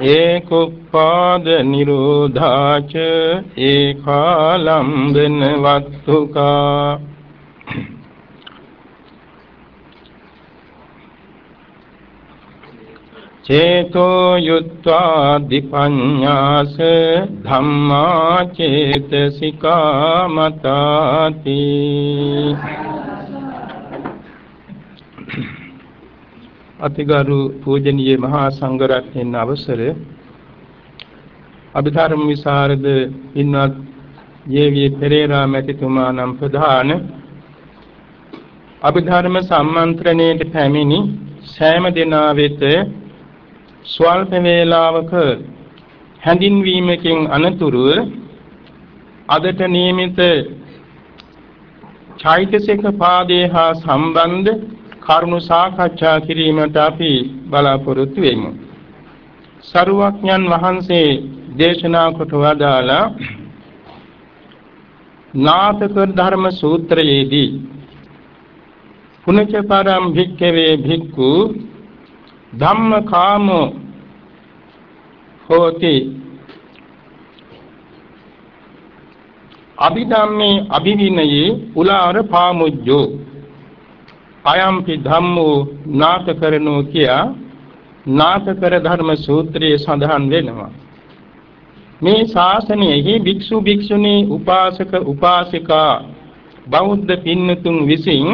ඒකුප්පාද නිරෝධාච ඒකාලම්බන වත්තුකා චේතෝ යුත්වා දීපඤ්ඤාස ධම්මා චේතසිකා මතාති අතිගරු පූජනීය මහා සංඝරත්නයන් අවසර අභිධර්ම විසරද ඉන්වත් ජේවී පෙරේරා මැතිතුමා නම් ප්‍රධාන අභිධර්ම සම්මන්ත්‍රණයට පැමිණි සෑම දිනා වෙත ස්වල්ප වේලාවක හැඳින්වීමකින් අනතුරුව අදට නියමිත චෛතසික පාදේ හා සම්බන්ධ කරුණු සාකච්ඡා කිරීමට අපි බලාපොරොත්තු වෙමු. සරුවක්ඥන් වහන්සේ දේශනා කොට වදාලා නාථක ධර්ම සූත්‍රයේදී පුනච පරම් භික්ඛවේ භික්ඛු ධම්මකාමෝ හෝති අභිධම්මේ අභිවිනයේ උලාර පාමුජ්ජෝ අයම්පි ධම්මෝ නාථකරණෝ කියා නාථකර ධර්ම සූත්‍රයේ සඳහන් වෙනවා. මේ ශාසනයෙහි භික්ෂු භික්ෂුණී උපාසක උපාසිකා බෞද්ධ පින්නතුන් විසින්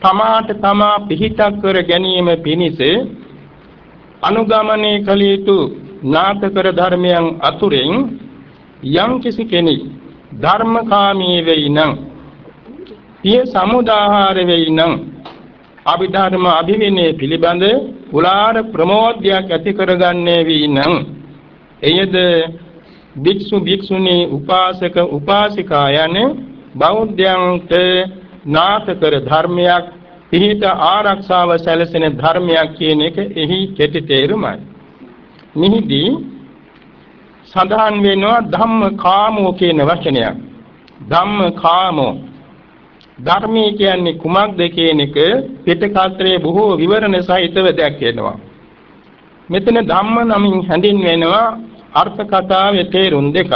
තමාට තමා පිහිටක් කර ගැනීම පිණිස අනුගමනය කළ යුතු නාථකර ධර්මයන් අතුරෙන් යම් කිසි කෙනෙක් ධර්මකාමී වෙයි නම් පිය සමුදාහාර වෙයි නම් අභිධර්ම අභිවිනය පිළිබඳ උලාර ප්‍රමෝදයක් ඇති කරගන්නේ වී නම් එයද භික්ෂු භික්ෂුණී උපාසක උපාසිකා යන බෞද්ධයන්ට නාථකර ධර්මයක් පිහිට ආරක්ෂාව සැලසෙන ධර්මයක් කියන එක එහි කෙටි තේරුමයි. නිහිදී සඳහන් වෙනවා ධම්මකාමෝ කියන වචනයක්. ධම්මකාමෝ ධර්මී කියන්නේ කුමක්ද කියන එක පිටකත්‍රයේ බොහෝ විවරණ සහිතව දැක්වෙනවා. මෙතන ධම්ම නමින් හැඳින්වෙනවා අර්ථ කතාවේ තේරුම් දෙකක්.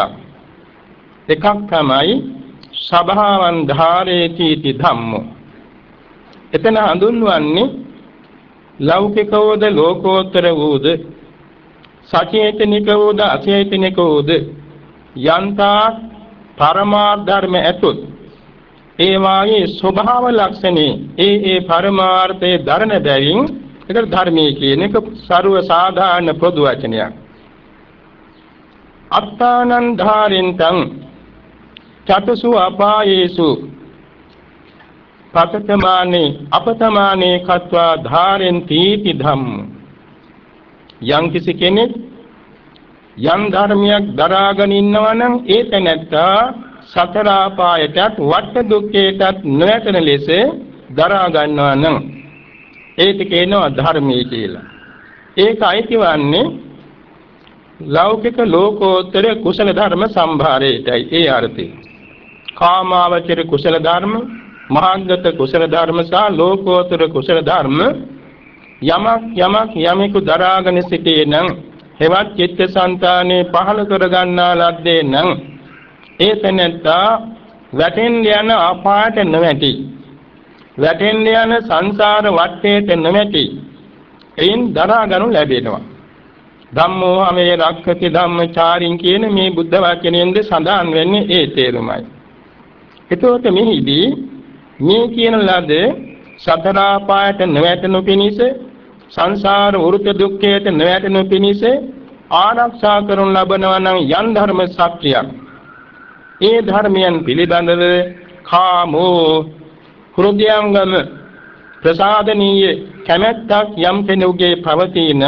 එකක් තමයි සබහාවන් ධාරේති इति ධම්මෝ. එතන හඳුන්වන්නේ ලෞකිකවද ලෝකෝත්තර වූද සචේතනිකවද අචේතනිකවද යන්තා පරමාර්ථ ධර්ම ඇතුත් ඒ වාගේ ස්වභාව ලක්ෂණේ ඒ ඒ පරමාර්ථයේ ධර්ම බැවින් ඒකට ධර්මයේ කියන එක ਸਰව සාධාරණ පොදු වචනයක්. අත්තානං ධාරින්තං චතුසු අපායේසු පතතමානේ අපතමානේ කତ୍වා ධාරෙන්ති පිධම් යම් කිසි කෙනෙක් යම් ධර්මයක් දරාගෙන ඉන්නවා නම් ඒ තැනැත්තා සතර ආපායටත් වට දුක්ඛයටත් නොයැටෙන ලෙස දරා ගන්නවා නම් ඒක කියනවා ධර්මයේ කියලා. ඒක අයිතිවන්නේ ලෞකික ලෝකෝත්තර කුසල ධර්ම සම්භාරයටයි ඒ අර්ථය. කාමාවචර කුසල ධර්ම, මහාගත කුසල ධර්ම සහ ලෝකෝත්තර කුසල ධර්ම යමක් යමක් යමෙකු දරාගෙන සිටේ නම් හෙවත් චිත්තසංතානේ පහළ කර ගන්නා ලද්දේ නම් ඒ තැනැත්තා වැටෙන්න යන අපායට නොවැටි. වැටෙන්න යන සංසාර වටේට නොවැටි. එයින් දරා ගනු ලැබෙනවා. ධම්මෝ අමේ රක්ඛති ධම්මචාරින් කියන මේ බුද්ධ වචනයෙන්ද සඳහන් වෙන්නේ ඒ තේරුමයි. එතකොට මෙහිදී මේ කියන ලද සතර ආපායට නොවැටෙනු පිණිස සංසාර වෘත දුක්ඛයට නොවැටෙනු පිණිස ආරක්ෂා කරනු ලබනවා නම් යන් ධර්ම සත්‍යයක්. ඒ ධර්මයන් පිළිබඳව කාමෝ හෘදයංගම ප්‍රසාදනීය කැමැත්තක් යම් කෙනෙකුගේ පවතිනං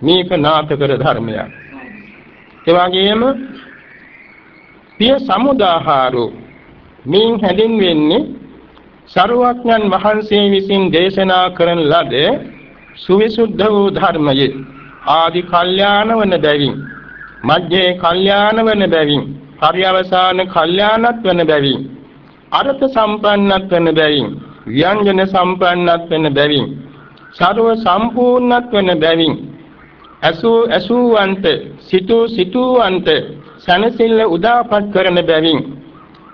මේක නාටකර ධර්මයක්. ඒ වගේම පිය සමුදාහාරෝ මින් හැඳින්වෙන්නේ සරුවඥන් වහන්සේ විසින් දේශනා කරන ලද සුවිසුද්ධ වූ ධර්මයේ ආදි කල්යාණ වන බැවින් මධ්‍යේ කල්යාණ වන බැවින් පරිවසාන කල්යාණත් වන බැවින් අර්ථ සම්පන්නත් වන බැවින් ව්‍යංජන සම්පන්නත් වන බැවින් ਸਰව සම්පූර්ණත් වන බැවින් අසූ අසූවන්ත සිතූ සිතූවන්ත සනසිල්ල උදාපත් කරන බැවින්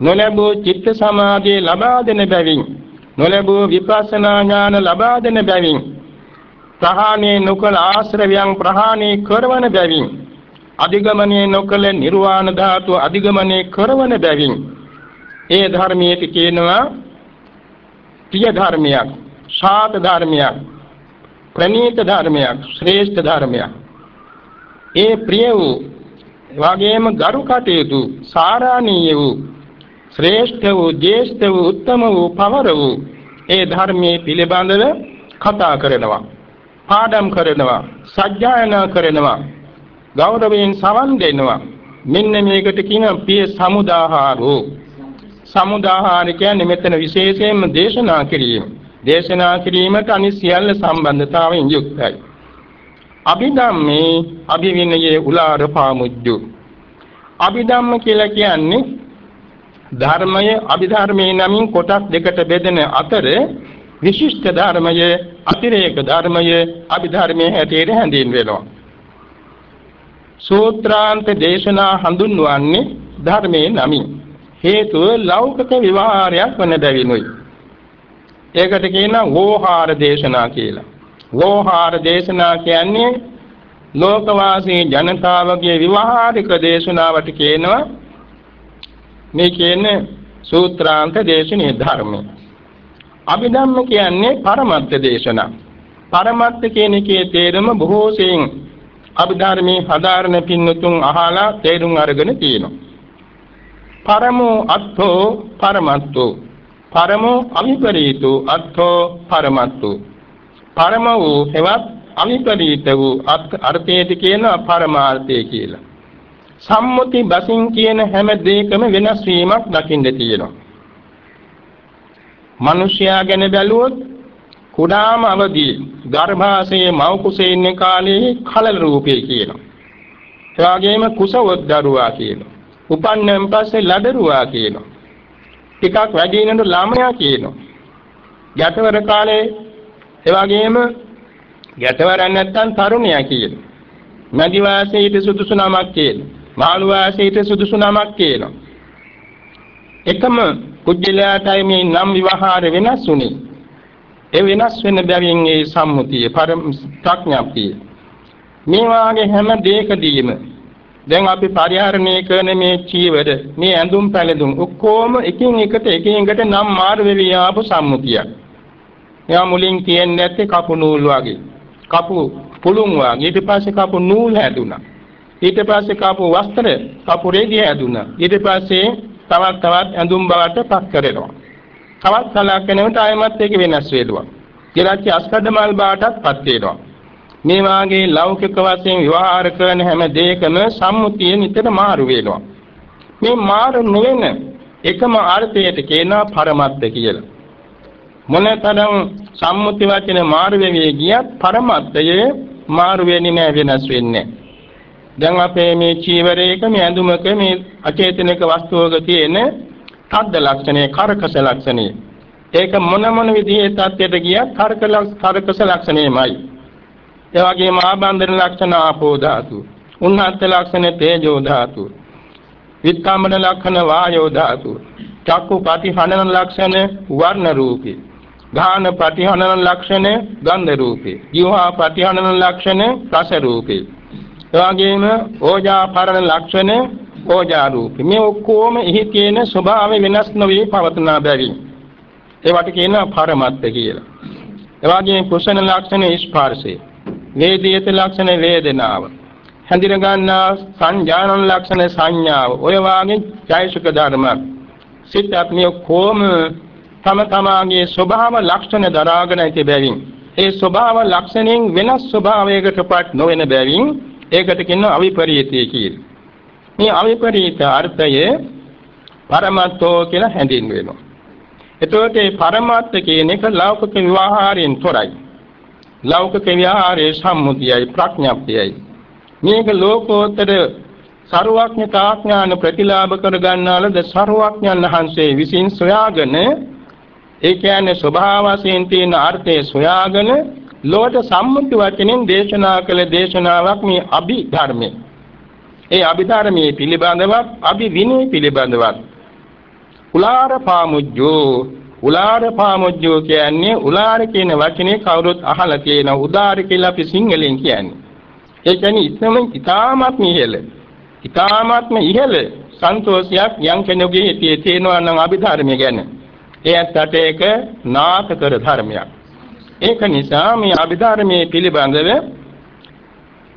නොලැබූ චිත්ත සමාධිය ලබා දෙන බැවින් නොලැබූ විපස්සනා ඥාන ලබා දෙන බැවින් ප්‍රහාණය නොකල ආශ්‍රවයන් ප්‍රහාණය කරවන බැවින් අධිගමනය නොකල නිර්වාණ ධාතුව අධිගමනය කරවන බැවින් ඒ ධර්මයේ කියනවා ප්‍රිය ධර්මයක් ශාත ධර්මයක් ප්‍රණීත ධර්මයක් ශ්‍රේෂ්ඨ ධර්මයක්. ඒ ප්‍රිය වූ වගේම ගරු කටයුතු සාරාණීය වූ ශ්‍රේෂ්ඨ වූ ජේෂ්ඨ වූ උත්තම වූ පවර වූ ඒ ධර්මයේ පිළිබඳව කතා කරනවා පාඩම් කරනවා සජ්ජායනා කරනවා. ගෞරවයෙන් සවන් දෙනවා. මෙන්න මේකට කියන පිය සමුදාහාරෝ. සමුදාහාර කියන්නේ මෙතන විශේෂයෙන්ම දේශනා කිරීම. දේශනා කිරීමට අනිත් සියල්ල සම්බන්ධතාවයෙන් යුක්තයි. අභිධම්මේ අභිවිනයේ උලාර පාමුජ්ජු. අභිධම්ම කියලා කියන්නේ ධර්මය අභිධර්මයේ නමින් කොටස් දෙකට බෙදෙන අතර විශිෂ්ට ධර්මය අතිරේක ධර්මය අභිධර්මයේ හැටියට හැඳින්වෙනවා. සූත්‍රාන්ත දේශනා හඳුන්වන්නේ ධර්මයේ නමින් හේතුව ලෞකික විවහාරයක් වන බැවිනුයි ඒකට කියනවා වෝහාර දේශනා කියලා වෝහාර දේශනා කියන්නේ ලෝකවාසී ජනතාවගේ විවහාරික දේශනාවට කියනවා මේ කියන්නේ සූත්‍රාන්ත දේශනේ ධර්මය. අභිධම්ම කියන්නේ පරමත්ත දේශනා. පරමත්ත කියන එකේ තේරුම බොහෝ සෙයින් අභිධර්මයේ හදාරණ පින්නතුන් අහලා තේරුම් අරගෙන තියෙනවා. පරමෝ අත්ථෝ පරමත්තෝ පරමෝ අවිපරීතෝ අත්ථෝ පරමත්තෝ පරම වූ හෙවත් අවිපරීත වූ අර්ථයේද කියන පරමාර්ථය කියලා. සම්මුති බසින් කියන හැම දෙයකම වෙනස් වීමක් දකින්න තියෙනවා. මිනිසයා ගැන බැලුවොත් කුඩාම අවදී ගර්භාෂයේ මව් කුසේ ඉන්න කාලේ කලල රූපේ කියනවා. ඒ වගේම කුසවත් දරුවා කියනවා. උපන්නන් පස්සේ ලදරුවා කියනවා. ටිකක් වැඩි වෙනකොට ළමයා කියනවා. ගැටවර කාලේ ඒ වගේම ගැටවරන් නැත්තම් තරුණයා කියනවා. මැදි වාසයේ සුදුසු නමක් කියනවා. මාළු වාසයට සුදුසු නමක් කියනවා. එකම කුජලයාටයි මේ නම් විවහාර වෙනස් උනේ. ඒ වෙනස් වෙන බැවින් ඒ සම්මුතිය ප්‍රඥාප්තිය. මේ වාගේ හැම දෙයකදීම දැන් අපි පරිහරණය කරන මේ චීවර මේ ඇඳුම් පැළඳුම් ඔක්කොම එකින් එකට එකින් එකට නම් මාරු වෙවි ආපු සම්මුතියක්. එයා මුලින් තියෙන්නේ නැත්තේ කපු නූල් වගේ. කපු පුළුන් වගේ ඊට පස්සේ කපු නූල් හැදුනා. ඊට පස්සේ කාපු වස්ත්‍ර කපුරේ ගිය ඇදුනා. ඊට පස්සේ තවත් තවත් ඇඳුම් බවට පත් කරනවා. තවත් සලකනකොට ආයමත් ඒක වෙනස් වෙනවා. ඊළඟට අස්කඩමල් බවටත් පත් වෙනවා. මේ වාගේ ලෞකික වශයෙන් විවහාර කරන හැම දෙයකම සම්මුතිය නිතර මාරු වෙනවා. මේ මාරු නොවන එකම අර්ථයට කියනවා පරමත්ත කියලා. මොනතරම් සම්මුති වචන මාරු වෙවි ගියත් පරමත්තයේ මාරු වෙන්නේ නැහැ වෙනස් වෙන්නේ නැහැ. දැන් අපේ මේ චීවරයක මේ ඇඳුමක මේ අචේතනික වස්තුවක තියෙන තද්ද ලක්ෂණය කරකස ලක්ෂණය. ඒක මොන මොන විදිහේ තත්ත්වයට ගියත් කරකස ලක්ෂණයමයි. ඒ වගේම ආබන්ධන ලක්ෂණ ආපෝ ධාතු. උන්හත් ලක්ෂණ තේජෝ ධාතු. විත්කාමන ලක්ෂණ වායෝ ධාතු. චක්කු ප්‍රතිහනන ලක්ෂණ වර්ණ රූපී. ගාන ප්‍රතිහනන ලක්ෂණ ගන්ධ රූපී. ජීවහා ප්‍රතිහනන ලක්ෂණ රස රූපී. එවාගෙම ඕජා පරණ ලක්ෂණ ඕජා රූප මේ ඔක්කොම එහි තියෙන ස්වභාවය වෙනස් නොවේ පවතන බැවින්. ඒවට කියනවා පරමත්ත කියලා. එවාගෙම කුසන ලක්ෂණ ස්පර්ශය. වේදිත ලක්ෂණ වේදනාව. හැඳින ගන්නා සංජානන ලක්ෂණ සංඥාව. ඔය වාගේ චෛසික ධර්ම. සිතත් මේ කොම තම තමාගේ ස්වභාව ලක්ෂණ දරාගෙන ඇති බැවින්. ඒ ස්වභාව ලක්ෂණයෙන් වෙනස් ස්වභාවයකටපත් නොවන බැවින් ඒකට කියනවා අවිපරීතය කියලා. මේ අවිපරීත අර්ථය පරමත්තෝ කියලා හැඳින්වෙනවා. එතකොට මේ පරමත්ත කියන එක ලෞකික විවාහයෙන් තොරයි. ලෞකික විවාහයේ සම්මුතියයි ප්‍රඥාප්තියයි. මේක ලෝකෝත්තර ਸਰුවඥතාඥාන ප්‍රතිලාභ කරගන්නාලද ਸਰුවඥන් වහන්සේ විසින් සොයාගෙන ඒ කියන්නේ ස්වභාවයෙන් තියෙන අර්ථය සොයාගෙන ලෝක සම්මුති වචනෙන් දේශනා කළ දේශනාවක් මේ අභිධර්මයේ ඒ අභිධර්මයේ පිළිබඳවත් අභිවිනය පිළිබඳවත් උලාර පාමුජ්ජෝ උලාර පාමුජ්ජෝ කියන්නේ උලාර කියන වචනේ කවුරුත් අහලා තියෙන උදාර කියලා අපි සිංහලෙන් කියන්නේ. ඒ කියන්නේ ඉතම ඉතාමත්ම ඉහළ. ඉතාමත්ම ඉහළ සන්තෝෂයක් යම් කෙනෙකුගේ හිතේ තියෙනවා නම් අභිධර්මය ගැන. එයත් ඒක නාථකර ධර්මයක්. ඒක නිසා මේ අභිධර්මයේ පිළිබඳව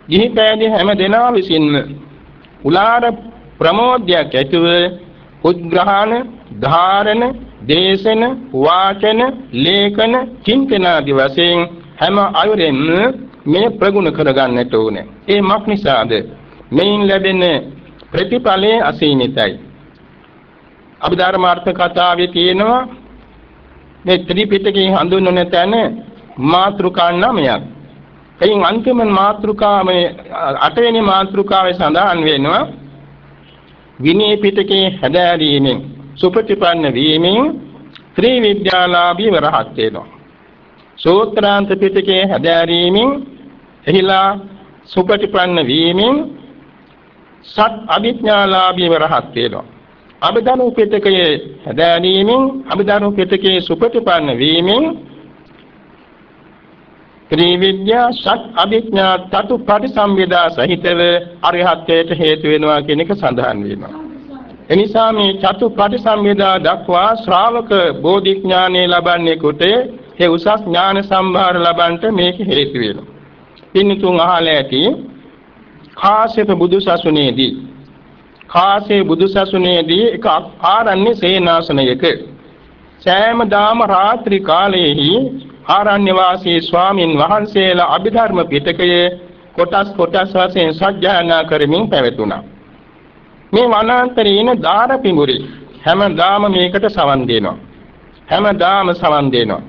ගිහි පෑදී හැම දෙනා විසින්ම උලාර ප්‍රමෝදයක් ඇතුව උද්ග්‍රහණ ධාරණ දේශන වාචන ලේඛන චින්තනාදි වශයෙන් හැම අයුරෙන්ම මේ ප්‍රගුණ කරගන්නට ඕනේ. ඒ මක් නිසාද? මෙයින් ලැබෙන ප්‍රතිඵලයේ අසීමිතයි. අභිධර්මාර්ථ කතාවේ තියෙනවා මේ ත්‍රිපිටකයේ හඳුන්වන තැන මාත්‍රිකා නමයක්. එයින් අන්තිම මාත්‍රිකාවේ අටවෙනි මාත්‍රිකාවේ සඳහන් වෙනවා විනය පිටකේ හැදෑරීමෙන් සුපටිපන්න වීමෙන් ත්‍රිවිද්‍යාලාභී වරහත් වෙනවා. සූත්‍රාන්ත පිටකේ හැදෑරීමෙන් එහිලා සුපටිපන්න වීමෙන් සත් අභිඥාලාභී වරහත් වෙනවා. අභිධර්ම පිටකයේ හැදෑරීමෙන් අභිධර්ම පිටකයේ සුපටිපන්න වීමෙන් ත්‍රිවිද්‍යා සත් අභිඥා තතු පරිසම්වේදා සහිතව අරිහත්ත්වයට හේතු වෙනවා කියන එක සඳහන් වෙනවා. එනිසා මේ චතු පරිසම්වේදා දක්වා ශ්‍රාවක බෝධිඥානෙ ලබන්නේ කොට ඒ උසස් ඥාන සම්භාර ලබන්නට මේක හේතු වෙනවා. පින්තුන් අහලා ඇති කාශ්‍යප බුදුසසුනේදී කාසේ බුදුසසුනේදී එක ආරණ්‍ය සේනාසනයක සෑමදාම රාත්‍රී කාලයේහි ආරණ්‍ය වාසී ස්වාමින් වහන්සේලා අභිධර්ම පිටකයේ කොටස් කොටස් වශයෙන් සජ්ජායනා කරමින් පැවතුණා. මේ වනාන්තරයේ ඉන දාර පිඟුරි හැමදාම මේකට සවන් දෙනවා. හැමදාම සවන් දෙනවා.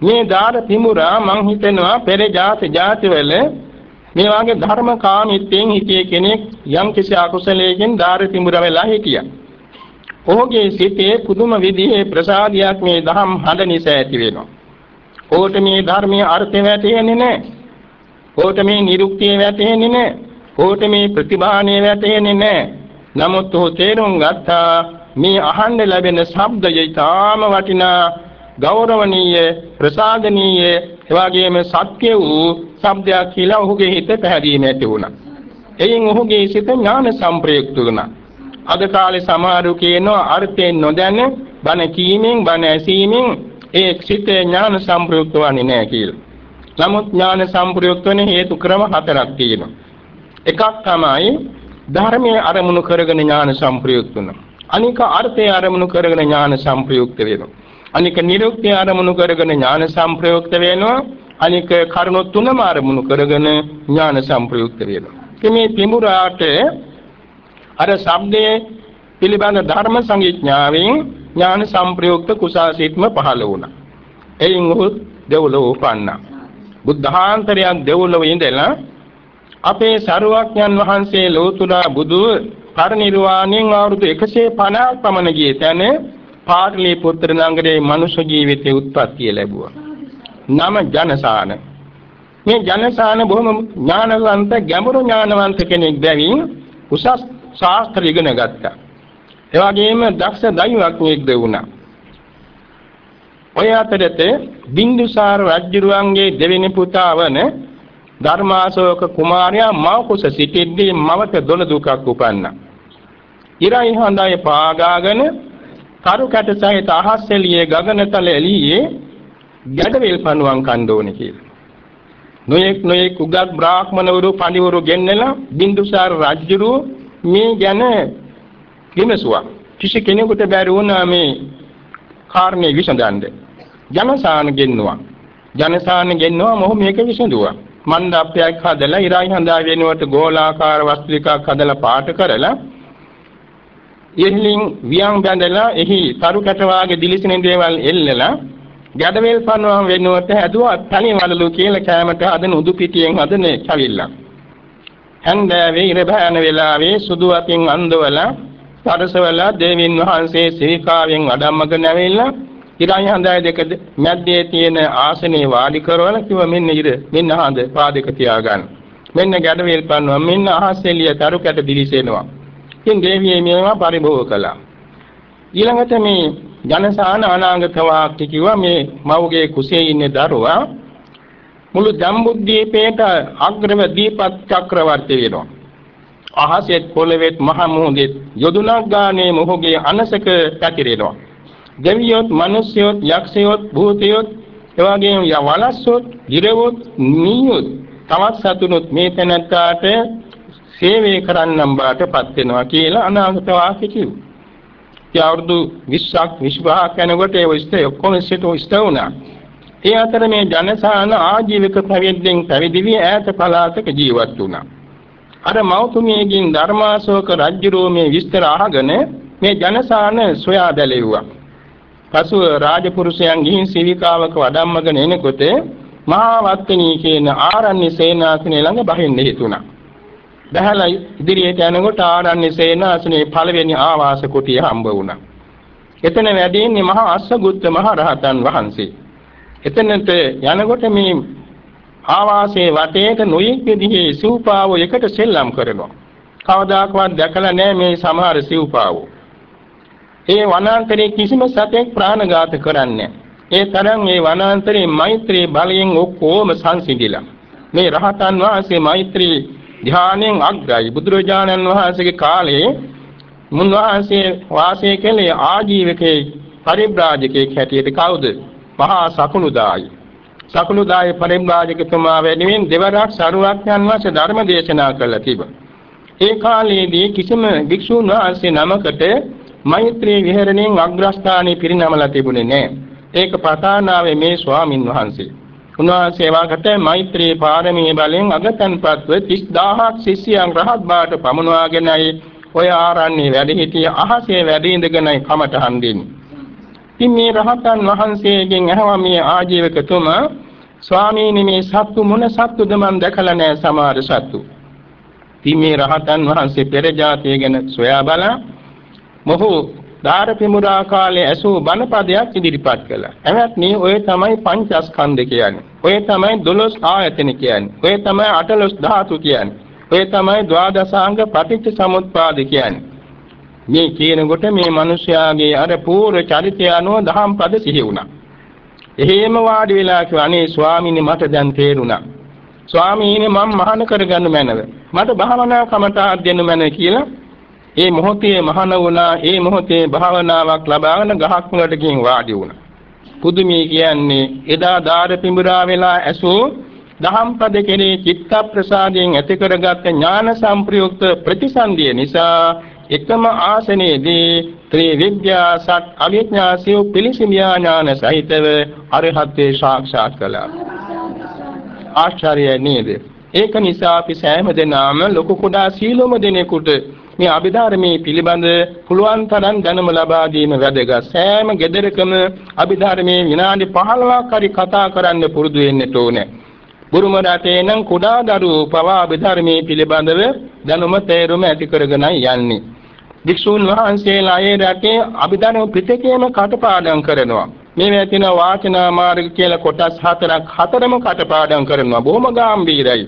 මේ දාර පිඟුරා මං හිතනවා පෙර ජාති ජාතිවල මේ වගේ ධර්ම කාමීත්වයෙන් හිටිය කෙනෙක් යම් කිසි අකුසලයකින් දාර පිඟුර වෙලා හිටියා. ඔහුගේ සිතේ පුදුම විදිහේ ප්‍රසාදයක් මේ දහම් හඬ නිසා ඇති වෙනවා. ඕට මේ ධර්මයේ අර්ථය වැටෙන්නේ නැහැ. ඕට මේ නිරුක්තිය වැටෙන්නේ නැහැ. ඕට මේ ප්‍රතිභාණය වැටෙන්නේ නැහැ. නමුත් ඔහු තේරුම් ගත්තා මේ අහන්න ලැබෙන ශබ්දය ඊටාම වටිනා ගෞරවනීය ප්‍රසාදනීය එවාගේම සත්‍ය වූ ශබ්දයක් කියලා ඔහුගේ හිත පැහැදීම ඇති වුණා. එයින් ඔහුගේ සිත ඥාන සම්ප්‍රයුක්ත වුණා. අද කාලේ සමහරු කියනවා අර්ථයෙන් නොදැන බණ කීමෙන් බණ ඇසීමෙන් ඒ සිතේ ඥාන සම්ප්‍රයුක්ත වන්නේ නැහැ කියලා. නමුත් ඥාන සම්ප්‍රයුක්ත වෙන හේතු ක්‍රම හතරක් තියෙනවා. එකක් තමයි ධර්මයේ අරමුණු කරගෙන ඥාන සම්ප්‍රයුක්ත වෙනවා. අනික අර්ථය අරමුණු කරගෙන ඥාන සම්ප්‍රයුක්ත වෙනවා. අනික නිරුක්තිය අරමුණු කරගෙන ඥාන සම්ප්‍රයුක්ත වෙනවා. අනික කරුණු තුනම අරමුණු කරගෙන ඥාන සම්ප්‍රයුක්ත වෙනවා. මේ පිඹුරාට අර ශබ්දයේ පිළිබඳ ධර්ම සංඥාවෙන් ඥාන සම්ප්‍රයුක්ත කුසාසිතම පහළ වුණා. එයින් ඔහු දෙව්ලොව උපන්නා. බුද්ධාන්තරයක් දෙව්ලොව ඉඳලා අපේ සරුවක්ඥන් වහන්සේ ලෝතුරා බුදු පරිනිර්වාණයෙන් අවුරුදු 150ක් පමණ ගිය තැන පාටලිපුත්‍ර නගරයේ මනුෂ්‍ය ජීවිතයේ උත්පත්තිය ලැබුවා. නම ජනසාන. මේ ජනසාන බොහොම ඥානවන්ත ගැඹුරු ඥානවන්ත කෙනෙක් බැවින් උසස් ශාස්ත්‍ර ඉගෙන ගත්තා. ඒ වගේම දක්ෂ දෛවඥයෙක්ද වුණා. ඔය අතරතේ බින්දුසාර රජුරුවන්ගේ දෙවෙනි පුතා වන ධර්මාශෝක කුමාරයා මව කුස සිටිද්දී මවට දොළ දුකක් උපන්නා. ඉරයි හඳයි පාගාගෙන කරු කැට සහිත අහස් එළියේ ගගනතල එළියේ ගැඩවෙල් පණුවන් කන්න ඕනේ කියලා. නොයෙක් නොයෙක් උගත් බ්‍රාහ්මණවරු පඬිවරු ගෙන්නලා බින්දුසාර රජුරු මේ ගැන විමසුවා. කිසි කෙනෙකුට බැරි වුණා මේ කාරණේ විසඳන්න. ජනසාන ගෙන්නුවා. ජනසාන ගෙන්නුවා මොහු මේක විසඳුවා. මණ්ඩපයක් හදලා, ඉරයි හඳා වෙනුවට ගෝලාකාර වස්තු ටිකක් හදලා පාට කරලා ඉහලින් වියන් බැඳලා එහි තරු කැට වාගේ දිලිසෙන දේවල් එල්ලලා ගැඩවේල් පනවම් වෙනුවට හැදුවා තනි වලලු කියලා කැමට හදන උදු පිටියෙන් හදන චවිල්ලක්. හන්දෑවේ ඉර බෑන වෙලාවේ සුදු අතින් අන්දවලා සරසවලා දේවින් වහන්සේ ශ්‍රීකාවෙන් අඩම්මගෙන ඇවිල්ලා ඉරයි හඳයි දෙක මැද්දේ තියෙන ආසනේ වාඩි කරවලා කිව්ව මෙන්න ඉර මෙන්න හඳ පාදක තියාගන්න. මෙන්න ගැඩවේල් පනවම් මෙන්න අහසෙලිය තරු කැට දිලිසෙනවා. ඉතින් දේවිය මේවා පරිභෝග කළා. ඊළඟට මේ ජනසාන අනාගත වාක්‍ය කිව්වා මේ මව්ගේ කුසේ ඉන්න දරුවා මුළු ජම්බුද්දීපේට අග්‍රව දීපත් චක්‍රවර්ති වෙනවා. අහසෙත් පොළවෙත් මහ මුහුදෙත් යොදුනක් ගානේ මොහුගේ අනසක පැතිරෙනවා. දෙවියොත්, මිනිස්යොත්, යක්ෂයොත්, භූතයොත්, එවාගෙම යවලස්සොත්, ගිරවොත්, නීයොත්, තවත් සතුනුත් මේ තැනට සේවය කරන්නම් බාටපත් වෙනවා කියලා අනාගත වාක්‍ය කිව්වා. ඒ අවුරුදු 20ක් 25ක් යනකොට ඒ ඉස්තේ ඔක්කොම සිටු ඉස්ත වුණා. ඒ අතර මේ ජනසාන ආජීවක පැවිද්දෙන් පැවිදි වී ඈත පළාතක ජීවත් වුණා. අර මෞතුමියකින් ධර්මාශෝක රජුරෝ මේ විස්තර අහගෙන මේ ජනසාන සොයා බැලෙව්වා. පසුව රාජපුරුෂයන් ගිහින් සීවිකාවක වඩම්මගෙන එනකොට මහා වත්තනී කියන ආරණ්‍ය සේනාසනය ළඟ බහින්න හිතුණා. බහැලා ඉදිරියට යනකොට ආරණ්‍ය සේනාසනේ පළවෙනි ආවාස කුටිය හම්බ වුණා. එතන වැඩ ඉන්නේ මහා අස්සගුත්ත මහ රහතන් වහන්සේ. එතනට යනකොට මේ ආවාසයේ වටේට නොයෙක් විදිහේ සිව්පාව එකට සෙල්ලම් කරනවා. කවදාකවත් දැකලා නැහැ මේ සමහර සිව්පාවෝ. ඒ වනාන්තරයේ කිසිම සතෙක් ප්‍රාණඝාත කරන්නේ ඒ තරම් මේ වනාන්තරයේ මෛත්‍රී බලයෙන් ඔක්කොම සංසිඳිලා. මේ රහතන් වහන්සේ මෛත්‍රී ධානයෙන් අග්‍රයි බුදුරජාණන් වහන්සේගේ කාලේ මුන්වහන්සේ වාසය කළේ ආජීවකේ පරිබ්‍රාජකෙක් හැටියට කවුද? මහා සකුළුදායි. සකුළුදායි පරිබ්‍රාජකතුමා වෙනුවෙන් දෙවරක් සරුවක්යන් වහන්සේ ධර්ම දේශනා කළා තිබා. ඒ කාලයේදී කිසිම භික්ෂුන් වහන්සේ නමකට මෛත්‍රී විහරණයෙන් අග්‍රස්ථානයේ පිරිනමලා තිබුණේ නැහැ. ඒක පතානාවේ මේ ස්වාමින් වහන්සේ. උන්වහන්සේ වාකට මෛත්‍රී පාරමී බලෙන් අගතන්පත්ව 30000ක් ශිෂ්‍යයන් රහත් බාට පමුණවාගෙනයි ඔය ආරණ්‍ය වැඩ සිටිය අහසේ වැඩ ඉඳගෙනයි කමටහන් දෙන්නේ. ඉතින් මේ රහතන් වහන්සේගෙන් අහවා මේ ආජීවකතුමා ස්වාමීනි මේ සත්තු මොන සත්තුද මන් දැකලා නැහැ සමහර සත්තු. ඉතින් මේ රහතන් වහන්සේ පෙර જાතිය ගැන සොයා බලා මොහු ධාරපිමුරා කාලේ ඇසූ බණපදයක් ඉදිරිපත් කළා. එවත්නි ඔය තමයි පංචස්කන්ධ කියන්නේ. ඔය තමයි 12 ආයතන කියන්නේ. ඔය තමයි 18 ධාතු කියන්නේ. ඔය තමයි ද්වාදසාංග පටිච්ච සමුප්පාද කියන්නේ. මේ කියනකොට මේ මිනිස්යාගේ අර පූර්ව චරිතය අනුව දහම් පද සිහි වුණා. එහෙම වාඩි වෙලා කිව්වා අනේ ස්වාමීනි මට දැන් තේරුණා. ස්වාමීනි මම මහාන කරගන්න මැනව. මට භාවනා කමට දෙන්න මැනව කියලා ඒ මොහොතේ මහාන වුණා ඒ මොහොතේ භාවනාවක් ලබාගෙන ගහක් මුලට ගිහින් වාඩි වුණා. පුදුමී කියන්නේ එදා දාර පිඹුරා වෙලා ඇසූ දහම් පද කෙරේ චිත්ත ප්‍රසාදයෙන් ඇති කරගත් ඥාන සංප්‍රයුක්ත ප්‍රතිසන්දිය නිසා එකම ආසනයේදී ත්‍රිවිද්‍යා සත් අවිඥාසිය පිළිසිමියා ඥාන සහිතව අරහත්ත්වේ සාක්ෂාත් කළා. ආශ්චර්යයි නේද? ඒක නිසා අපි සෑම දෙනාම ලොකු කුඩා සීලොම දෙනෙකුට මේ අභිධර්මයේ පිළිබඳ පුළුවන් තරම් දැනුම ලබා දීම වැදගත්. සෑම ගෙදරකම අභිධර්මයේ විනාඩි 15ක් හරි කතා කරන්න පුරුදු වෙන්න ඕනේ. බුරුම රටේ නම් කුඩා දරුවෝ පවා අභිධර්මයේ පිළිබඳව දැනුම තේරුම ඇති කරගෙනයි යන්නේ. වික්ෂුන් වහන්සේලා ඒ රටේ අභිධර්ම පිටකේම කටපාඩම් කරනවා. මේ වැතින වාචනා මාර්ග කියලා කොටස් හතරක් හතරම කටපාඩම් කරනවා. බොහොම ගැඹීරයි.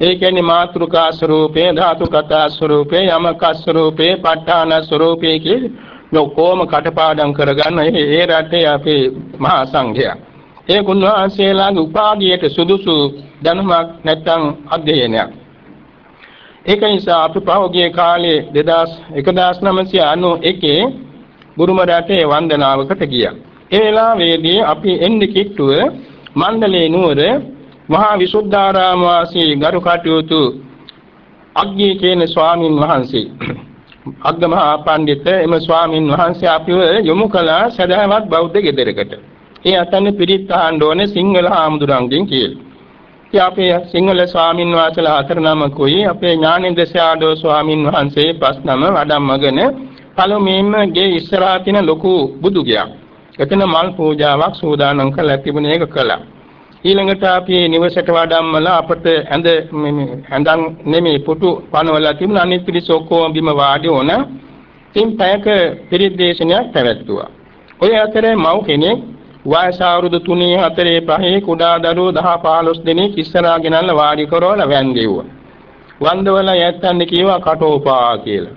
ඒ කියන්නේ මාත්‍රිකා ස්වරූපේ, ධාතු කතා ස්වරූපේ, යමක ස්වරූපේ, ප ဋ ාණ ස්වරූපේ කියලා ඔක්කොම කටපාඩම් කරගන්න ඒ රටේ අපේ මහා සංඝයා. ඒ ගුණවාසීලාගේ උපාධියට සුදුසු දැනුමක් නැත්නම් අධ්‍යයනයක්. ඒක නිසා අපි පහුගිය කාලේ 1991 බුරුම රටේ වන්දනාවකට ගියා. ඒ වෙලාවේදී අපි එන්නේ කිට්ටුව මණ්ඩලේ නුවර මහා විසුද්ධාරාම වාසී ගරු කටයුතු අග්ගී කියන ස්වාමින් වහන්සේ අග්ගමහා පඬිත එම ස්වාමින් වහන්සේ අපිව යොමු කළ සදාවත් බෞද්ධ ගෙදරකට. ඒ අතන පිරිත් අහන්න ඕනේ සිංහල හාමුදුරන්ගෙන් කියලා. ඉතින් අපේ සිංහල ස්වාමින් වහන්සේලා හතර නමකුයි අපේ ඥානේන්ද්‍ර සාඩෝ ස්වාමින් වහන්සේ පස් නම වඩම්මගෙන පළමුවෙන්ම ගේ ඉස්සරහා තියෙන ලොකු බුදු ගයක්. එතන මල් පූජාවක් සූදානම් කරලා තිබුණේ ඒක කළා. ඊළඟට අපි නිවසට වඩම්මලා අපට ඇඳ ඇඳන් නෙමෙයි පුටු පනවලා තිබුණ අනිත් පිරිස ඔක්කොම බිම වාඩි වුණ. තින් පැයක පිරිත් දේශනයක් පැවැත්තුවා. ඔය අතරේ මව් කෙනෙක් වයස අවුරුදු 3 4 5 කුඩා දරුවෝ 10 15 දෙනෙක් ඉස්සරහා ගෙනල්ලා වාඩි කරවලා වැන්දෙව්වා. වන්දවල යැත්තන් කියවා කටෝපා කියලා.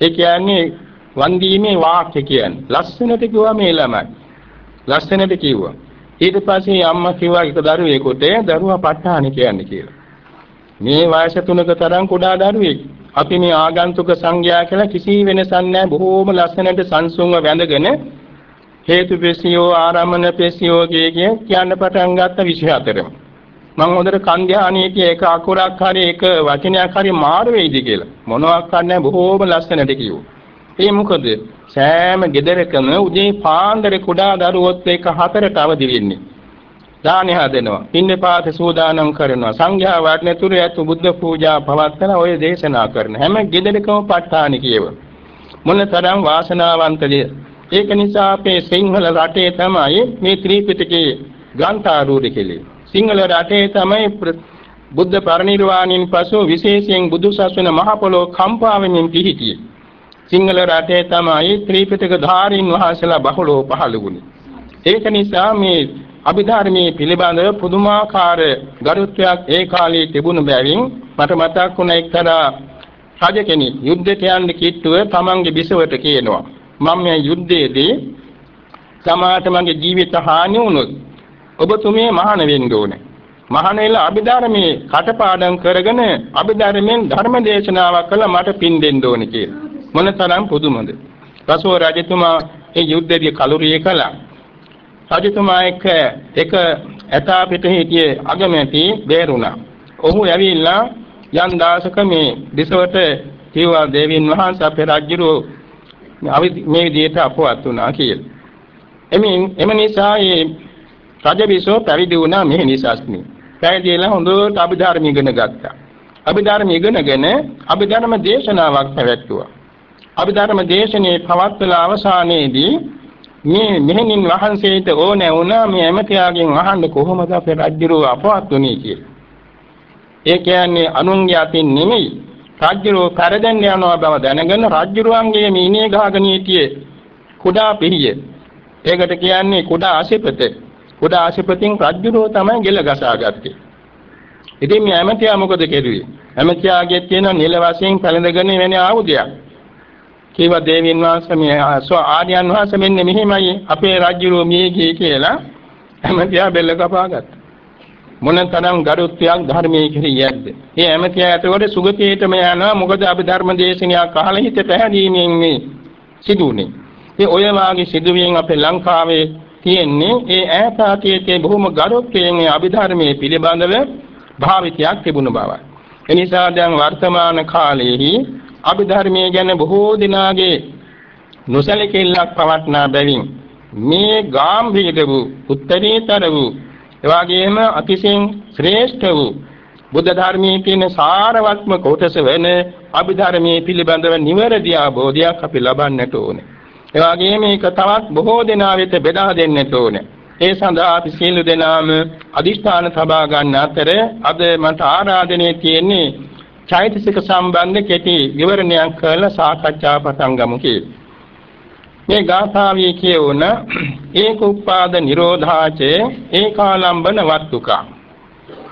ඒ කියන්නේ වන්දීමේ වාක්‍ය කියන්නේ. ලස්සනට කිව්වා මේ ළමයි. ලස්සනට කිව්වා. ඊට පස්සේ අම්මා කිව්වා එක දරුවෙකුට දරුවා ප ဋ ාණි කියන්නේ කියලා. මේ වයස තුනක තරම් කුඩා දරුවෙක්. අපි මේ ආගන්තුක සංඝයා කියලා කිසි වෙනසක් නැහැ. බොහෝම ලස්සනට සංසුන්ව වැඳගෙන හේතු පෙසියෝ ආරම්මන පෙසියෝ කිය කියන්න පටන් ගත්ත 24ම. මම හොඳට කන් ධානයේක එක අකුරක් හරි එක වචනයක් හරි මාරු වෙයිද කියලා. මොනවක් නැහැ බොහෝම ලස්සනට කිව්වා. ඒ මොකද සෑම ගෙදරකම උදේ පාන්දර කුඩා දරුවොත් එක්ක හතරට අවදි වෙන්නේ. දානි හදනවා. පින්නේ පාත සූදානම් කරනවා. සංඝයා වඩනතුරු යතු බුද්ධ පූජා පවත්වන ඔය දේශනා කරන හැම ගෙදරකම ප ဋ ාණි කියව. මොනතරම් වාසනාවන්තද ඒක නිසා අපේ සිංහල රටේ තමයි මේ ත්‍රිපිටකයේ ග්‍රන්ථාරූඪ කෙලේ. සිංහල රටේ තමයි බුද්ධ පරිනිර්වාණයෙන් පසු විශේෂයෙන් බුදු සසුන මහ පොළොව කම්පා වෙමින් පිහිටියේ. සිංහල රටේ තමයි ත්‍රිපිටක ධාරීන් වහන්සේලා බහුලව පහළ වුණේ. ඒක නිසා මේ අභිධර්මයේ පිළිබඳව පුදුමාකාර ගරුත්වයක් ඒ කාලේ තිබුණු බැවින් මට මතක් වුණ එක්තරා රජ කෙනෙක් යුද්ධයට යන්න කිට්ටුව තමන්ගේ බිසවට කියනවා මම මේ යුද්ධයේදී සමාත මගේ ජීවිත හානි වුණොත් ඔබතුමිය මහාන වෙන්න ඕනේ. මහාන වෙලා අභිධර්මයේ කටපාඩම් කරගෙන අභිධර්මයෙන් ධර්ම දේශනාවක් කළා මට පින් දෙන්න ඕනේ කියලා. මොනතරම් පුදුමද? රසෝ රජතුමා ඒ යුද්ධයේ කලුරිය කළා. රජතුමා එක්ක එක ඇතා පිට හිටියේ අගමැති බේරුණා. ඔහු ඇවිල්ලා යන් දාසක මේ දිසවට කිව්වා දේවින් වහන්සේ අපේ රජුරෝ මේ විදිහට අපවත් වුණා කියලා. එමින් එම නිසා මේ රජබිසෝ පැවිදි වුණා මේ නිසස්නි. පැවිදිලා හොඳට අභිධර්ම ඉගෙන ගත්තා. අභිධර්ම ඉගෙනගෙන අභිධර්ම දේශනාවක් පැවැත්තුවා. අභිධර්ම දේශනේ පවත්වලා අවසානයේදී මේ මෙහෙණින් වහන්සේට ඕනෑ වුණා මේ ඇමතියාගෙන් අහන්න කොහොමද අපේ රජුරෝ අපවත් වුනේ කියලා. ඒ කියන්නේ අනුන්ගේ අතින් නෙමෙයි රජුරෝ පෙරදෙන්න යනවා බව දැනගෙන රජුරුවන්ගේ මීනේ ගහගෙන හිටියේ කුඩා පිහිය. ඒකට කියන්නේ කුඩා ආශිපත. කුඩා ආශිපතින් රජුරෝ තමයි ගෙල ගසාගත්තේ. ඉතින් මේ ඇමතියා මොකද කෙරුවේ? ඇමතියාගේ තියෙන නිල වශයෙන් පැලඳගෙන වෙන ආයුධයක්. කීවා දේවීන් වහන්සේ මේ ආර්යයන් වහන්සේ මෙන්න මෙහිමයි අපේ රාජ්‍යරෝ මියේ ගියේ කියලා ඇමතියා බෙල්ල කපාගත්තා. මොනතරම් ගරුත්වයක් ධර්මයේ කෙරෙහියක්ද? මේ ඇමතියා ඇතකොට සුගතියටම යනවා මොකද අපි ධර්ම දේශනයක් අහලා හිත පැහැදීමෙන් මේ සිදුුනේ. ඒ ඔය වාගේ සිදුවීම් අපේ ලංකාවේ තියෙන්නේ ඒ ඈත අතීතයේ බොහොම ගරුත්වයෙන් මේ අභිධර්මයේ පිළිබඳව භාවිතයක් තිබුණ බවයි. එනිසා දැන් වර්තමාන කාලයේදී අභිධර්මයේ ගැන බොහෝ දිනාගේ නොසලකෙල්ලක් පවත්නා බැවින් මේ ගාම්භීර වූ උත්තරීතර වූ එවාගෙම අතිශයින් ශ්‍රේෂ්ඨ වූ බුද්ධ ධර්මයේ තියෙන සාරවත්ම කොටස වෙන අභිධර්මයේ පිළිබඳව නිවැරදි අවබෝධයක් අපි ලබන්නට ඕනේ. එවාගෙම මේක තවත් බොහෝ දෙනා වෙත බෙදා දෙන්නට ඕනේ. ඒ සඳහා අපි සියලු දෙනාම අදිෂ්ඨාන තබා ගන්න අතර අද මට ආරාධනය තියෙන්නේ චෛතසික සම්බන්ධ කෙටි විවරණයක් කරලා සාකච්ඡා පටන් ගමු කියලා. මේ ගාථාවේ කියවන ඒක උපාද නිරෝධාචේ ඒකාලම්බන වත්තුකා.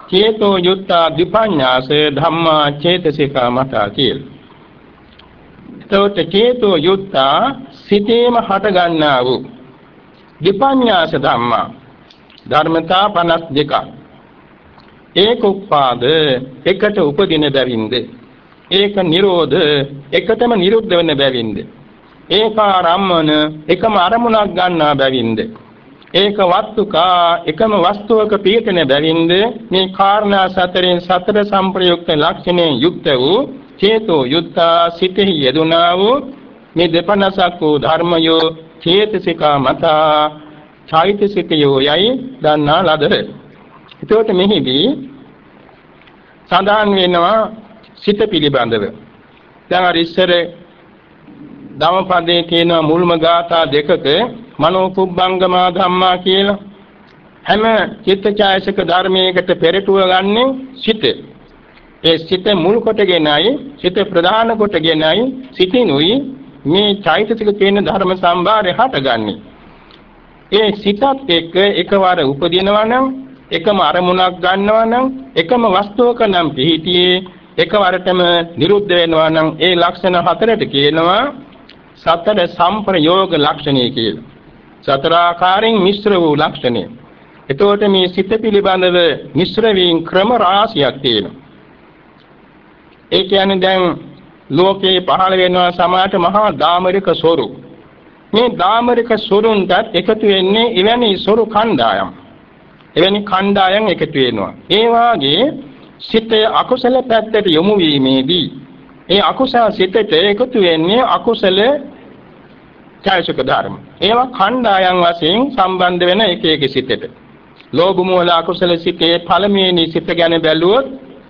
චේතෝ යුත්තා දීපඤ්ඤාස ධම්මා චේතසිකා මතා කියලා. එතකොට චේතෝ යුත්තා සිතේම හට ගන්නා වූ දීපඤ්ඤාස ධම්මා ධර්මතා 52ක් ඒක උපාද එකට උපදින බැවින්ද ඒක නිරෝධ එකතම නිරුද්ධ වෙන බැවින්ද ඒකාරම්මන එකම අරමුණක් ගන්නා බැවින්ද? ඒක වස්තුකා එකම වස්තුවක පිහිටන බැවින්ද? මේ කාරණා සතරෙන් සතර සම්ප්‍රයුක්ත ලක්ෂණයෙන් යුක්ත වූ චේතෝ යුත්තා සිතෙහි යෙදුනා වූ මේ දෙපනසක් වූ ධර්මයෝ චේතසිකා මතා චෛතසිකයෝ යයි දන්නා ලදර. එතකොට මෙහිදී සඳහන් වෙනවා සිත පිළිබඳව. දැන් අර ඉස්සර ධම්මපදයේ කියන මුල්ම ගාථා දෙකක මනෝ පුබ්බංගමා ධම්මා කියලා හැම චිත්තචෛතසික ධර්මයකට පෙරටුව ගන්නේ සිත. ඒ සිත මුල් කොටගෙනයි සිත ප්‍රධාන කොටගෙනයි සිතිනුයි මේ චෛතසික කියන ධර්ම සම්භාරය හටගන්නේ. ඒ සිතත් එක්ක එකවර උපදිනවා නම් එකම අරමුණක් ගන්නවා නම් එකම වස්තුවක නම් පිහිටියේ එකවරටම නිරුද්ධ වෙනවා නම් ඒ ලක්ෂණ හතරට කියනවා සතර සම්ප්‍රයෝග ලක්ෂණය කියලා. සතර ආකාරයෙන් මිශ්‍ර වූ ලක්ෂණය. එතකොට මේ සිත පිළිබඳව මිශ්‍ර වීම ක්‍රම රාශියක් තියෙනවා. ඒ කියන්නේ දැන් ලෝකේ පහළ වෙනවා සමාජ මහා දාමරික සොරු. මේ දාමරික සොරුන්ටත් එකතු වෙන්නේ එවැනි සොරු කණ්ඩායම්. එවැනි කණ්ඩායම් එකතු වෙනවා. ඒ වාගේ සිතේ අකුසල පැත්තට යොමු වීමේදී ඒ අකුසල සිතට එකතු වෙන්නේ අකුසල ඡායසක ධර්ම. ඒවා කණ්ඩායම් වශයෙන් සම්බන්ධ වෙන එක එක සිතට. ලෝභ මූල අකුසල සිතේ පළමුවෙනි සිත ගැන බැලුවොත්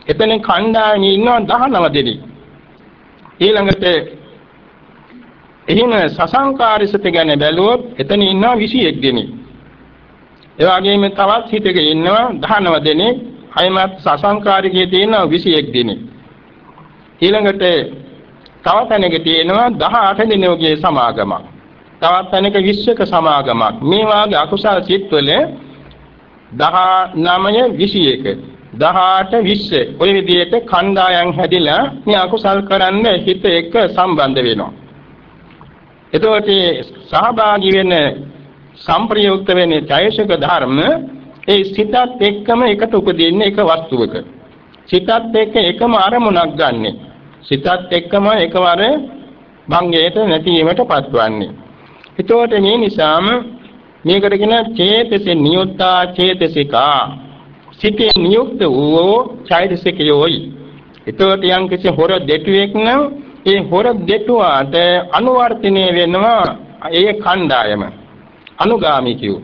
එතන කණ්ඩායම් ඉන්නවා 19 දෙනෙක්. ඊළඟට එහෙම සසංකාරිසිත ගැන බැලුවොත් එතන ඉන්නවා 21 දෙනෙක්. ඒ වගේම තවත් හිතක ඉන්නවා 19 දෙනෙක්. අයමත් සසංකාරිකයේ තියෙනවා 21 දෙනෙක්. ඊළඟට තව තැනක තියෙනවා 18 දෙනෙකුගේ සමාගමක්. තවත් තැනක 20ක සමාගමක්. මේ වාගේ අකුසල සිත්වල 19 21 18 20 ඔය විදිහට කණ්ඩායම් හැදිලා මේ අකුසල් කරන්න හිත එක්ක සම්බන්ධ වෙනවා. එතකොට සහභාගී වෙන සම්ප්‍රයුක්ත වෙන ඡයසක ධර්ම ඒ සිතත් එක්කම එකට උපදින්නේ එක වස්තුවක. සිතත් එක්ක එකම අරමුණක් ගන්නෙ. සිතත් එක්කම එකවර භංගයට නැතිවීමට පත්වන්නේ. එතකොට මේ නිසාම මේකට කියන චේතසේ නියුත්තා චේතසිකා සිතේ නියුක්ත වූ චෛතසිකයෝයි. එතකොට යම් කිසි හොර දෙටුවෙක් නම් ඒ හොර දෙටුවාට අනුවර්තනය වෙනවා ඒ කණ්ඩායම. අනුගාමිකයෝ.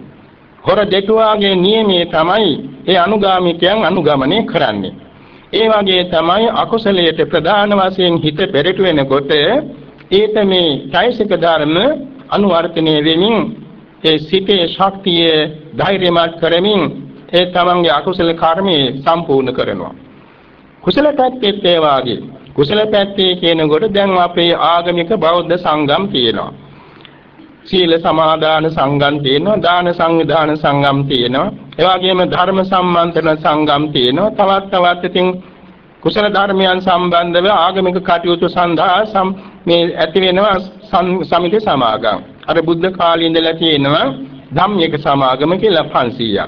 හොර දෙටුවාගේ නියමයේ තමයි ඒ අනුගාමිකයන් අනුගමනය කරන්නේ. ඒ වගේ තමයි අකුසලයට ප්‍රධාන වශයෙන් හිත පෙරට වෙනකොට ඒත මේ චෛතසික ධර්ම අනුවර්තනය වෙමින් ඒ සිතේ ශක්තිය ධෛර්යමත් කරමින් ඒ තමන්ගේ අකුසල කර්මයේ සම්පූර්ණ කරනවා. කුසල පැත්තෙත් ඒ වාගේ. කුසල පැත්තේ කියනකොට දැන් අපේ ආගමික බෞද්ධ සංගම් තියෙනවා. සීල සමාදාන සංගම් තියෙනවා, දාන සංවිධාන සංගම් තියෙනවා. ඒ වගේම ධර්ම සම්මන්ත්‍රණ සංගම් තියෙනවා. තවත් තවත් ඉතින් කුසල ධර්මයන් සම්බන්ධව ආගමික කටයුතු සඳහා මේ ඇති වෙනවා සමිති සමාගම්. අර බුද්ධ කාලේ ඉඳලා තියෙනවා ධම්මික සමාගම කියලා 500ක්.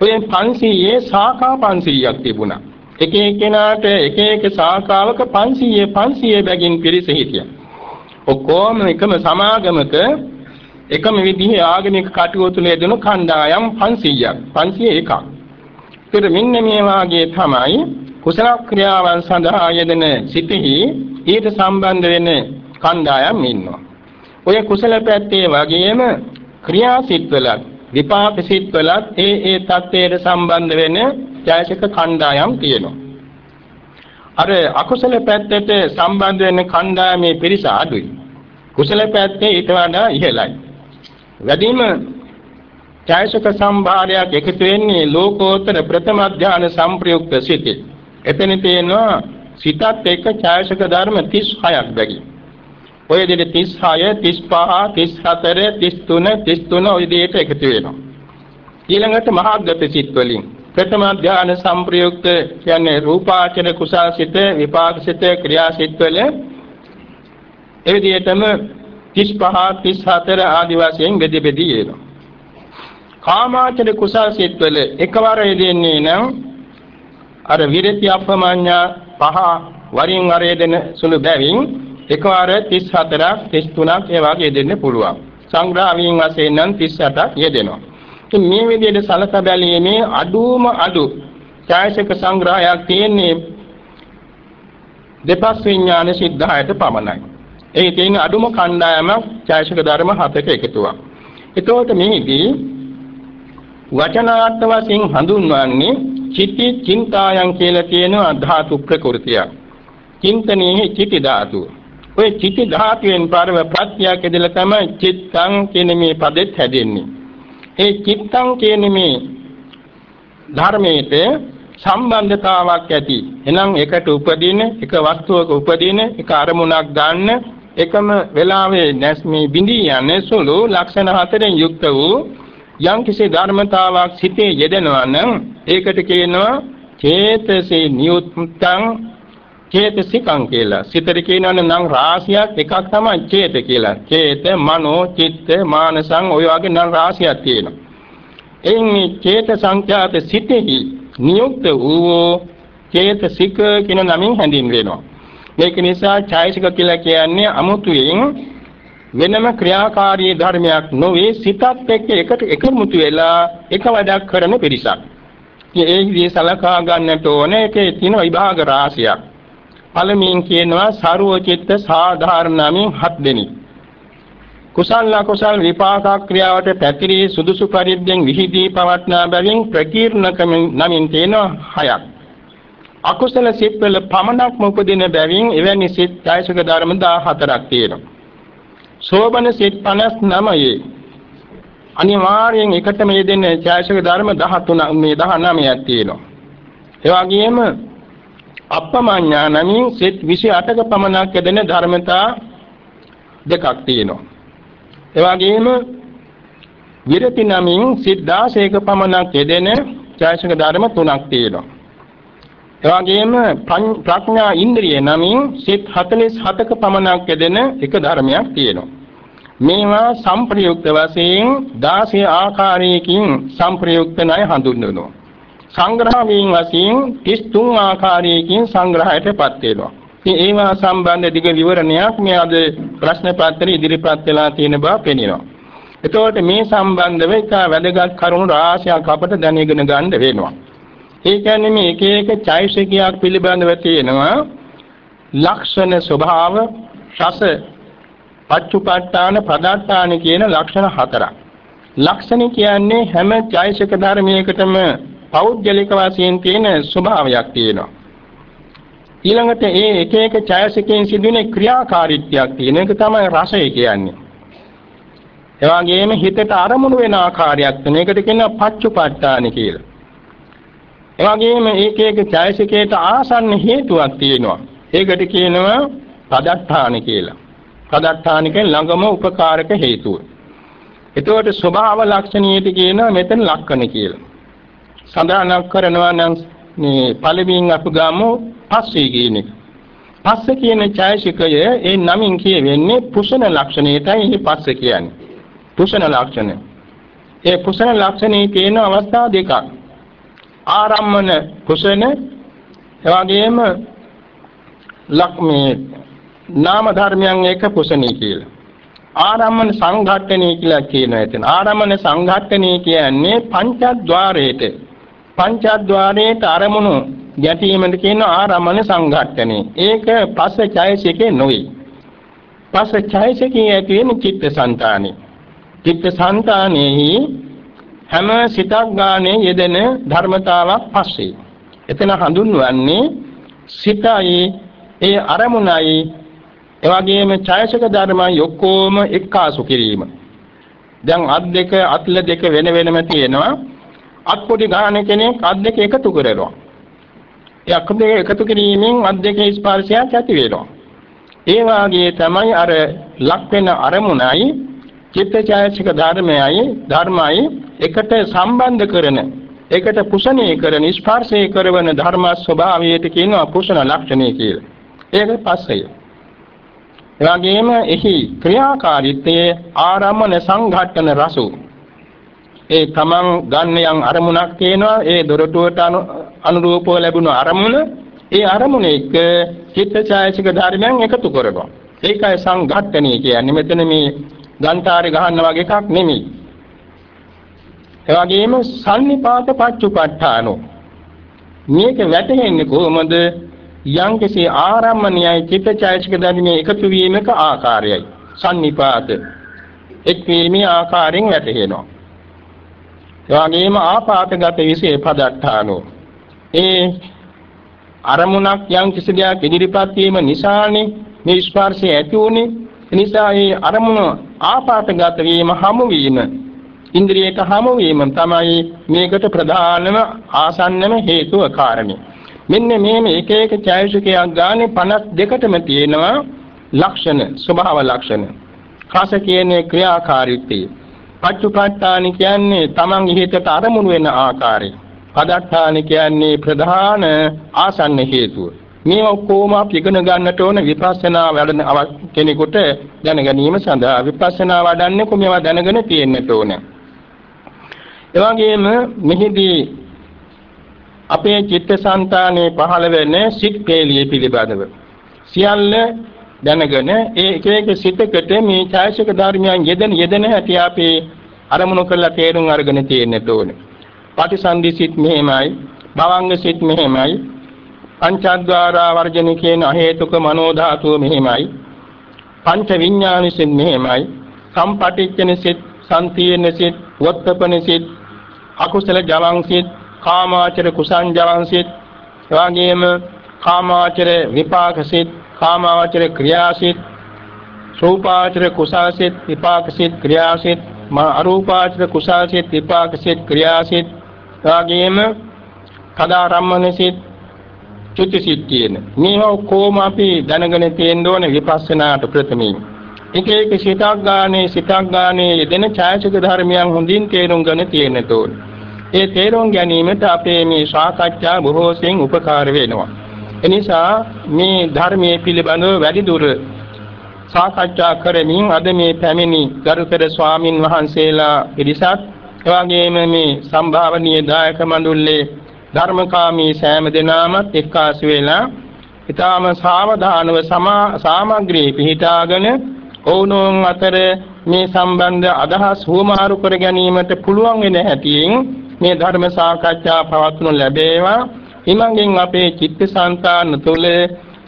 ඔය 500 ශාඛා 500ක් තිබුණා. එක එක්කෙනාට එක එක ශාඛාවක 500 500 බැගින් පිරිස හිටියා. ඔක්කොම එකම සමාගමක එකම විදිහේ ආගමික කටයුතු ලෙදෙන කණ්ඩායම් 500ක් 501ක්. ඒතර මෙන්න මේ වාගේ තමයි කුසල ක්‍රියාවන් සඳහා යෙදෙන සිටෙහි ඊට සම්බන්ධ වෙන කණ්ඩායම් ඉන්නවා. ඔය කුසල පැත්තේ වගේම ක්‍රියාසිටවලත් විපාක සිත්වලත් ඒ ඒ தත්ත්වයට සම්බන්ධ වෙන ඡායසික කණ්ඩායම් තියෙනවා. අර අකුසල පැත්තට සම්බන්ධ වෙන කණ්ඩායමේ පිරිස අඩුයි. කුසල පැත්තේ ඊට වඩා ඉහළයි. වැඩිම ඡායසික සම්භාරයක් එකතු වෙන්නේ ලෝකෝත්තර ප්‍රථම ඥාන සංප්‍රයුක්ත සිටේ. එතන තියෙනවා සිතත් එක්ක ඡායසික ධර්ම 36ක් බැගි. ඔය විදිහට 36 35 34 33 33 ඔය විදිහට එකතු වෙනවා. ඊළඟට මහාගත සිත් වලින් ප්‍රථම ධාන සංප්‍රයුක්ත කියන්නේ රූපාචර කුසාසිත විපාකසිත ක්‍රියාසිත වල ඒ විදිහටම 35 34 ආදි වශයෙන් බෙදි බෙදී එනවා. කාමාචර කුසාසිත වල එකවර යෙදෙන්නේ නම් අර විරති අප්‍රමාඤ්ඤා පහ වරින් වර යෙදෙන සුළු බැවින් එකවර 34ක් 33ක් ඒ වගේ දෙන්න පුළුවන්. සංග්‍රහයෙන් වශයෙන් නම් 38ක් යෙදෙනවා. ඉතින් මේ විදිහට සලක බැලීමේ අඩුම අඩු ඡායසක සංග්‍රහයක් තියෙන්නේ දෙපස් විඥාන සිද්ධායට පමණයි. ඒ තියෙන අඩුම කණ්ඩායමක් ඡායසක ධර්ම හතක එකතුවක්. එතකොට මේදී වචනාර්ථ වශයෙන් හඳුන්වන්නේ චිත්ති චින්තායන් කියලා කියන ධාතු ප්‍රකෘතිය. චින්තනයේ චිති ධාතුව. ඔය චිත්ත ධාතුවෙන් පරම ප්‍රත්‍යක් ඇදලා තමයි චිත්තං කියන මේ පදෙත් හැදෙන්නේ. ඒ චිත්තං කියන මේ ධර්මයේ සම්බන්ධතාවක් ඇති. එනම් එකට උපදින, එක වස්තුවක උපදින, එක අරමුණක් ගන්න, එකම වෙලාවේ නැස්මේ බිඳී යන්නේ සුළු ලක්ෂණ හතරෙන් යුක්ත වූ යම්කිසි ධර්මතාවක් සිටේ යෙදෙනවා නම් ඒකට කියනවා චේතසේ නියුත්තං චේතසිකං කියලා. සිතට කියනවනේ නම් රාශියක් එකක් තමයි චේත කියලා. චේත, මනෝ, චිත්ත, මානසං ඔය වගේ නම් රාශියක් තියෙනවා. එයින් මේ චේත සංඛ්‍යාත සිතෙහි නියුක්ත වූ චේතසික කියන නමින් හැඳින්වෙනවා. මේක නිසා ඡායසික කියලා කියන්නේ අමුතුවෙන් වෙනම ක්‍රියාකාරී ධර්මයක් නොවේ සිතත් එක්ක එකට එකමුතු වෙලා එක වැඩක් කරන පිරිසක්. ඒ විදිහේ සලකා ගන්නට ඕනේ ඒකේ තියෙන විභාග රාශියක්. පළමුවෙන් කියනවා ਸਰවචිත්ත සාධාරණ නමින් හත් දෙනෙක්. කුසල අකුසල විපාක ක්‍රියාවට පැතිරී සුදුසු පරිද්දෙන් විහිදී පවත්නා බැවින් ප්‍රකීර්ණකම නමින් තියෙනවා හයක්. අකුසල සිත් වල පමණක්ම උපදින බැවින් එවැනි සිත් ඡායසක ධර්ම 14ක් තියෙනවා. සෝබන සිත් 59යි. අනිවාර්යෙන් එකටම යෙදෙන ඡායසක ධර්ම 13 මේ 19ක් තියෙනවා. ඒ වගේම අප්පමඤ්ඤා නමින් සිත් 28ක පමණක් යෙදෙන ධර්මතා දෙකක් තියෙනවා. ඒ වගේම විරති නමින් සිත් 16ක පමණක් යෙදෙන ඡායසක ධර්ම තුනක් තියෙනවා. ඒ වගේම ප්‍රඥා ඉන්ද්‍රිය නමින් සිත් 47ක පමණක් යෙදෙන එක ධර්මයක් තියෙනවා. මේවා සංප්‍රයුක්ත වශයෙන් 16 ආකාරයකින් සංප්‍රයුක්ත ණය හඳුන්වනවා. සංග්‍රහ වීම වශයෙන් 33 ආකාරයකින් සංග්‍රහයටපත් වෙනවා. ඉතින් ඒවා සම්බන්ධ දිග විවරණයක් මේ අද ප්‍රශ්න පත්‍රය ඉදිරිපත් වෙලා තියෙන බව පෙනෙනවා. එතකොට මේ සම්බන්ධව එක වැදගත් කරුණු රාශියක් අපට දැනගෙන ගන්න වෙනවා. ඒ කියන්නේ මේ එක එක චෛසිකයක් පිළිබඳව තියෙනවා ලක්ෂණ ස්වභාව රස පච්චුපට්ඨාන පදාර්ථාන කියන ලක්ෂණ හතරක්. ලක්ෂණ කියන්නේ හැම චෛසික ධර්මයකටම පෞද්ගලික වශයෙන් තියෙන ස්වභාවයක් තියෙනවා. ඊළඟට ඒ එක එක ඡායසිකයෙන් සිදුවෙන ක්‍රියාකාරීත්වයක් තියෙන එක තමයි රසය කියන්නේ. ඒ වගේම හිතට අරමුණු වෙන ආකාරයක් තියෙන එකට කියනවා පච්චුපට්ඨාන කියලා. ඒ වගේම ඒක එක ඡායසිකයට ආසන්න හේතුවක් තියෙනවා. ඒකට කියනවා පදත්තාන කියලා. පදත්තාන කියන්නේ ළඟම උපකාරක හේතුව. එතකොට ස්වභාව ලක්ෂණීයට කියනවා මෙතන ලක්ෂණ කියලා. සඳහන් කරනවා නම් මේ පළවෙනින් අපි ගමු පස්සේ කියන එක. පස්ස කියන ඡායසිකය ඒ නමින් කියවෙන්නේ පුෂණ ලක්ෂණයටයි මේ පස්ස කියන්නේ. පුෂණ ලක්ෂණ. ඒ පුෂණ ලක්ෂණේ තියෙන අවස්ථා දෙකක්. ආරම්මන කුසන එවැගේම ලක්මේ නාම ධර්මයන් එක කුසනී කියලා. ආරම්මන සංඝට්ඨනී කියලා කියනවා එතන. ආරම්මන සංඝට්ඨනී කියන්නේ පංචද්වාරයේට පංචද්වාරයේට අරමුණු ගැටීමෙන් කියන ආරම්මන සංඝට්ඨනී. ඒක පස්ස ඡයසිකේ නොවේ. පස්ස ඡයසිකේ ඇති වෙන චිත්තසංතානෙ. චිත්තසංතානෙහි හැම සිතක් ගානේ යෙදෙන ධර්මතාවක් පස්සේ. එතන හඳුන්වන්නේ සිතයි ඒ අරමුණයි එවැගේම ඡායසක ධර්මයි ඔක්කොම එක්කාසු කිරීම. දැන් අත් දෙක අත්ල දෙක වෙන වෙනම තියෙනවා. අත් පොඩි ගන්න කෙනෙක් අත් දෙක එකතු කරනවා. ඒ අත් දෙක එකතු කිරීමෙන් අත් දෙකේ ස්පර්ශයක් ඇති වෙනවා. ඒ වාගේ තමයි අර ලක් වෙන අරමුණයි චිත්තචෛතසික ධර්මයයි ධර්මයි එකට සම්බන්ධ කරන එකට පුෂණය කරන ස්පර්ශය කරන ධර්ම ස්වභාවයට කියනවා පුෂණ ලක්ෂණය කියලා. ඒක පස්සය. එවැගේම එහි ක්‍රියාකාරීත්වයේ ආරම්මන සංඝට්ටන රසු ඒ තමන් ගන්න යම් අරමුණක් තියෙනවා ඒ දොරටුවට අනුරූපව ලැබුණු අරමුණ ඒ අරමුණ එක්ක චිත්තචෛතසික ධර්මයන් එකතු කරනවා. ඒකයි සංඝට්ටණී කියන්නේ. මෙතන මේ ගන්ටාරේ ගහන්න වගේ එකක් නෙමෙයි. ඒ වගේම සම්නිපාත පච්චුපට්ඨානෝ. මේක වැටෙන්නේ කොහොමද? යම්කිසි ආරම්මණයයි චිත්තචෛතසික ධර්මයේ එකතු වීමක ආකාරයයි. සම්නිපාත එක්වීමේ ආකාරයෙන් වැටහෙනවා. ඒ වගේම ආපාතගත විශේෂ පදට්ඨානෝ. ඒ අරමුණක් යම් කිසි දෙයක් ඉදිරිපත් වීම නිසානේ මේ ස්පර්ශය ඇති වුනේ නිසා මේ අරමුණ ආපාතගත වීම හමු වීම ඉන්ද්‍රියට හමු වීම තමයි මේකට ප්‍රධානම ආසන්නම හේතුව කාරණේ. මෙන්න මේම එක එක ඡායසුකයක් ගානේ 52ටම තියෙනවා ලක්ෂණ ස්වභාව ලක්ෂණ. කස කියන්නේ ක්‍රියාකාරීත්වය. පච්චුපට්ඨාන කියන්නේ Taman හිතට අරමුණු වෙන ආකාරය. පදත්තාන කියන්නේ ප්‍රධාන ආසන්න හේතුව. මේ ඔක්කොම අපි ඉගෙන ගන්නට ඕන විපස්සනා වැඩන කෙනෙකුට දැන ගැනීම සඳහා විපස්සනා වඩන්නේ කොහොමද දැනගෙන තියෙන්නට ඕන. එවැගේම මෙහිදී අපේ චිත්තසංතානයේ පහළ වෙන සිත් පේළිය පිළිබඳව සියල්ල දැනගෙන ඒ එක එක සිතකට මේ ඡායසික ධර්මයන් යෙදෙන යෙදෙන හැටි අපි අරමුණු කරලා තේරුම් අරගෙන තියෙන්නට ඕනේ. පටිසන්ධි සිත් මෙහෙමයි, භවංග සිත් මෙහෙමයි, පංචද්වාරා වර්ජන කියන අහේතුක මනෝ ධාතුව මෙහෙමයි, පංච විඥාන සිත් මෙහෙමයි, සම්පටිච්ඡන සිත්, සම්තියන සිත්, වත්තපන සිත්, අකුසල ජවං සිත්, කාමාචර කුසං ජවං සිත්, එවාගෙම කාමාචර විපාක සිත් කාමාවචර ක්‍රියාසිත රූපාවචර කුසාසිත විපාකසිත ක්‍රියාසිත මා අරූපාවචර කුසාසිත විපාකසිත ක්‍රියාසිත එවාගෙම කදාරම්මනසිත චුතිසිත කියන මේවා කොහොම අපි දැනගෙන තියෙන්න ඕනේ විපස්සනාට ප්‍රථමයෙන්. එක එක සිතක් ගානේ සිතක් ගානේ යෙදෙන ඡායසික ධර්මයන් හොඳින් තේරුම් ගන්න තියෙන්න ඕනේ. ඒ තේරුම් ගැනීමට අපේ මේ සාකච්ඡා බොහෝ සෙයින් උපකාර වෙනවා. එනිසා මේ ධර්මයේ පිළිබඳව වැඩි දුර සාකච්ඡා කරමින් අද මේ පැමිණි ගරුතර ස්වාමින් වහන්සේලා පිරිසත් එවාගෙම මේ සම්භාවනීය දායක මඬුල්ලේ ධර්මකාමී සෑම දෙනාමත් එක්කාසු වෙලා ඊටාම සාවධානව සාමග්‍රී පිහිටාගෙන ඔවුනොන් අතර මේ සම්බන්ධ අදහස් හුවමාරු කර ගැනීමට පුළුවන් වෙන හැටියෙන් මේ ධර්ම සාකච්ඡා පවත්වනු ලැබේවා. හිමංගෙන් අපේ චිත්තසංතාන තුළ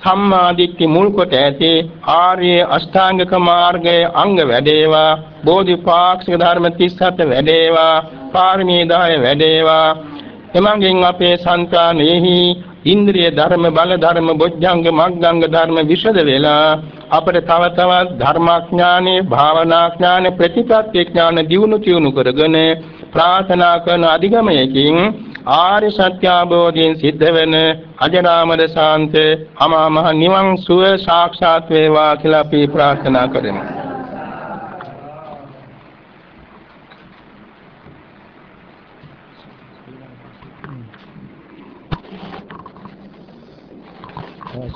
සම්මාදිට්ඨි මුල් කොට ඇති ආර්ය අෂ්ටාංගික මාර්ගයේ අංග වැඩේවා. බෝධිපාක්ෂික ධර්ම 37 වැඩේවා. පාරමී 10 වැඩේවා. එමංගෙන් අපේ සංකානෙහි ඉන්ද්‍රිය ධර්ම බල ධර්ම බොජ්ජංග මග්ගංග ධර්ම විෂද වෙලා අපට තව තවත් ධර්මාඥානෙ භාවනාඥානෙ ප්‍රතිපත්ති ඥාන දියුණු තියුණු කරගෙන ප්‍රාර්ථනා කරන අධිගමයකින් ආර්ය සත්‍ය අවබෝධයෙන් සිද්ධ වෙන අජරාමර ශාන්ත අමා මහ නිවන් සුව සාක්ෂාත් වේවා කියලා අපි ප්‍රාර්ථනා කරමු.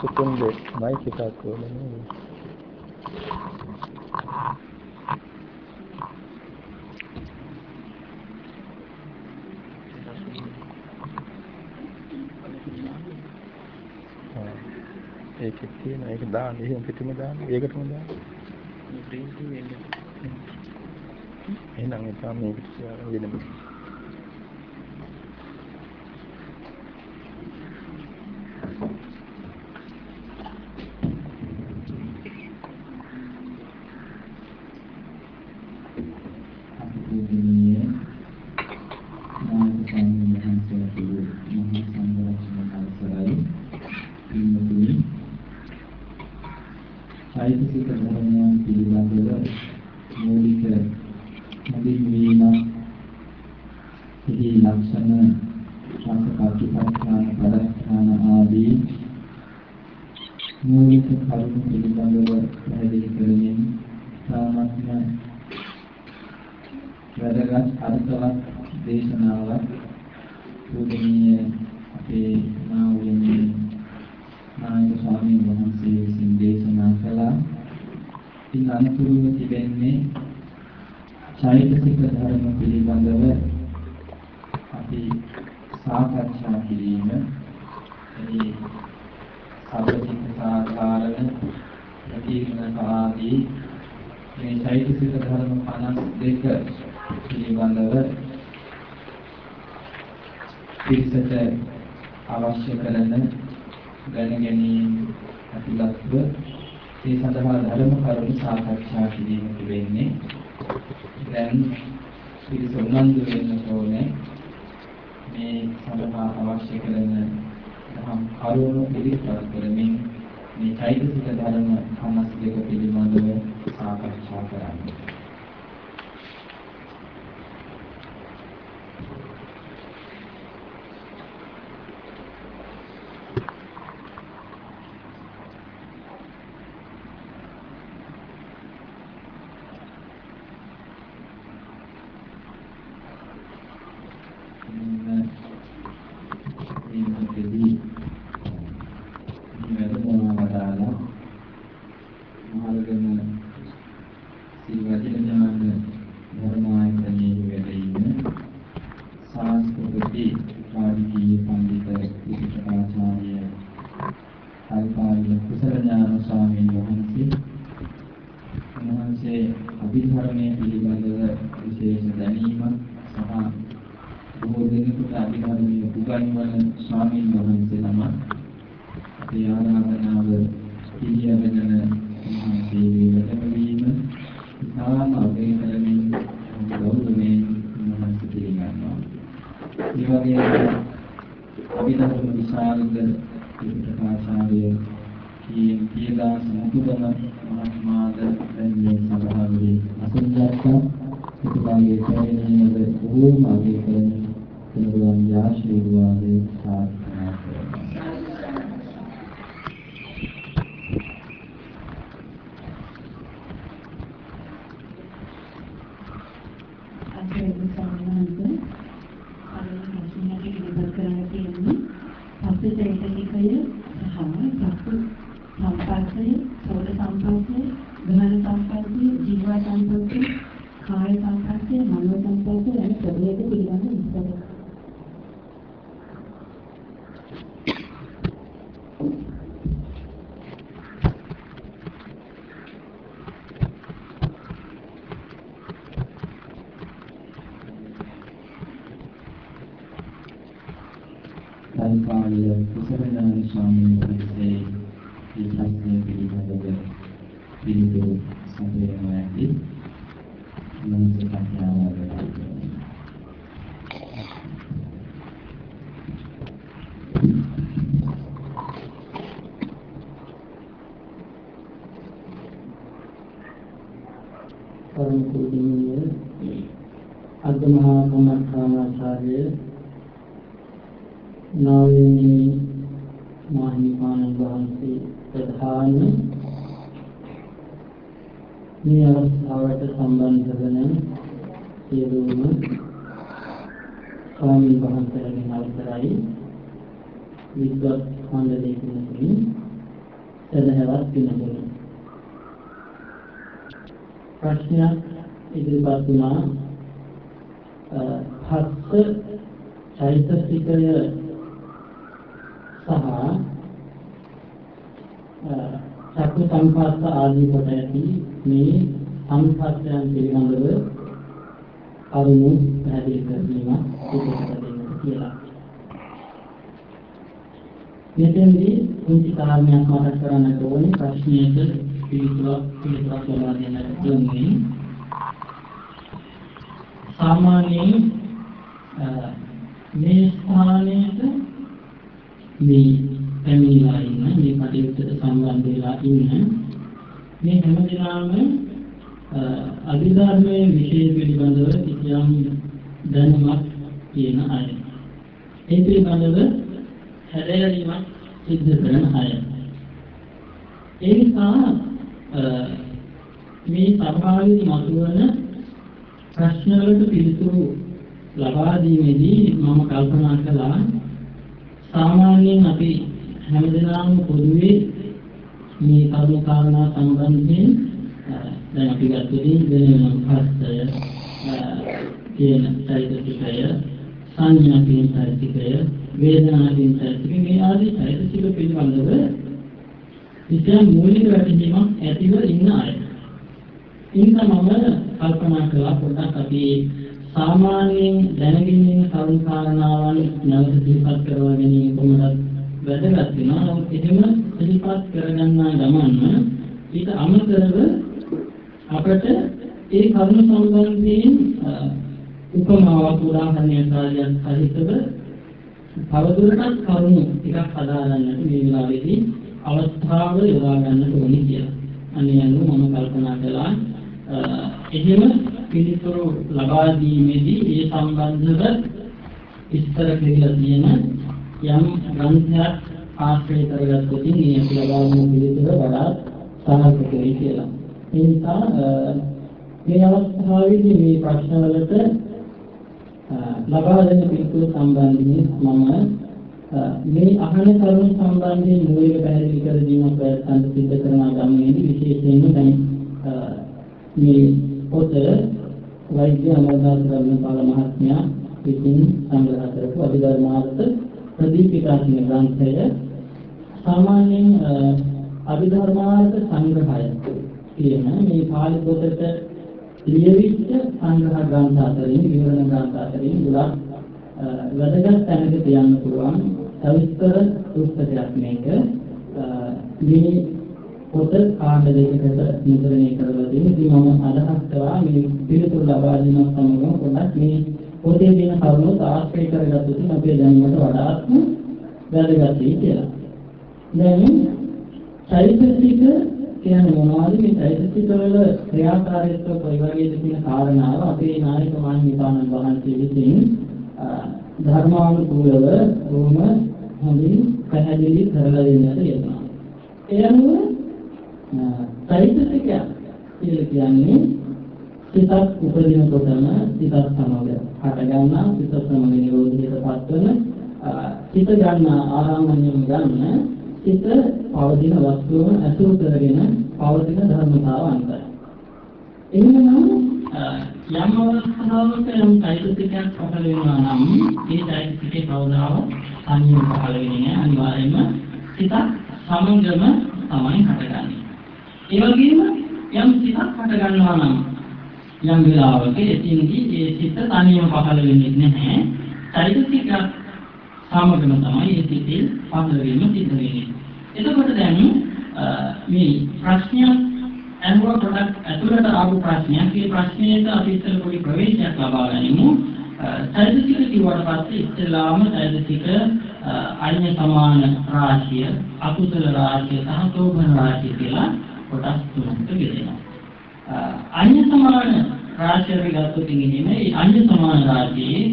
isso quando vai ficar tudo, né? ඒකෙත් තියෙන ඒක දාන්න එහෙම පිටිම දාන්න ඒකටම දාන්න එහෙනම් ඒ තමයි මේක කියලා වෙනම Thank you. පූජනීය නායක ස්වාමීන් වහන්සේට මහා සංඝරත්න අවසරයි පින්තුනි සායිතික ධර්මයන් පිළිබඳව මූලික හැඳින්වීමක් එහි ලක්ෂණ සංකප්පපත්තාන පදස්ථාන ආදී මූලික කරුණු පිළිබඳව පැහැදිලි කරමින් සාමත්ම වැදගත් අර්ථවත් දේශනාවක් පූජනීය අපේ මාවුලින් නායක ස්වාමීන් වහන්සේ විසින් දේශනා කළා. ඉන් අනුතුරුව තිබෙන්නේ චෛතසික ධර්ම පිළිබඳව අපි සාකච්ඡා කිරීම ඒ සබ්බචිත්තාකාරණ ප්‍රතිගුණ ආදී මේ චෛතසික ධර්ම 52 පිළිබඳව පිරිසට අවශ්‍ය කරන දැන ගැනීම ඇතුළත්ව ඒ සඳහා ධර්ම කරුණු සාකච්ඡා කිරීමට වෙන්නේ. දැන් පිරිස උනන්දු වෙන්න ඕනේ. මේ සඳහා අවශ්‍ය කරන දහම් කරුණු පිළිපද කරමින් මේ චෛතසික ධර්ම සමස්තක පිළිබඳව සාකච්ඡා කරන්නේ. නාමයේ මාහිමානන් වහන්සේ ප්‍රධාන මේ අවස්ථාවට සම්බන්ධ වන සියලුම ස්වාමීන් වහන්සේලාගෙන් අවසරයි. විද්වත් හොඳ දෙකිනුතුනි සදහවත් දිනවල ප්‍රශ්නයක් ඉදිරිපත් වුණා. හත්ස චෛතසිකය අක්ෂ සංඛාත ආදී කොට ඇති මේ සංඛාතයන් පිළිබඳව අරුණු පැහැදිලි කිරීම උපකාරී කියලා. මෙතෙන්දී කුංචි කාරණයක් මතක් කරගන්න ඕනේ ප්‍රශ්නයක පිළිතුරක් පිළිතුරක් ලබා දෙන්නට දුන්නේ. සාමාන්‍යයෙන් මේ ස්ථානයේ මේ පැමිණිලා මේ කටයුත්තට සම්බන්ධ වෙලා ඉන්න මේ හැම දිනම අභිධර්මයේ විෂය පිළිබඳව කිසියම් දැනුමක් තියෙන අය. ඒ පිළිබඳව හැදෑරීමක් සිද්ධ කරන අය. ඒ නිසා මේ සභාවේ මතුවන ප්‍රශ්න වලට පිළිතුරු ලබා දීමේදී මම කල්පනා කළා සාමාන්‍යයෙන් අපි හැමදෙනාම පොදුවේ මේ කර්ම කාරණා සම්බන්ධයෙන් දැන් අපි ගත්තදී වෙන පස්තය කියන සායිතිකය සංඥා කියන සායිතිකය වේදනා කියන සායිතිකය මේ ආදී සායිතික පිළිබඳව ඉතා මූලික වැටහීමක් ඇතිව ඉන්න අය. ඉන්නමම කල්පනා කළා පොඩ්ඩක් අපි සාමාන්‍යයෙන් දැනගෙන ඉන්න කරුණු කාරණාවන් නැවත සිහිපත් කරවා ගැනීම කොහොමද වැදගත් වෙනවා. නමුත් එහෙම සිහිපත් කරගන්නා ගමන්ම ඊට අමතරව අපට ඒ කර්ම සම්බන්ධයෙන් උපමාවක් උදාහරණයක් ආදියන් සහිතව පළදුරටත් කරුණු ටිකක් හදාගන්නට මේ වෙලාවේදී අවස්ථාව යොදා ගන්න ඕනේ කියලා. අනේ අනුව මම කල්පනා කළා එහෙම පිළිතුරු ලබා දීමේදී ඒ සම්බන්ධව විස්තර කියලා තියෙන යම් ග්‍රන්ථයක් ආශ්‍රය කරගත්තොත් මේ අපි ලබා ගන්න පිළිතුර වඩා සාර්ථක වෙයි කියලා. ඒ නිසා මේ අවස්ථාවේදී මේ ප්‍රශ්නවලට ලබා දෙන පිළිතුරු සම්බන්ධයෙන් මම මේ අහන කරුණු සම්බන්ධයෙන් මූලික පැහැදිලි කර දීමක් ප්‍රයත්න සිදු කරන ගමනේදී විශේෂයෙන්ම දැන් මේ පොත වෛද්‍ය අමරදාස රත්නපාල මහත්මයා විසින් සංග්‍රහ කරපු අභිධර්මාර්ථ ප්‍රදීපිකා කියන ග්‍රන්ථය සාමාන්‍යයෙන් අභිධර්මාර්ථ සංග්‍රහය කියන මේ පාලි පොතට ලියවිච්ච සංග්‍රහ ග්‍රන්ථ අතරින් විවරණ ග්‍රන්ථ අතරින් ගොඩක් වැදගත් තැනක තියන්න පුළුවන් සවිස්තර පුස්තකයක් මේක මේ පොත කාණ්ඩ දෙකකට මුද්‍රණය කරලා තියෙනවා. ඉතින් මම අදහස් කළා මේ පිළිතුරු ලබා දෙන සමගම පොඩ්ඩක් මේ පොතේ තියෙන කරුණු ආශ්‍රය කරගත්තොත් අපේ දැනුමට වඩාත්ම වැදගත් වෙයි කියලා. දැන් චෛතසික කියන්නේ මොනවද මේ චෛතසික වල ක්‍රියාකාරීත්ව පරිවර්ගයේ තියෙන කාරණාව අපේ නායක මාහිමිපාණන් වහන්සේ විසින් ධර්මානුකූලව රෝම හොඳින් පැහැදිලි කරලා දෙන්නට යෙදුණා. ඒ අනුව චෛතසික කියලා කියන්නේ සිතක් උපදිනකොටම සිතක් සමග හට ගන්නා සිත සමග නිරෝධයටපත් වෙන සිත ගන්න ආරාමණයෙන් ගන්න සිත පවතින වස්තුව ඇසුරු කරගෙන පවතින ධර්මතාව අන්තයි. එහෙනම් යම් අවස්ථාවක යම් චෛතසිකයක් පහළ වෙනවා නම් ඒ චෛතසිකේ කවදාව සංයම පහළ වෙන්නේ නැහැ අනිවාර්යයෙන්ම සිතක් සමගම තමයි හටගන්නේ. ඒ වගේම යම් සිතක් හට ගන්නවා නම් යම් වෙලාවක එතින්දී ඒ සිත තනියම පහළ වෙන්නේ නැහැ. චෛතසික සමගම තමයි ඒ සිතේ පහළ වීම සිද්ධ වෙන්නේ. එතකොට දැන් මේ ප්‍රශ්නයක් අනුව පොඩක් ඇතුළට ආපු ප්‍රශ්නයක්. මේ ප්‍රශ්නයට අපි ඉස්සෙල් පොඩි ප්‍රවේශයක් ලබා ගනිමු. චෛතසික කිව්වට පස්සේ ඉස්සෙල්ලාම චෛතසික අඤ්ඤ සමාන රාශිය, අකුසල රාශිය සහ සෝභන රාශිය කියලා කොටස් තුනකට බෙදෙනවා. අඤ්ඤ සමාන රාශිය ගත්තොත් ඉන්නේ මේ අඤ්ඤ සමාන රාශියේ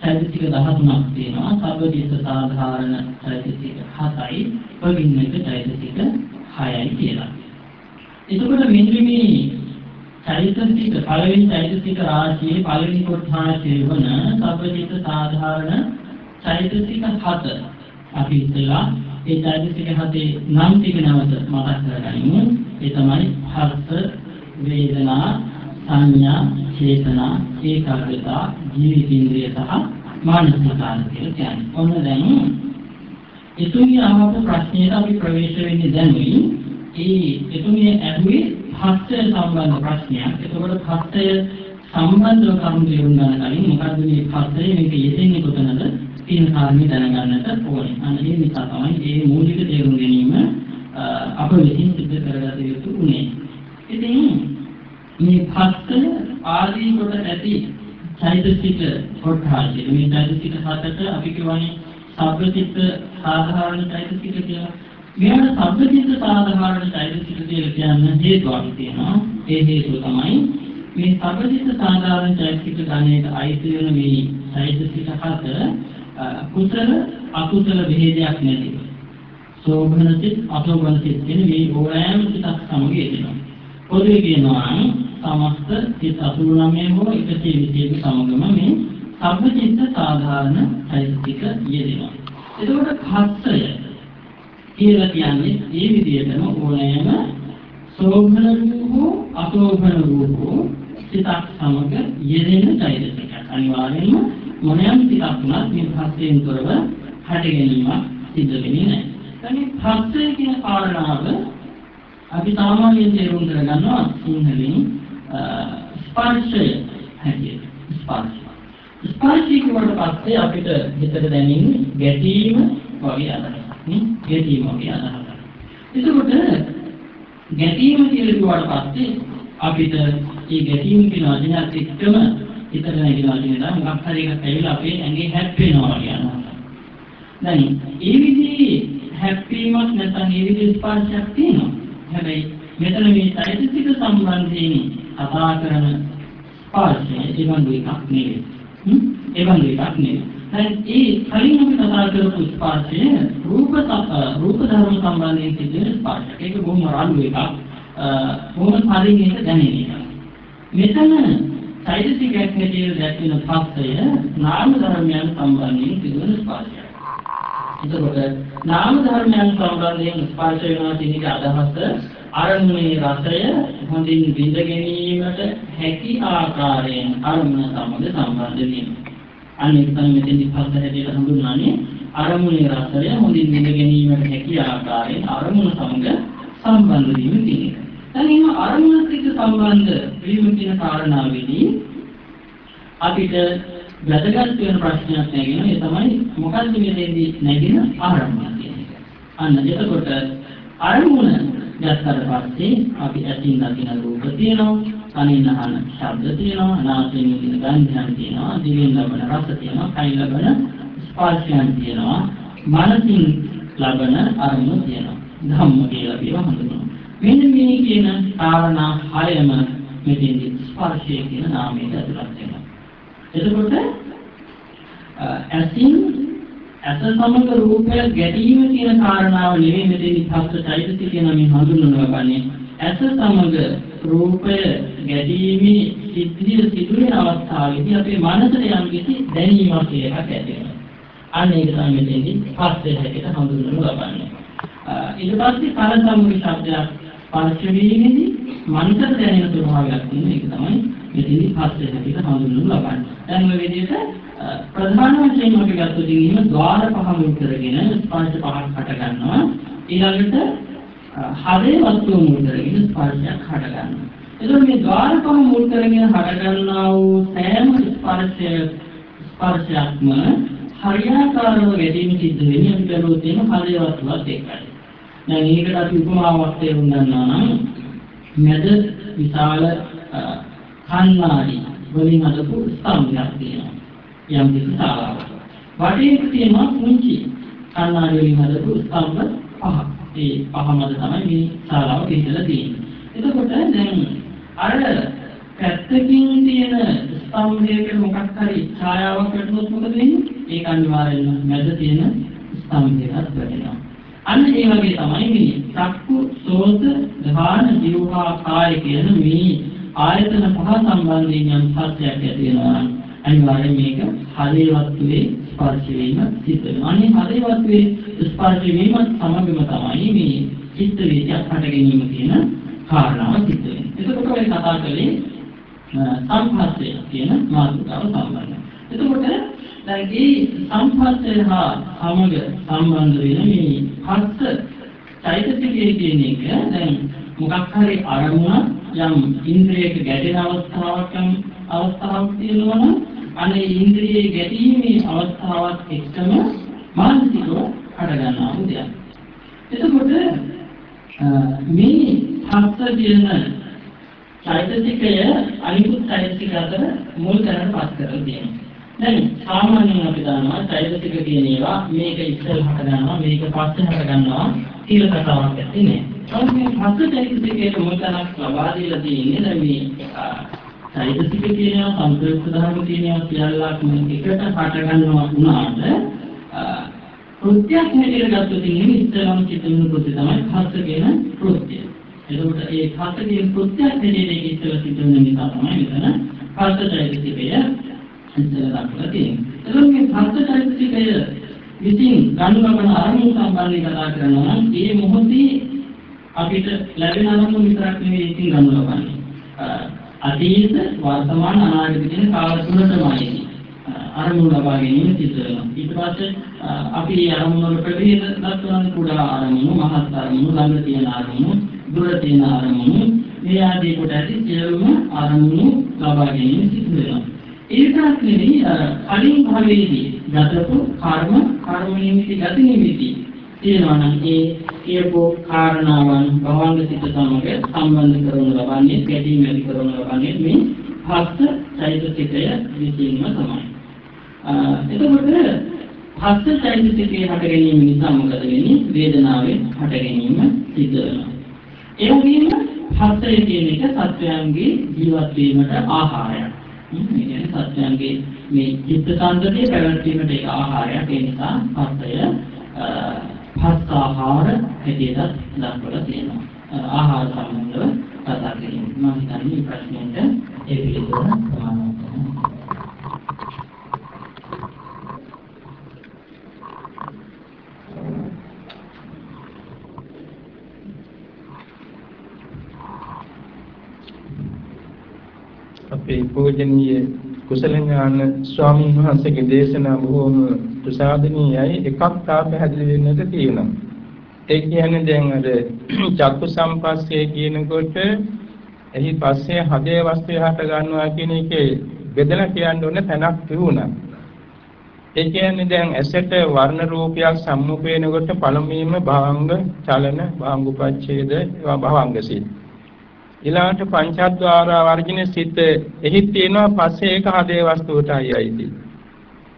චෛතසික 13ක් තියෙනවා. සබ්බදිස්ස සාධාරණ චෛතසික 7යි, පවින්නක චෛතසික 6යි කියලා. එතකොට මෙන්න මේ චෛතසික පළවෙනි චෛතසික රාශියේ පළවෙනි කොටස වන සබ්බදිස්ස සාධාරණ චෛතසික 7 අපි ඉතලා ඒ චෛතසික හතේ නම් ටික නැවත මතක් කරගනිමු. ඒ තමයි හර්ථ, වේදනා, සංඥා, චේතනා, ඒකාග්‍රතා, ජීවිතින්ද්‍රිය සහ මානසිකාර කියලා කියන්නේ. ඔන්න දැන් එතුමිය අහපු ප්‍රශ්නයට අපි ප්‍රවේශ වෙන්නේ දැනුයි. ඒ එතුමිය ඇහුවේ හස්තය සම්බන්ධ ප්‍රශ්නයක්. ඒකවල හස්තය සම්බන්ධව කරුණු තේරුම් ගන්න කලින් මොකද්ද මේ හස්තය මේක යෙදෙන්නේ කොතනද? කියන කාරණේ දැනගන්නට ඕනේ. අන්න ඒ නිසා තමයි මේ මූලික තේරුම් ගැනීම අප විසින් සිදු කරගත යුතු උනේ. ඉතින් මේ පස්තය ආදී කොට ඇති චෛතසික කොටහයි. මේ චෛතසික හතට අපි කියවනේ සබ්බචිත්ත සාධාරණ චෛතසික කියලා. මේවට සබ්බචිත්ත සාධාරණ චෛතසික කියලා කියන්න හේතුවක් තියෙනවා. ඒ හේතුව තමයි මේ සබ්බචිත්ත සාධාරණ චෛතසික ගණයට අයිති වෙන මේ චෛතසික හත කුසල අකුසල භේදයක් නැතිව සෝභන සිත් අසෝභන සිත් කියන මේ ඕනෑම සිතක් සමග යෙදෙනවා. පොදුවේ කියනවා සමස්ත සිත 89 හෝ 120 සමගම මේ සබ්බචිත්ත සාධාරණ චෛතසික යෙදෙනවා. එතකොට පස්සය කියලා කියන්නේ මේ විදිහටම ඕනෑම සෝභන රූපෝ අසෝභන රූපෝ සිතක් සමග යෙදෙන චෛතසිකයක්. අනිවාර්යයෙන්ම මොනෑම සිතක් වුණත් මේ පස්සෙන් තොරව හට ගැනීමක් සිද්ධ වෙන්නේ නැහැ. එතනින් පස්සය කියන කාරණාව අපි සාමාන්‍යයෙන් තේරුම් කරගන්නවා සිංහලෙන් ස්පර්ශය හැටියට. ස්පර්ශය. ස්පර්ශය කියවට පස්සේ අපිට හිතට දැනෙන්නේ ගැටීම වගේ අදහසක්. ගැටීම වගේ අදහසක්. එතකොට ගැටීම කියලා කිව්වට පස්සේ අපිට මේ ගැටීම කියන වචනයත් එක්කම හිතට නැගිලා කියනවා මොකක් හරි එකක් ඇවිල්ලා අපේ ඇඟේ හැප්පෙනවා කියන දැන් ඒ විදිහේ හැප්පීමක් නැත්නම් ඒ විදිහේ ස්පර්ශයක් තියෙනවා. හැබැයි මෙතන මේ චෛතසික සම්බන්ධයෙන් කතා කරන ස්පර්ශය ඒ වගේ එකක් නෙවෙයි. හ්ම්? ඒ වගේ එකක් නෙවෙයි. දැන් ඒ කලින් අපි කතා කරපු ස්පර්ශය රූප රූප ධර්ම සම්බන්ධයෙන් සිදුවෙන ස්පර්ශයක්. ඒක බොහොම රළු එකක්. බොහොම කලින් ඒක දැනෙන එකක්. මෙතන චෛතසිකයක් හැටියට දැක්වෙන පස්සය නාම ධර්මයන් සම්බන්ධයෙන් සිදුවන ස්පර්ශයක්. එතකොට නාම ධර්මයන් සම්බන්ධයෙන් ස්පර්ශ වෙනවා කියන එක අදහස අරමුණේ රසය හොඳින් විඳ ගැනීමට හැකි ආකාරයෙන් අරමුණ සමග සම්බන්ධ වීම. අනිත් තමයි මෙතෙන්දි පස්ස හැටියට හඳුන්වන්නේ අරමුණේ රසය හොඳින් විඳ ගැනීමට හැකි ආකාරයෙන් අරමුණ සමග සම්බන්ධ වීම කියන එක. දැන් මේ අරමුණත් එක්ක සම්බන්ධ වීම කියන කාරණාවේදී අපිට වැදගත් වෙන ප්‍රශ්නයක් නැගෙනවා ඒ තමයි මොකද්ද මෙතෙන්දී නැගෙන ආරම්භය කියන එක. අන්න එතකොට අරමුණ දැක්කට පස්සේ අපි ඇතින් දකින රූප තියෙනවා, කනින් අහන ශබ්ද තියෙනවා, නාසයෙන් විඳින ගන්ධයන් තියෙනවා, දිවෙන් ලබන රස තියෙනවා, කයින් ලබන ස්පර්ශයන් තියෙනවා, මනසින් ලබන අරමුණු තියෙනවා. ධම්ම කියලා ඒවා හඳුන්වනවා. මෙන්න මේ කියන කාරණා හයම මෙතෙන්දී ස්පර්ශය කියන නාමයට ඇතුළත් වෙනවා. එතකොට ඇසින් ඇස සමග රූපය ගැටීම කියන කාරණාව නෙවෙයි මෙතෙන්දි පස්ස චෛතසික කියන මේ හඳුන්වනවා ගන්නේ. ඇස සමග රූපය ගැටීමේ සිද්ධිය සිදුවෙන අවස්ථාවේදී අපේ මනසට යම් කිසි දැනීමක් එකක් ඇති වෙනවා. අන්න ඒක තමයි මෙතෙන්දි පස්සේ හැටියට හඳුන්වනු ලබන්නේ. ඊට පස්සේ කල සමග ශබ්දයක් ස්පර්ශ වීමේදී මනසට දැනෙන ස්වභාවයක් තියෙන එක තමයි මෙතනදි පස්සේ හැටියට හඳුන්වනු ලබන්නේ. දැන් මේ විදිහට ප්‍රධාන වශයෙන් අපි ගත්තොත් එහෙම ద్వාර පහම උතරගෙන ස්පර්ශ පහක් හට ගන්නවා. ඊළඟට හදේ වස්තුව මුල් කරගෙන ස්පර්ශයක් හට ගන්නවා. එතකොට මේ ద్వාර පහ මුල් කරගෙන හට ගන්නා වූ සෑම ස්පර්ශය ස්පර්ශයක්ම හරියාකාරව වැඩිම සිද්ධ වෙන්නේ අපි කරුවොත් එහෙම හදේ වස්තුවත් එක්කයි. දැන් මේකට අපි උපමාවක් තේරුම් ගන්නවා නම් මැද විශාල කන්නාඩි වලින් හදපු ස්තම්භයක් තියෙනවා. යම් කිසි ශාලාවක්. වටේ තියෙනවා කුංචි කන්නාඩි වලින් හදපු ස්තම්භ පහක්. ඒ පහ මත තමයි මේ ශාලාව පිටලා තියෙන්නේ. එතකොට දැන් අර පැත්තකින් තියෙන ස්තම්භයක මොකක් හරි ඡායාවක් වැටුනොත් මොකද වෙන්නේ? ඒක අනිවාර්යෙන්ම මැද තියෙන ස්තම්භයකට වැටෙනවා. අන්න ඒ වගේ තමයි මේ චක්කු සෝත ධාන ජීවහා කාය කියන මේ ආයතන පහ සම්බන්ධයෙන් යම් සත්‍යයක් ඇති වෙනවා නම් අනිවාර්යෙන් මේක හදේ වස්තුවේ ස්පර්ශ වීම සිද්ධ වෙනවා. අනේ හදේ වස්තුවේ ස්පර්ශ වීම සමගම තමයි මේ චිත්ත වේදයක් හට ගැනීම කියන කාරණාව සිද්ධ වෙන්නේ. එතකොට ඔය කතා කළේ සම්පස්සය කියන මාතෘකාව සම්බන්ධයි. එතකොට දැන් මේ සම්පස්සය හා සමග සම්බන්ධ වෙන මේ හස්ත චෛතසිකයේ කියන එක දැන් මොකක් හරි අරමුණ යම් ඉන්ද්‍රියක ගැටෙන අවස්ථාවක් යම් අවස්ථාවක් තියෙනවා නම් අනේ ඉන්ද්‍රියේ ගැටීමේ අවස්ථාවත් එක්කම මානසිකව හට ගන්නා දෙයක්. එතකොට මේ හස්ත කියන චෛතසිකය අනිකුත් චෛතසික අතර මුල් තැනට පත් කරලා තියෙනවා. දැන් සාමාන්‍යයෙන් අපි දන්නවා චෛතසික කියන ඒවා මේක ඉස්සෙල් හට ගන්නවා මේක පස්සේ හට ගන්නවා කියලා කතාවක් ඇත්තේ නෑ. නමුත් මේ පස්සේ චෛතසිකයේ මුල් තැනක් ලබා දීලා තියෙන්නේ දැන් මේ චෛතසික කියනවා සංකල්ප ධර්ම කියනවා සියල්ලක්ම එකට හට ගන්නවා වුණාට කෘත්‍යයක් හැටියට ගත්තොත් ඉන්නේ ඉස්සෙල්ලාම චිතන කෘත්‍ය තමයි පස්ස කියන කෘත්‍යය. එතකොට ඒ පස්ස කියන කෘත්‍යයක් හැටියට ඉස්සෙල්ලා සිදුවෙන නිසා තමයි මෙතන පස්ස චෛතසිකය ඉස්සෙල්ලා දක්වලා තියෙන්නේ. එතකොට මේ පස්ස චෛතසිකය විසින් ගන්න ලබන අරමුණු සම්බන්ධව කතා කරනවා නම් ඒ මොහොතේ අපිට ලැබෙන අරමුණු විතරක් නෙවෙයි ඉතින් ගන්න ලබන්නේ. අතීත වර්තමාන අනාගත කියන කාල තුනටමයි අරමුණු ලබා ගැනීම සිද්ධ වෙනවා. ඊට පස්සේ අපි අරමුණු වල ප්‍රභේද දක්වන කුඩා අරමුණු, මහත් අරමුණු, ළඟ තියෙන අරමුණු, දුර තියෙන අරමුණු මේ ආදී කොට ඇති සියලුම අරමුණු ලබා ගැනීම සිද්ධ වෙනවා. ඒකත් නෙවෙයි කලින් භවයේදී ගතපු කර්ම, කර්ම නිමිති, ගති නිමිති තියෙනවා නම් ඒ කියපෝ කාරණාවන් භවංග සිත සමග සම්බන්ධ කරන ලබන්නේ ගැටීම් ඇති කරන ලබන්නේ මේ හස්ත චෛතසිකය විසින්ම තමයි. එතකොට හස්ත චෛතසිකයේ හට ගැනීම නිසා මොකද වෙන්නේ? වේදනාවෙන් හට ගැනීම සිද්ධ වෙනවා. ඒ වගේම හස්තය කියන එක සත්වයන්ගේ ජීවත් වීමට ආහාරයක්. මේ කියන්නේ සත්වයන්ගේ මේ චිත්ත සංගතිය පැවැත්වීමට ඒක ආහාරයක්. ඒ නිසා හස්තය හස්ත ආහාර හැටියට දක්වලා තියෙනවා. ආහාර සම්බන්ධව කතා කිරීම. මම හිතන්නේ මේ ප්‍රශ්නෙට ඒ පිළිතුර සමානයි. අපේ පූජනීය කුසල ඥාන ස්වාමීන් වහන්සේගේ දේශනා බොහෝම ප්‍රසාදනීයයි එකක් තා පැහැදිලි වෙන්නට තියෙනවා. ඒ කියන්නේ දැන් අර චක්කු සම්පස්සේ කියනකොට එහි පස්සේ හදේ වස්තුව හට ගන්නවා කියන එකේ බෙදලා කියන්න ඕනේ තැනක් තිබුණා. ඒ කියන්නේ දැන් ඇසට වර්ණ රූපයක් සම්මුඛ වෙනකොට පළමුවෙන්ම භාංග චලන භාංග උපච්ඡේද ඒවා භාංග සිත්. ඊළඟට පංචද්වාර වර්ජින සිත් එහි තියෙනවා පස්සේ ඒක හදේ වස්තුවටයි අයිති.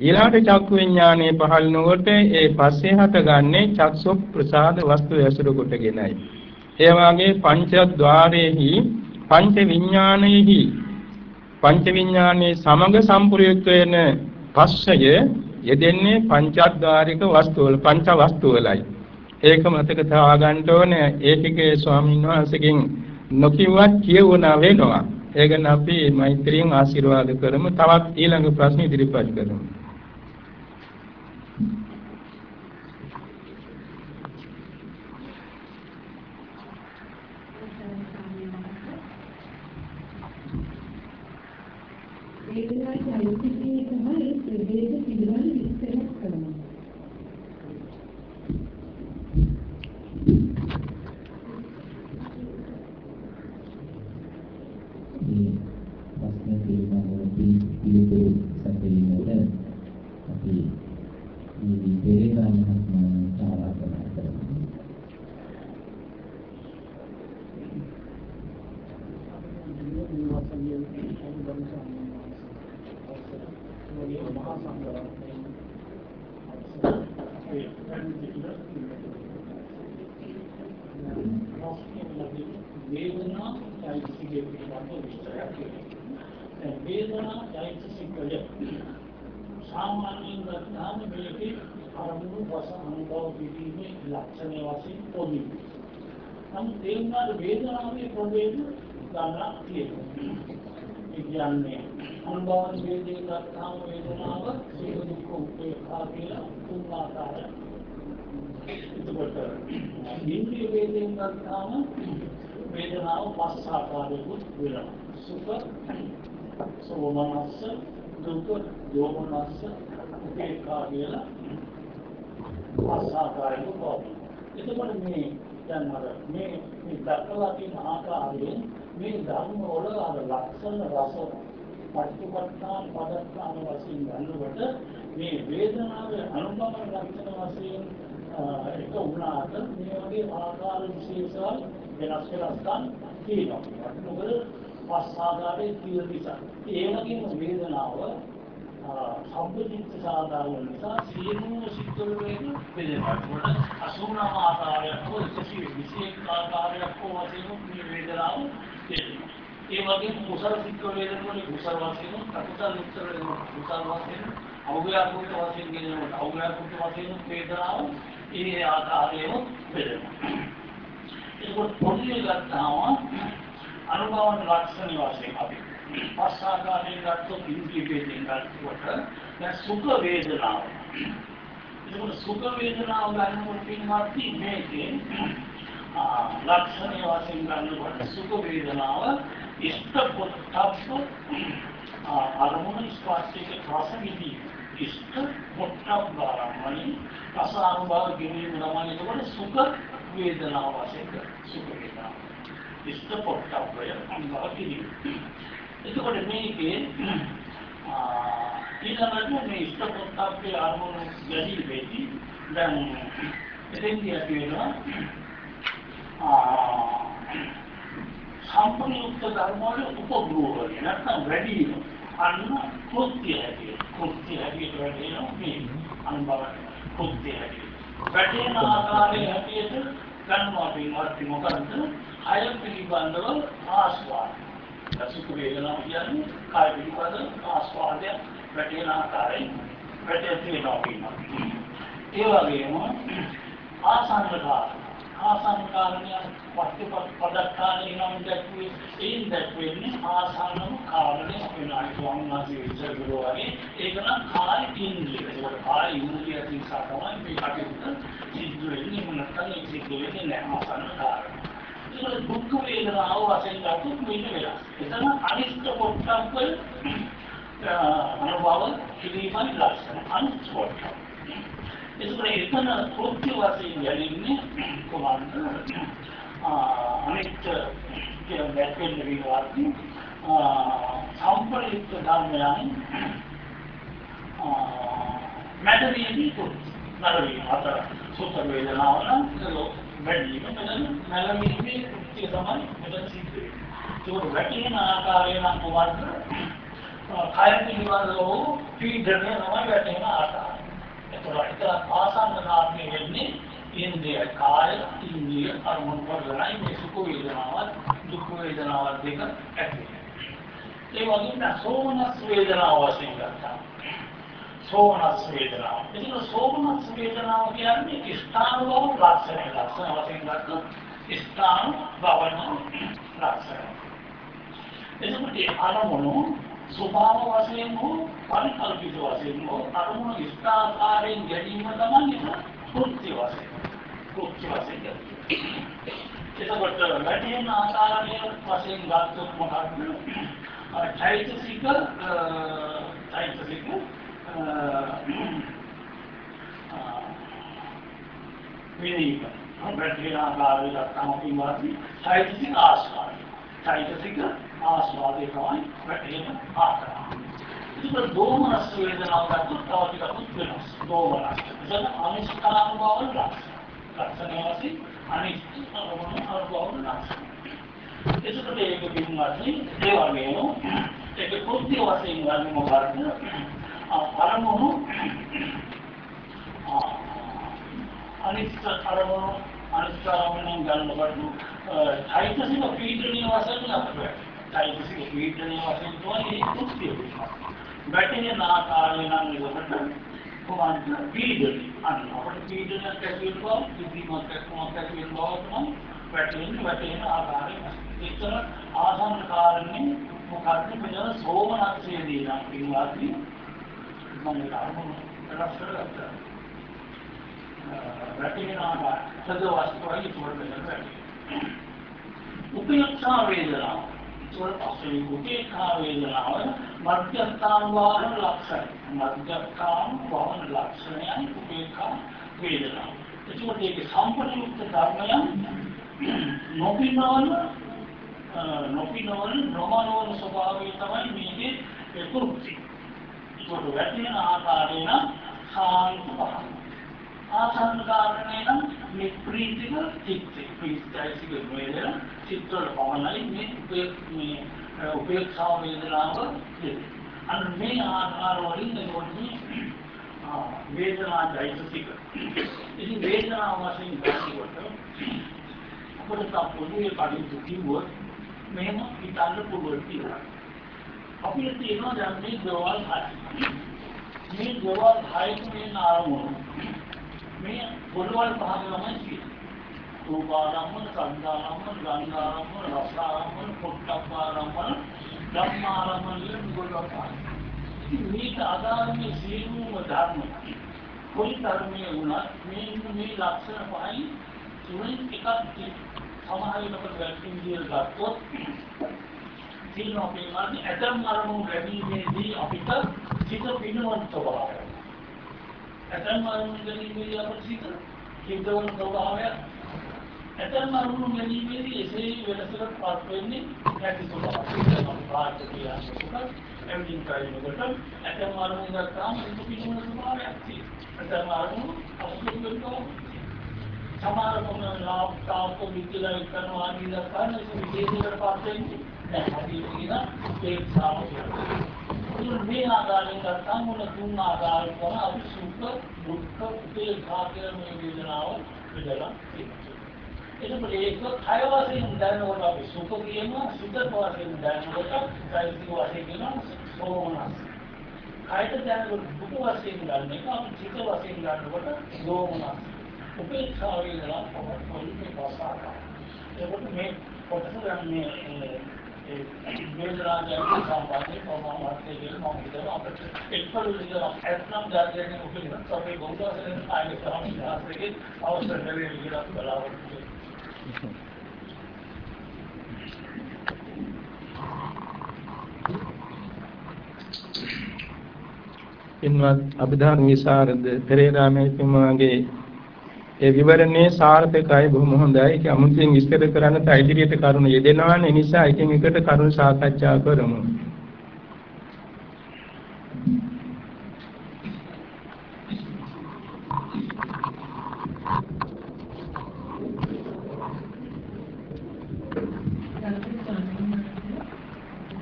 ඊළඟට චක්කු විඥානයේ පහළ නොකොට ඒ පස්සේ හටගන්නේ චක්සු ප්‍රසාද වස්තු ඇසුරු කොටගෙනයි. ඒ වාගේ පංචද්වාරයේහි පංච විඥානයේහි පංච විඥානයේ සමග සම්ප්‍රයුක්ත වෙන පස්සය යෙදෙන්නේ පංචද්වාරික වස්තු වල පංච වස්තු වලයි. ඒක මතක තබා ඕනේ ඒකේ ස්වාමීන් වහන්සේගෙන් නොකියවත් කියවුණා වෙනවා. ඒ ගැන අපි මෛත්‍රියෙන් ආශිර්වාද කරමු. තවත් ඊළඟ ප්‍රශ්න ඉදිරිපත් කරමු. වේදනා චෛතසිකයේ තමයි ප්‍රවේද පිළිබඳ විස්තරයක් කරනවා. මේ ප්‍රශ්න පිළිබඳව පිළිතුරු සැපයීමට අපි මේ පෙරේරා මහත්මයාට ආරාධනා කරමු. වේදනා චෛතසිකයේ පිළිබඳව විස්තරයක් කියනවා. දැන් වේදනා චෛතසිකය සාමාන්‍යයෙන් ගන්නාම මේකේ අරමුණු වස අනුභව කිරීමේ ලක්ෂණ වශයෙන් පොදි. නමුත් ඒ වුණාට වේදනාවේ ප්‍රභේද ගන්න තියෙනවා. ඒ කියන්නේ අනුභවන් වේදේ ගන්නාම වේදනාව සීල දුක්ඛ උපේක්ඛා කියලා තුන් ආකාරයක්. එතකොට ඉන්ද්‍රිය වේදෙන් ගන්නාම වේදනාව පස් ආකාරයකට වෙනවා. සුඛ, සෝමනස්ස, දුක්ඛ, දෝමනස්ස, උපේක්ඛා කියලා පස් ආකාරයකට පොත්. එතකොට මේ දැන් අර මේ මේ දක්වලා තියෙන ආකාරයෙන් මේ ධර්ම වල අර ලක්ෂණ රස පටිපට්ඨාන පදත්තාන වශයෙන් ගන්නකොට මේ වේදනාවේ අනුභව ලක්ෂණ වශයෙන් එක වුණාට මේ වගේ ආකාර විශේෂවල් වෙනස් වෙනස්කම් තියෙනවා. මොකද පස් ආකාරයේ තියෙන නිසා. ඒ වගේම වේදනාව සම්පූර්ණ සාධාරණ නිසා සියලුම සිත්වල වේද බෙදෙනවා. අසුණම ආකාරයක් හෝ කිසි විශේෂ ආකාරයක් හෝ වශයෙන් මේ වේදනාව තියෙනවා. ඒ වගේම කුසල සිත්වල වේදනවල කුසල වශයෙන්, අකුසල සිත්වල වේදනවල කුසල වශයෙන්, අව්‍යාකෘත වශයෙන් කියනකොට අව්‍යාකෘත වශයෙන් වේදනාව ඒ ආකාරයෙන් බෙදෙනවා. ඒක පොඩි ගත්තාම අනුභවන ලක්ෂණ වශයෙන් අපි පස් ආකාරයෙන් ගත්තොත් ඉන්ද්‍රිය වේදෙන් ගන්නකොට දැන් සුඛ වේදනාව. ඒක සුඛ වේදනාව ගන්නකොට පින්වත්නි මේකේ ලක්ෂණ වශයෙන් ගන්නකොට සුඛ වේදනාව ඉෂ්ට පොට්ටබ්බ අරමුණ ස්පර්ශයක රස විදී ඉෂ්ට පොට්ටබ්බ අරමුණ රස අනුභව කිරීම තමයි එතකොට සුඛ වේදනාව වශයෙන් සුඛ වේදනාව. ඉෂ්ට පොට්ටබ්බය අනුභව කිරීම. එතකොට මේකේ ඊළඟට මේ ඉෂ්ට පොට්ටබ්බේ අරමුණු ගැනීම වෙදී දැන් එතෙන්දී අපි වෙනවා සම්පූර්ණ ධර්ම වල උපග්‍රහ වල නැත්නම් වැඩි අන්න කෘත්‍ය හැටියට කෘත්‍ය හැටියට වැටෙනවා මේ අනුභව කෘත්‍ය හැටියට වැටෙන ආකාරයේ හැටියට ගන්නවා පින්වත් මොකද්ද? අය පිළිබඳව ආස්වාද සුඛ වේදනාව කියන්නේ කාය පිළිබඳ ආස්වාදය වැටෙන ආකාරයෙන් වැටේ තියෙනවා පින්වත් ඒ වගේම ආසන්නකාර ආසන්නකාරණය වස්තුපත් පදක්කාරණය නම් දැක්වේ. ඒන් දැක්වෙන්නේ ආසන්නම කාරණය අපේ නායක ස්වාමීන් වහන්සේ විස්තර කළා වගේ. ඒක නම් කාය ඉන්ද්‍රිය. ඒකට කාය ඉන්ද්‍රිය නිසා තමයි මේ කටයුත්ත සිද්ධ වෙන්නේ නැත්නම් ඒක සිද්ධ වෙන්නේ නැහැ ආසන්න කාරණය. ඒක දුක් වේදනාව වශයෙන් ගත්තොත් මෙන්න වෙලා. එතන අනිෂ්ඨ පොට්ටම්ප අනුභව කිරීමයි ලක්ෂණ අනිෂ්ඨ පොට්ටම්ප. එතකොට එතන කෘත්‍ය වශයෙන් ගැලෙන්නේ කොහොමද? අනිත් කියන දැක්වෙන විවාදී සම්ප්‍රයුක්ත ධර්මයන් මැදවීදී තුත් නරවීම අතර සුත්‍ර වේදනාව නම් වැඩිම මෙතන මැලවීමේ කෘත්‍ය තමයි මෙතන සිද්ධ වෙන්නේ. ඒක වැටෙන ආකාරය නම් කොහොමද? කය පිළිබඳව පීඩනය තමයි වැටෙන ආකාරය. ඒකට ආසන්න කාරණේ වෙන්නේ ඉන්ද්‍රිය කාය ඉන්ද්‍රිය අරමුණු කරලායි මේ සුඛ වේදනාවත් දුක් වේදනාවත් දෙක ඇති ඒ වගේම සෝමනස් වේදනාව වශයෙන් ගත්තා සෝමනස් වේදනාව. එතන සෝමනස් වේදනාව කියන්නේ ස්ථාන බව ලක්ෂණය. ලක්ෂණ වශයෙන් ගත්තොත් ස්ථාන භවන ලක්ෂණ. එතකොට අරමුණු ස්වභාව වශයෙන් හෝ පරිකල්පිත වශයෙන් හෝ අරමුණු ස්ථාකාරයෙන් ගැනීම තමයි කෘත්‍ය වශයෙන්. කෘත්‍ය වශයෙන් එතකොට වැඩිම ආකාරය වශයෙන් ගත්තොත් මොකක්ද? චෛතසික චෛතසික විනීක වැඩිම ආකාරය ගත්තම පින්වාදී චෛතසික ආස්වාදය චෛතසික ආස්වාදේ තමයි වැටෙන ආකාරය. ඒක දෝමනස් වේදනාව ගත්තොත් තව ටිකක් වෙනස්. දෝමනස්. එතන අනිෂ්ඨාන බව ලක්ෂණ වශයෙන් අනිෂ්ඨ අනුභව ලක්ෂණ. ඒකට ඒක පින්වත්නි ඒ වගේම ඒක කෘත්‍ය වශයෙන් ගන්න මොකක්ද? අරමුණු අනිෂ්ඨ අරමුණු අනිෂ්ඨ අරමුණෙන් ගන්නකොට චෛතසික පීඩනීය වශයෙන් අපිට චෛතසික පීඩනීය වශයෙන් තමයි ඒ කෘත්‍ය වැටෙන ආකාරය නම් ඒකට කොහොමද පීඩනය? අන්න අපිට පීඩනයක් ඇති වෙනවා කිසිමක් එක්කමක් ඇති වෙනවා තමයි වැටෙන වැටෙන ආකාරය ඒතර ආසන්න කාරණේ මොකක්ද මෙතන සෝමනක්ෂයේදී නම් පින්වාදී මම අරමුණු වෙනස් කරගත්තා වැටෙන ආකාරය සද වස්තුවයි තෝරගෙන වැටෙන උපේක්ෂා වේදනාව පස්සේ උපේක්ෂා වේදනාව මධ්‍යස්ථාන වාහන ලක්ෂණ මධ්‍යස්ථාන වාහන ලක්ෂණයයි උපේක්ෂා වේදනාව එතකොට ඒක සම්පූර්ණුක්ත ධර්මයන් නොපිනවන නොපිනවන නොමනෝන ස්වභාවය තමයි මේකේ කෘත්‍ය ඒක වැටෙන ආකාරය නම් සාන්ත පහළ ආසන්න කාරණේ නම් මේ ප්‍රීතික චිත්ත ප්‍රීතියිසික වේදන චිත්තවල පමණයි මේ මේ උපේක්ෂා වේදනාව අන්න මේ ආකාර වලින් එතකොට වේදනා දෛසික ඉතින් වේදනාව වශයෙන් ගන්නකොට අපිට පොදුවේ කඩින් කිව්වොත් මෙහෙම හිතන්න පුළුවන් කියලා අපිට තියෙනවා දැන් මේ දවල් හය මේ දවල් හයට මේ ආරමුණු මේ පොළවල් පහම තමයි තියෙන්නේ. රූපාරම්මන, සංඝාරම්මන, ගන්ධාරම්මන, රසාරම්මන, පොට්ටප්පාරම්මන, ධම්මාරම්මන කියන පොළවල් පහම. ඉතින් මේක ආදාරමේ සියලුම ධර්ම කොයි ධර්මයේ වුණත් මේ මේ ලක්ෂණ පහයි තුනෙන් එකක් සමහර වෙලාවට වැක්කින් කියලා ගත්තොත් සිල්නෝ පින්වත්නි ඇතම් අරමුණු ලැබීමේදී අපිට සිත පිනවන්ත බව ඇතැම් අරමුණු ගැනීමේදී අපට සිත සිද්ධවන ස්වභාවයක් ඇතැම් අරමුණු ගැනීමේදී එසේ වෙනසකට පත් වෙන්නේ නැති ස්වභාවයක් අපි පාට කියන්නේ. එම්ඩින් කායිනකට ඇතැම් අරමුණු ගත්තාම ඒක පිටුන ස්වභාවයක් තියෙනවා ඇතැම් අරමුණු අවශ්‍ය වෙනවා සමහර මොන ලාප්ටාප් විද්‍යාලය කරනවා ආදී දක්වන ඒක විශේෂයකට පත් වෙන්නේ නැහැ. හරි කියන ඒක සාමෝෂය. ඒක මේ ආකාරයෙන් ගත්තාම මොන තුන් ආකාරයෙන් කරන අපි සුඛ දුක්ඛ උපේක්ඛා කියන මේ වේදනාව බෙදලා එතකොට ඒක කය වශයෙන් දැනනකොට අපි සුඛ කියනවා සුඛ වශයෙන් දැනනකොට කායික වශයෙන් කියනවා සෝමනස් කයට දැනනකොට දුක වශයෙන් ගන්න එක අපි චිත්ත වශයෙන් ගන්නකොට සෝමනස් උපේක්ෂා වේදනා පොලිටි පාසාක ඒකට මේ කොටස ගන්නේ ඒ වේදනාවයි සම්බන්ධයෙන් කොහොමද මාර්ගයේ මම හිතනවා අපිට එක්කල විදිහට ඇත්නම් දැනගෙන උපදින සමේ බෞද්ධයන් ආයේ සාමිල් ආශ්‍රයේ අවසර දෙවියන් විදිහට බලාවොත් ඉන්වත් අභිධර්ම විසරද පෙරේරා මේතුමාගේ ඒ විවරණේ සාර්ථකයි බොහොම හොඳයි. ඒක අමුතුවෙන් විස්තර කරන්න තයිදිරියට කරුණ යෙදෙනවා. ඒ නිසා එකින් එකට කරුණ සාකච්ඡා කරමු.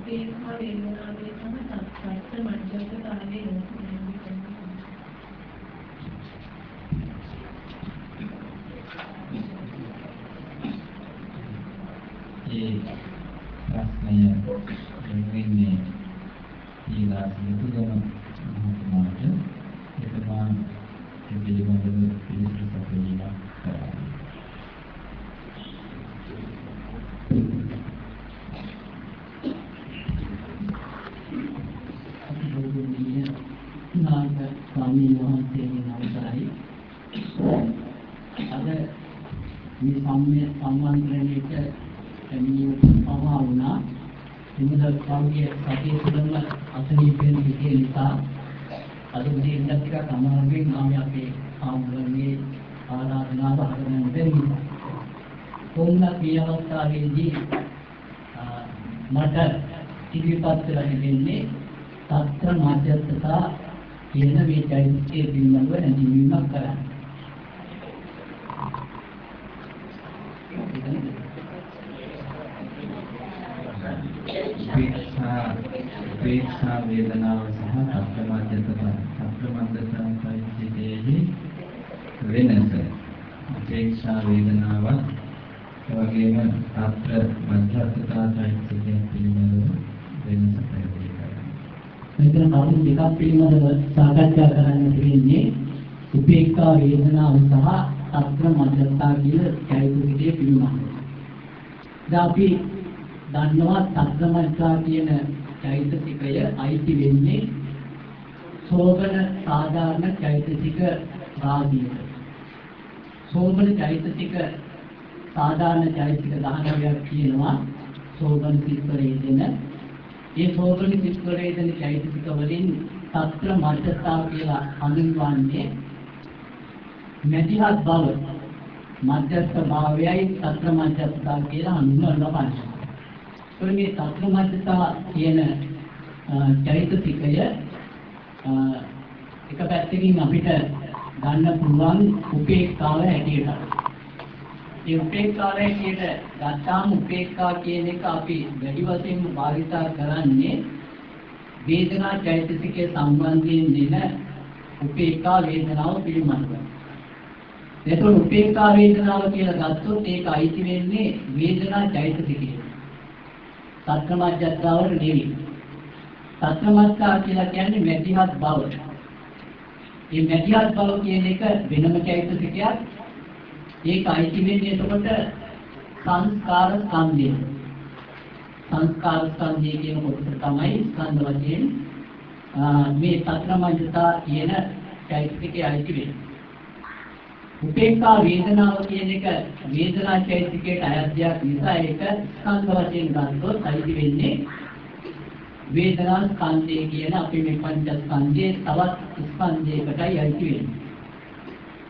ඒ ප්‍රශ්නය වෙන්නේ ඊළා සිදුවන මහත්මයාට එතුමා ඒ පිළිබඳව පිළිතුරු සපයීමක් කරා. ගෞරවනීය නායක ස්වාමීන් වහන්සේගේ නමතරයි අද මේ සම්මය සම්මන්ත්‍රණයට පැමිණීම පවා වුණා විමුද කවුගේ සතිය තුළම අසනීපෙන් හිටිය නිසා අද උදේ ඉඳන් ටිකක් අමාරුවෙන් මම අපේ ආම්බුලන්ගේ ආරාධනාව හදන්න බැරි කොහොමද මේ අවස්ථාවේදී මට ඉදිරිපත් කරලා තිබෙන්නේ සත්‍ය මධ්‍යස්ථතා කියන මේ චෛත්‍යයේ පිළිබඳව හැඳින්වීමක් කරන්න. උපේක්ෂා වේදනාව සහ සත්‍යමද්දත සත්‍යමද්දතා සාහිත්‍යයේහි වෙනස උපේක්ෂා වේදනාව එවැගේම සත්‍ය මධ්‍යස්ථතා සාහිත්‍යයේ පිළිබඳව වෙනස පැහැදිලි කරනවා. මෙතන කරුණු දෙකක් පිළිබඳව සාකච්ඡා කරන්න තියෙන්නේ උපේක්ඛා වේදනාව සහ සත්‍ය මධ්‍යස්ථා කියන චෛතසිකයේ පිළිබඳව. දැන් අපි දන්නවා සත්‍ය මධ්‍යස්ථා කියන චෛතසිකය අයිති වෙන්නේ සෝබන සාධාරණ චෛතසික රාජ්‍යයට. සෝබන චෛතසික සාධාරණ චෛතසික 19ක් තියෙනවා. සෝබන සිත්වරේ දෙන ඒ සෝබන සිත්වරේ දෙන චෛතසික වලින් සත්‍ය මධ්‍යස්ථා කියලා හඳුන්වන්නේ මැදිහත් බව මධ්‍යස්ථ භාවයයි සත්‍ය මධ්‍යස්ථා කියලා හඳුන්වනවා. ඒ මේ සත්‍ය මධ්‍යස්ථා කියන චෛතසිකය එක පැත්තකින් අපිට ගන්න පුළුවන් උපේක්ඛාව හැටියට. ඒ උපේක්ඛාව හැටියට ගත්තාම උපේක්ඛා කියන එක අපි වැඩි වශයෙන්ම භාවිතා කරන්නේ වේදනා චෛතසිකයේ සම්බන්ධයෙන් දෙන උපේක්ඛා වේදනාව පිළිබඳව. එතකොට උපේක්ඛා වේදනාව කියලා ගත්තොත් ඒක අයිති වෙන්නේ වේදනා චෛතසිකයට. සත්‍යමජ්ජත්තාවට නෙවෙයි. සත්‍යමත්තා කියලා කියන්නේ මැදිහත් බව. මේ මැදිහත් බව කියන එක වෙනම චෛතසිකයක්. ඒක අයිති වෙන්නේ එතකොට සංස්කාර ස්කන්ධය. සංස්කාර ස්කන්ධය කියන කොටස තමයි ස්කන්ධ වශයෙන් මේ සත්‍යමජ්ජතා කියන චෛතසිකයේ අයිති වෙන්නේ. උපේක්ඛා වේදනාව කියන එක වේදනා චෛතසිකයට අයත් දෙයක් නිසා ඒක ස්කන්ධ වශයෙන් ගත්තොත් අයිති වෙන්නේ වේදනා ස්කන්ධය කියන අපි මේ පංචස්කන්ධයේ තවත් ස්කන්ධයකටයි අයිති වෙන්නේ.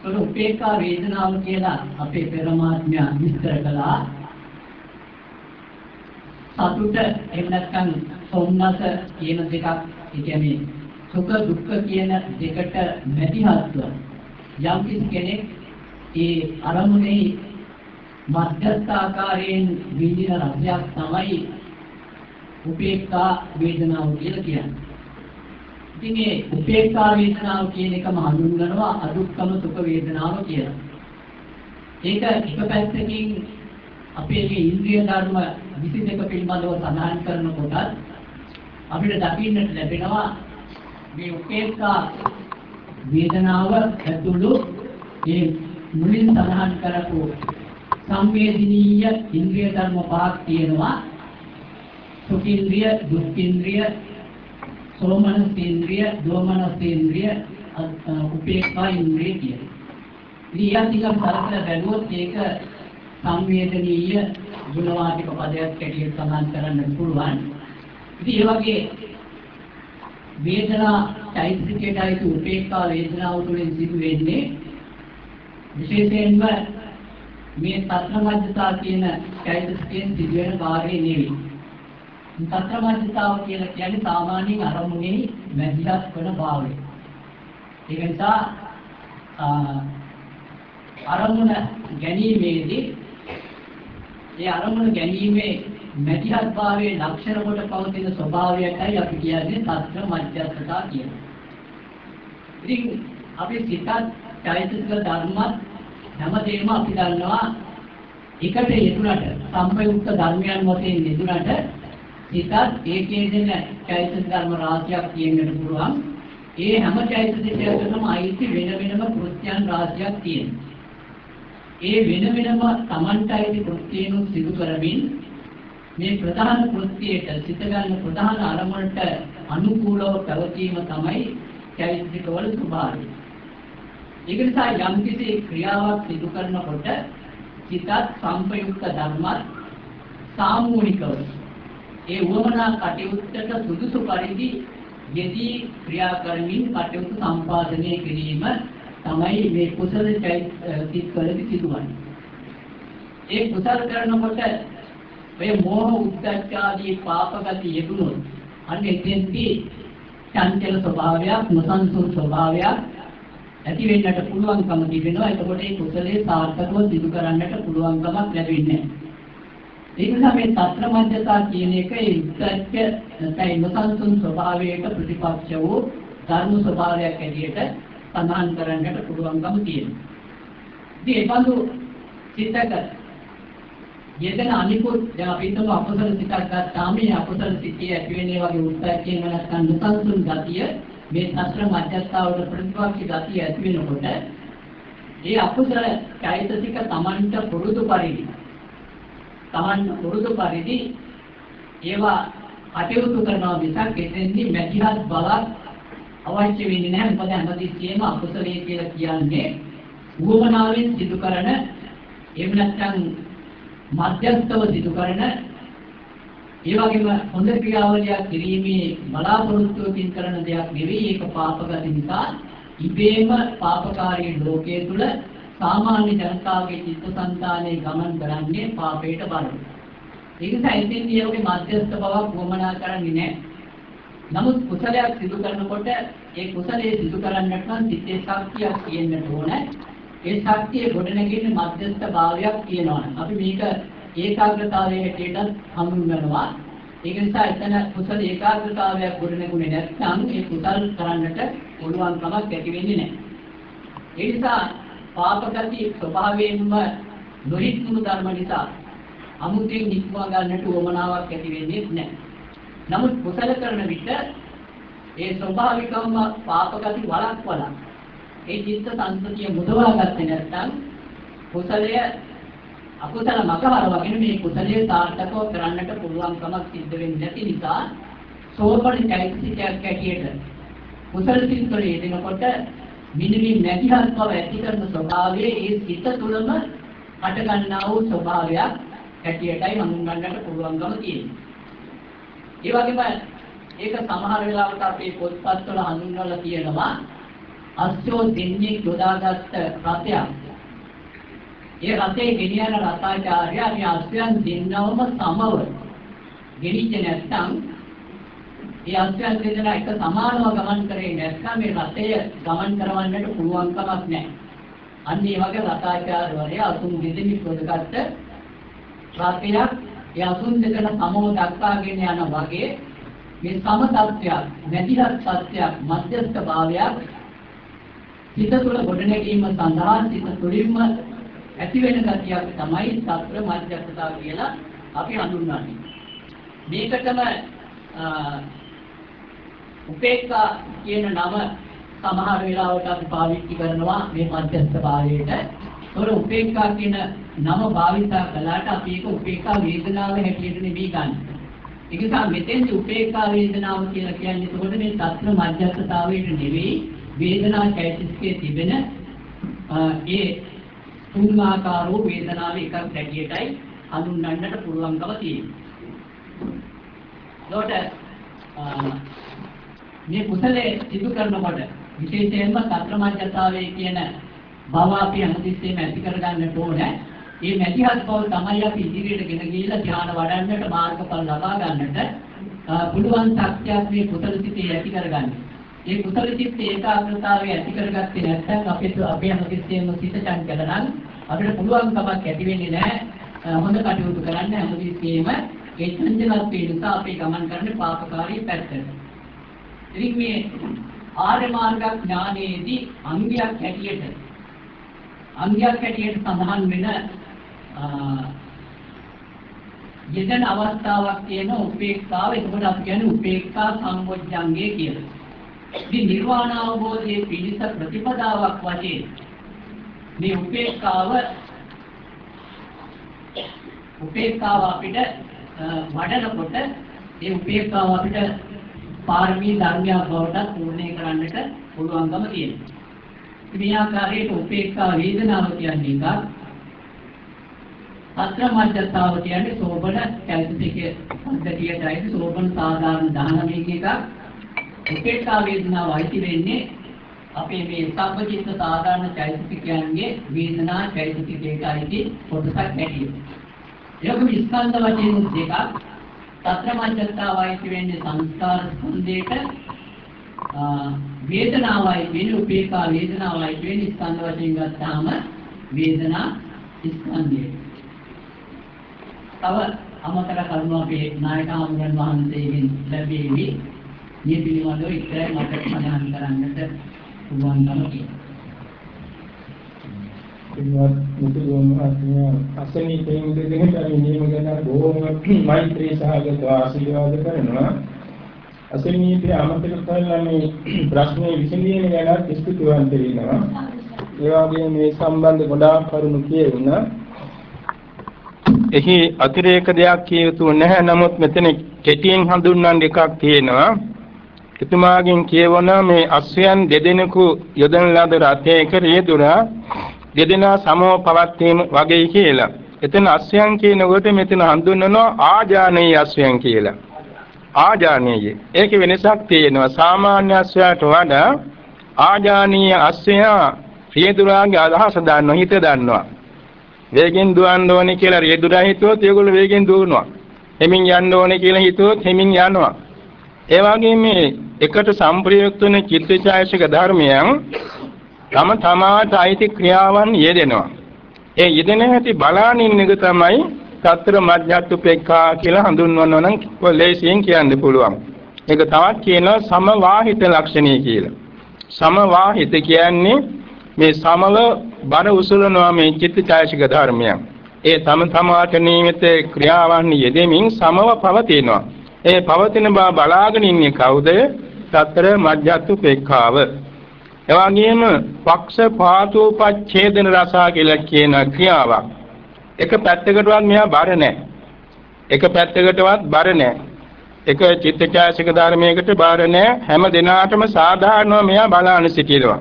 ඒක උපේක්ඛා වේදනාව කියලා අපේ පෙරමාත්මය විස්තර කළා. සතුට එහෙම නැත්නම් සොම්නස කියන දෙකක් ඒ කියන්නේ සුඛ දුක්ඛ කියන දෙකට මැදිහත්ව යම් කෙනෙක් ඒ අරමුණේ මධ්‍යස්ථ ආකාරයෙන් විඳින රසයක් තමයි උපේක්ඛා වේදනාව කියලා කියන්නේ. ඉතින් මේ උපේක්ඛා වේදනාව කියන එකම හඳුන්වනවා අදුක්කම සුඛ වේදනාව කියලා. ඒක එක පැත්තකින් අපේ මේ ඉන්ද්‍රිය ධර්ම 22 පිළිබඳව සඳහන් කරනකොට අපිට දකින්නට ලැබෙනවා මේ උපේක්ඛා වේදනාව ඇතුළු මේ මුලින් සඳහන් කරපු සංවේදනීය ඉන්ද්‍රිය ධර්ම පහක් තියෙනවා සුඛින්ද්‍රිය දුක්ඛින්ද්‍රිය සෝමනසේන්ද්‍රිය දෝමනසේන්ද්‍රිය උපේක්ඛා ඉන්ද්‍රිය කියන. ඉතින් ටිකක් කරකලා බැලුවොත් ඒක සංවේදනීය ගුණවාචක පදයක් හැටියට සඳහන් කරන්න පුළුවන්. ඉතින් ඒ වගේ වේදනා චෛත්‍යිකයට අයිති උපේක්ඛා වේදනාව තුළින් සිදු වෙන්නේ විශේෂයෙන්ම මේ සත්‍යමජ්ජතා කියන චෛතසිකයෙන් සිදුවෙන කාර්යය නෙවෙයි. සත්‍යමජ්ජතාව කියලා කියන්නේ සාමාන්‍යයෙන් අරමුණේ මැදිහත් වන භාවය. ඒක නිසා අරමුණ ගැනීමේදී ඒ අරමුණ ගැනීමේ මැදිහත් භාවයේ ලක්ෂණ කොට පවතින ස්වභාවයටයි අපි කියන්නේ සත්‍ය මධ්‍යස්ථතා කියලා. ඉතින් අපි සිතත් චෛතසික ධර්මත් හැමදේම අපි දන්නවා එකට යෙදුනට සම්පයුක්ත ධර්මයන් වශයෙන් යෙදුනට සිතත් ඒකේ දෙන චෛතසික ධර්ම රාශියක් තියෙන්නට පුළුවන්. ඒ හැම චෛතසිකයකටම අයිති වෙන වෙනම කෘත්‍යයන් රාශියක් තියෙනවා. ඒ වෙන වෙනම Tamanට අයිති කෘත්‍යයන් සිදු කරමින් මේ ප්‍රධාන කෘත්‍යයට සිත ගන්න ප්‍රධාන අරමුණට අනුකූලව පැවතීම තමයි චෛතසිකවල ස්වභාවය. ඒක නිසා යම් කිසි ක්‍රියාවක් සිදු කරනකොට සිතත් සංපයුක්ත ධර්මත් සාමූහිකව ඒ වමනා කටයුත්තට සුදුසු පරිදි යෙදී ක්‍රියා කරමින් කටයුතු සම්පාදනය කිරීම තමයි මේ කුසල සිත් වලදී සිදුවන්නේ. ඒ කුසල කරනකොට මේ මෝහ උද්දච්ච ආදී පාප ගති යෙදුනොත් අන්න එතෙන්දී චංචල ස්වභාවයක් නොසන්සුන් ස්වභාවයක් ඇති වෙන්නට පුළුවන්කම තිබෙනවා. එතකොට ඒ කුසලයේ සාර්ථකව සිදු කරන්නට පුළුවන්කමක් ලැබෙන්නේ ඒ නිසා මේ తත්‍ර මධ්‍යතා කියන එක ඒ උද්දච්ච නැත්නම් නොසන්සුන් ස්වභාවයට ප්‍රතිපක්ෂ වූ ධර්ම ස්වභාවයක් ඇටියට සඳහන් කරන්නට පුළුවන්කම තියෙනවා. ඉතින් ඒ බඳු සිතක යෙදෙන අනිකුත් දැන් අපි හිතමු අකුසල සිතක් ගත්තාම මේ අකුසල සිතේ ඇති වෙන්නේ වගේ උත්සාහයෙන් නැත්නම් නොසන්සුන් ගතිය මේ සතර මධ්‍යස්ථාවල ප්‍රතිපක්ෂ ගතිය ඇති වෙනකොට ඒ අකුසල චෛතසික Tamanට පුරුදු පරිදි Taman පුරුදු පරිදි ඒවා කටයුතු කරනවා මිසක් එතෙන්දී මැදිහත් බවක් අවශ්‍ය වෙන්නේ නැහැ. මොකද හැමතිස්සෙම අකුසලයේ කියලා කියන්නේ උවමනාවෙන් සිදු කරන එහෙම නැත්නම් මධ්‍යස්ථව සිදු කරන ඒ වගේම හොඳ ක්‍රියාවලියක් කිරීමේ බලාපොරොත්තුවකින් කරන දෙයක් නෙවෙයි ඒක පාපගත නිසා ඉබේම පාපකාරී ලෝකයේ තුල සාමාන්‍ය ජනතාවගේ චිත්තසංතානයේ ගමන් කරන්නේ පාපයට බලන. ඒක සැයිතින් කියෝගේ මධ්‍යස්ථ බවක් වමනා කරන්නේ නැහැ. නමුත් කුසලයක් සිදු කරනකොට ඒ කුසලයේ සිදු කරන්නට නම් සිතේ ශක්තියක් තියෙන්නට ඕන. ඒ ශක්තිය ගොඩනැගෙන්නේ මධ්‍යස්ථ භාවයක් තියෙනවා. අපි මේක ඒකාග්‍රතාවයේ හැටියට හඳුන්වනවා. ඒක නිසා එතන කුසල ඒකාග්‍රතාවයක් ගොඩනැගුණේ නැත්නම් ඒ කුසල් කරන්නට පුළුවන් කමක් ඇති වෙන්නේ නැහැ. ඒ නිසා පාපගති ස්වභාවයෙන්ම නොහිත්තුණු ධර්ම නිසා අමුතෙන් නික්වා ගන්නට උවමනාවක් ඇති වෙන්නේ නැහැ. නමුත් කුසල කරන විට ඒ ස්වභාවිකවම පාපගති වළක්වලා ඒ චිත්ත සංස්කෘතිය මුදවා ගත්තේ නැත්නම් කුසලය අකුසල මගහරවගෙන මේ කුසලයේ සාර්ථකව කරන්නට පුළුවන්කමක් සිද්ධ වෙන්නේ නැති නිසා සෝපණ චෛතසිකයක් ඇටියට කුසල සිත්වල යෙදෙනකොට මිනිමි නැතිහත් බව ඇති කරන ස්වභාවයේ ඒ සිත තුළම හට ගන්නා වූ ස්වභාවයක් ඇටියටයි හඳුන්වන්නට පුළුවන්කම තියෙනවා. ඒ වගේම ඒක සමහර වෙලාවට අපේ පොත්පත්වල හඳුන්වලා තියෙනවා අස්සෝ දෙන්නේ යොදාගත් රථයක් ඒ රථේ ගෙනියන රථාචාර්යයා මේ අස්වැයන් දෙන්නවම සමව ගෙනිච්ච නැත්නම් ඒ අස්වැයන් දෙන්නා එක සමානව ගමන් කරේ නැත්නම් මේ රථය ගමන් කරවන්නට පුළුවන් කමක් නැහැ. අන්න ඒ වගේ රථාචාර්යවරයා අසුන් දෙදෙනෙක් පොදගත්ත රථයක් ඒ අසුන් දෙකන සමව දක්වාගෙන යන වගේ මේ සම තත්ත්වයක්, නැතිහත් තත්ත්වයක්, මධ්‍යස්ථ භාවයක් සිත තුළ ගොඩනැගීම සඳහා සිත තුළින්ම ඇති වෙන ගතියක් තමයි සත්‍ර මධ්‍යස්ථතාව කියලා අපි හඳුන්වන්නේ. මේකටම උපේක්ඛා කියන නම සමහර වෙලාවට අපි පාවිච්චි කරනවා මේ මධ්‍යස්ථ භාවයට. ඒතොර උපේක්ඛා කියන නම භාවිතා කළාට අපි ඒක උපේක්ඛා වේදනාව හැටියට නෙමෙයි ගන්න. ඒ නිසා මෙතෙන්දී උපේක්ඛා වේදනාව කියලා කියන්නේ එතකොට මේ සත්‍ය මධ්‍යස්ථතාවයට නෙවෙයි වේදනා චෛතසිකයේ තිබෙන ඒ තුන් ආකාරෝ වේදනාව එකක් හැටියටයි හඳුන්වන්නට පුළුවන්කම තියෙනවා. ඒකට මේ කුසලයේ සිදු කරනකොට විශේෂයෙන්ම සත්‍රමජ්ජතාවයේ කියන බව අපි හැමතිස්සෙම ඇති කරගන්නට ඕනේ. මේ මැදිහත් බව තමයි අපි ඉදිරියට ගෙන ගිහිල්ලා ධ්‍යාන වඩන්නට මාර්ගඵල ලබා ගන්නට පුළුවන් ශක්තියක් මේ කුසල සිතේ ඇති කරගන්නේ. මේ කුසල සිත් ඒකාග්‍රතාවය ඇති කරගත්තේ නැත්නම් අපිට අපේ හැමතිස්සෙම සිත චංචල නම් අපිට පුළුවන් කමක් ඇති වෙන්නේ නැහැ හොඳ කටයුතු කරන්න හැමතිස්සෙම ඒ චංචලත්වය නිසා අපි ගමන් කරන්නේ පාපකාරී පැත්තට. ඉතින් මේ ආර්ය මාර්ග ඥානයේදී අංගයක් හැටියට අංගයක් හැටියට සඳහන් වෙන යෙදෙන අවස්ථාවක් තියෙන උපේක්ෂාව එතකොට අපි කියන්නේ උපේක්ෂා සම්පොඥංගය කියලා. ඉතින් නිර්වාණ අවබෝධයේ පිණිස ප්‍රතිපදාවක් වශයෙන් මේ උපේක්ෂාව උපේක්ෂාව අපිට වඩනකොට ඒ උපේක්ෂාව අපිට පාරමී ධර්මයක් බවට පූර්ණේ කරන්නට පුළුවන්කම තියෙනවා. මේ ආකාරයට උපේක්ෂා වේදනාව කියන්නේ එකක්. අත්‍ර මධ්‍යතාව කියන්නේ සෝබන චෛතසික පද්ධතියටයි සෝබන සාධාරණ 19 එකක්. උපේක්ෂා වේදනාව අයිති වෙන්නේ අපේ මේ සම්පචිත්ත සාධාරණ චෛතසිකයන්ගේ වේදනා චෛතසිකයක අයිති කොටසක් හැටියට. ඒක ස්කන්ධ වශයෙන් දෙකක් සත්‍රමඤ්ඤත්තාවයි කියන්නේ සංස්කාර ස්කන්ධයට වේදනාවයි වෙන්නේ උපේක්ඛා වේදනාවයි වෙන්නේ ස්කන්ධ වශයෙන් ගත්තාම වේදනා ස්කන්ධය. තව අමතර කරුණු අපේ නායකහමුදුරන් වහන්සේගෙන් ලැබෙවි. මේ පිළිබඳව ඉතරයි මට සඳහන් කරන්නට පුළුවන්කම තියෙනවා. පින්වත් මුතුන් මහත්මයා අසනීපයෙන් දෙදෙනෙක් අපි නියම ගැන බොහොම මෛත්‍රී සහගත ආශිර්වාද කරනවා. අසනීපය අමතක කරලා මේ ප්‍රශ්නේ විසඳීම ගැන ස්තුතිවන්ත වෙනවා. ඒ වගේම මේ සම්බන්ධ ගොඩාක් කරුණු කියුණා එහි අතිරේක දෙයක් කිය යුතු නැහැ. නමුත් මෙතන කෙටියෙන් හඳුන්වන්න එකක් තියෙනවා. එතුමාගෙන් කියවන මේ අස්වැයන් දෙදෙනෙකු යොදන ලද රථයක රියදුරා දෙදෙනා සමව පවත්වීම වගේ කියලා. එතන අස්යන් කියනකොට මෙතන හඳුන්වනවා ආජානීය අස්යන් කියලා. ආජානීය. ඒකේ වෙනසක් තියෙනවා. සාමාන්‍ය අස්වැයට වඩා ආජානීය අස්වැයා රියදුරාගේ අදහස දන්නවා, හිත දන්නවා. වේගෙන් දුවන්න ඕනේ කියලා රියදුරා හිතුවොත් ඒගොල්ලෝ වේගෙන් දුවනවා. හෙමින් යන්න ඕනේ කියලා හිතුවොත් හෙමින් යනවා. ඒ වගේම මේ එකට සම්ප්‍රයුක්ත වෙන චිත්තචෛතසික ධර්මයන් තම තමාට අයිති ක්‍රියාවන් යෙදෙනවා. ඒ යෙදෙන හැටි බලානින් එක තමයි සතර මධ්‍යස්ථුපේක්ඛා කියලා හඳුන්වනවා නම් ලේසියෙන් කියන්න පුළුවන්. ඒක තවත් කියනවා සමවාහිත ලක්ෂණය කියලා. සමවාහිත කියන්නේ මේ සමව බර උසුලනවා මේ චිත්තචෛසික ධර්මයන්. ඒ තම තමාට නියමිත ක්‍රියාවන් යෙදෙමින් සමව පවතිනවා. ඒ පවතින බව බලාගෙන ඉන්නේ කවුද? සතර මධ්‍යස්ථුපේක්ඛාව. එවාගෙම පක්ෂ පාතෝපච්ඡේදන රසා කියලා කියන ක්‍රියාවක්. එක පැත්තකටවත් මෙහා බර නැහැ. එක පැත්තකටවත් බර නැහැ. එක චිත්තචෛසික ධර්මයකට බාර නැහැ. හැම දිනාටම සාධාරණව මෙහා බලාන සිටිනවා.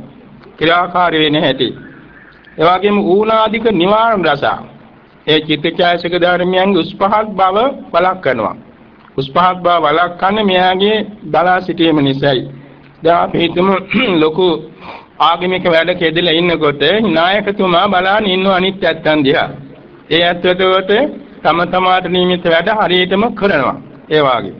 ක්‍රියාකාරී වෙන හැටි. එවාගෙම ඌනාධික නිවාරණ රසා. ඒ චිත්තචෛසික ධර්මයන්ගේ උස්පහත් බව බලක් කරනවා. උස්පහත් බව බලක් කන්නේ මෙයාගේ බලා සිටීම නිසායි. දැන් අපි හිතමු ලොකු ආගමික වැඩ කෙදලා ඉන්නකොට නායකතුමා බලන් ඉන්න අනිත් ඇත්තන් දිහා. ඒ ඇත්තට තම තමාට නියමිත වැඩ හරියටම කරනවා. ඒ වාගේ.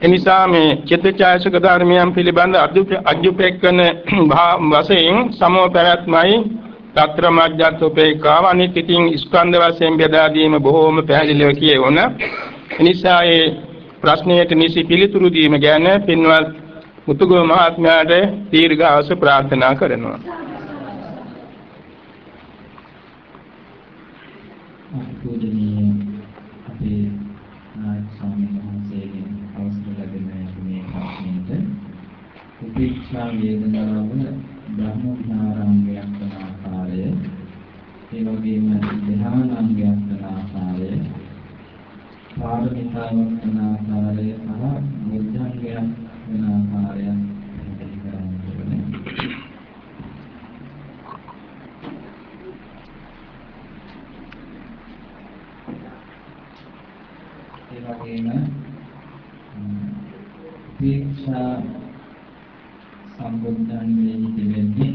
එනිසා මේ චිත්තචෛතසික ධර්මයන් පිළිබඳ අධ්‍යුපේක්ෂණ වශයෙන් සමෝ පැවැත්මයි తත්‍ර මජ්ජත්ෝපේකාව අනිත් ඉතින් ස්කන්ධ වශයෙන් බෙදා දීම බොහෝම පැහැදිලිව කියවන. එනිසා ඒ ප්‍රශ්නයට නිසි පිළිතුරු දීම ගැන පින්වත් මුතුගම මහත්මයාට දීර්ඝාස ප්‍රාර්ථනා කරනවා. පූජනීය අපේ නායක ස්වාමීන් වහන්සේගෙන් අවසර ලැබෙන මේ ප්‍රශ්නෙට උපේක්ෂා වේදනාව බ්‍රහ්ම විහාරාංගයක් වන ආකාරය ඒ වගේම ධ්‍යානාංගයක් වන ආකාරය පාරමිතාවක් වන ආකාරය සහ බුද්ධාංගයක් වන ආකාරය පැහැදිලි කරන්න ඕනේ. ඒ වගේම උපේක්ෂා සම්බුද්ධාංගයේ තිබෙන්නේ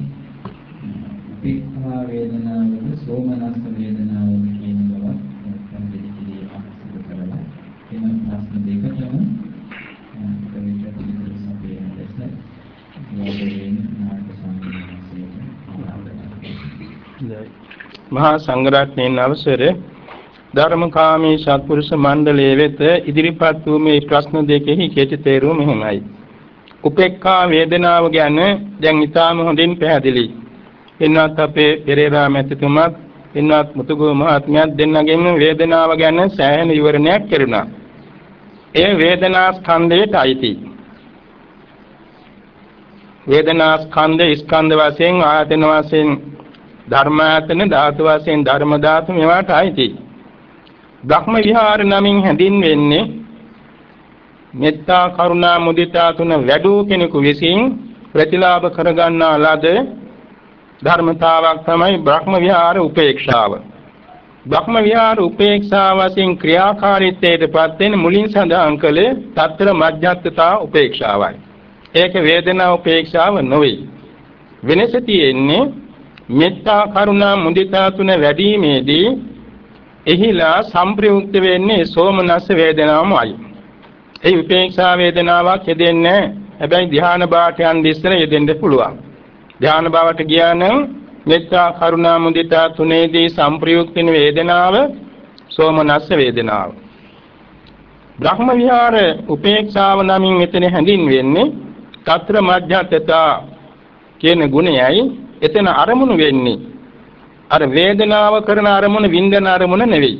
උපේක්ෂා වේදනාවද සෝමනස්ස වේදනාවද කියන බවත් පැහැදිලි කිරීමක් සිදු කරලා එම ප්‍රශ්න දෙකටම කවිත පිළිතුරු සපයන ලෙස යෝගයෙන් නාටක සම්මානසයට මහා සංඝරත්නයන් අවසරේ ධර්මකාමී සත්පුරුෂ මණ්ඩලයේ වෙත ඉදිරිපත් වූ මේ ප්‍රශ්න දෙකෙහි කෙටි තේරුම මෙහිමයි. උපේක්ඛා වේදනාව ගැන දැන් ඊටාම හොඳින් පැහැදිලි. එන්නත් අපේ පෙරේරා මැතිතුමත් එන්නත් මුතුගෝ මහත්මයාත් දෙන්නගෙම වේදනාව ගැන සෑහෙන විවරණයක් කෙරුණා. ඒ වේදනා ස්කන්ධයට අයිති. වේදනා ස්කන්ධ ස්කන්ධ වශයෙන් ආයතන වශයෙන් ධර්මායතන ධාතු වශයෙන් ධර්ම ධාතු මේවාට අයිති. බ්‍රහ්ම විහාර නමින් හැඳින්වෙන්නේ මෙත්තා කරුණා මුදිතා තුන වැඩූ කෙනෙකු විසින් ප්‍රතිලාභ කරගන්නා ලද ධර්මතාවක් තමයි බ්‍රහ්ම විහාර උපේක්ෂාව. බ්‍රහ්ම විහාර උපේක්ෂාව වශයෙන් ක්‍රියාකාරීත්වයටපත් වෙන මුලින් සඳහන් කළේ తත්‍ර මධ්‍යස්ථතා උපේක්ෂාවයි. ඒක වේදනා උපේක්ෂාව නොවේ. වෙනස තියෙන්නේ මෙත්තා කරුණා මුදිතා තුන වැඩිීමේදී එහිලා සංප්‍රයුක්ත වෙන්නේ සෝමනස්ස වේදනාවමයි. ඒ විපේක්ෂා වේදනාවක් යෙදෙන්නේ හැබැයි ධ්‍යාන බාට යන දිස්සර යෙදෙන්න පුළුවන්. ධ්‍යාන බවට ගියා නම් මෙත්තා කරුණා මුදිතා තුනේදී සංප්‍රයුක්ත වෙන වේදනාව සෝමනස්ස වේදනාව. බ්‍රහ්ම විහාර උපේක්ෂාව නමින් මෙතන හැඳින්වෙන්නේ తත්‍ර මධ්‍යත්තතා කියන ගුණයයි එතන අරමුණු වෙන්නේ අර වේදනාව කරන අරමුණ වින්දන අරමුණ නෙවෙයි.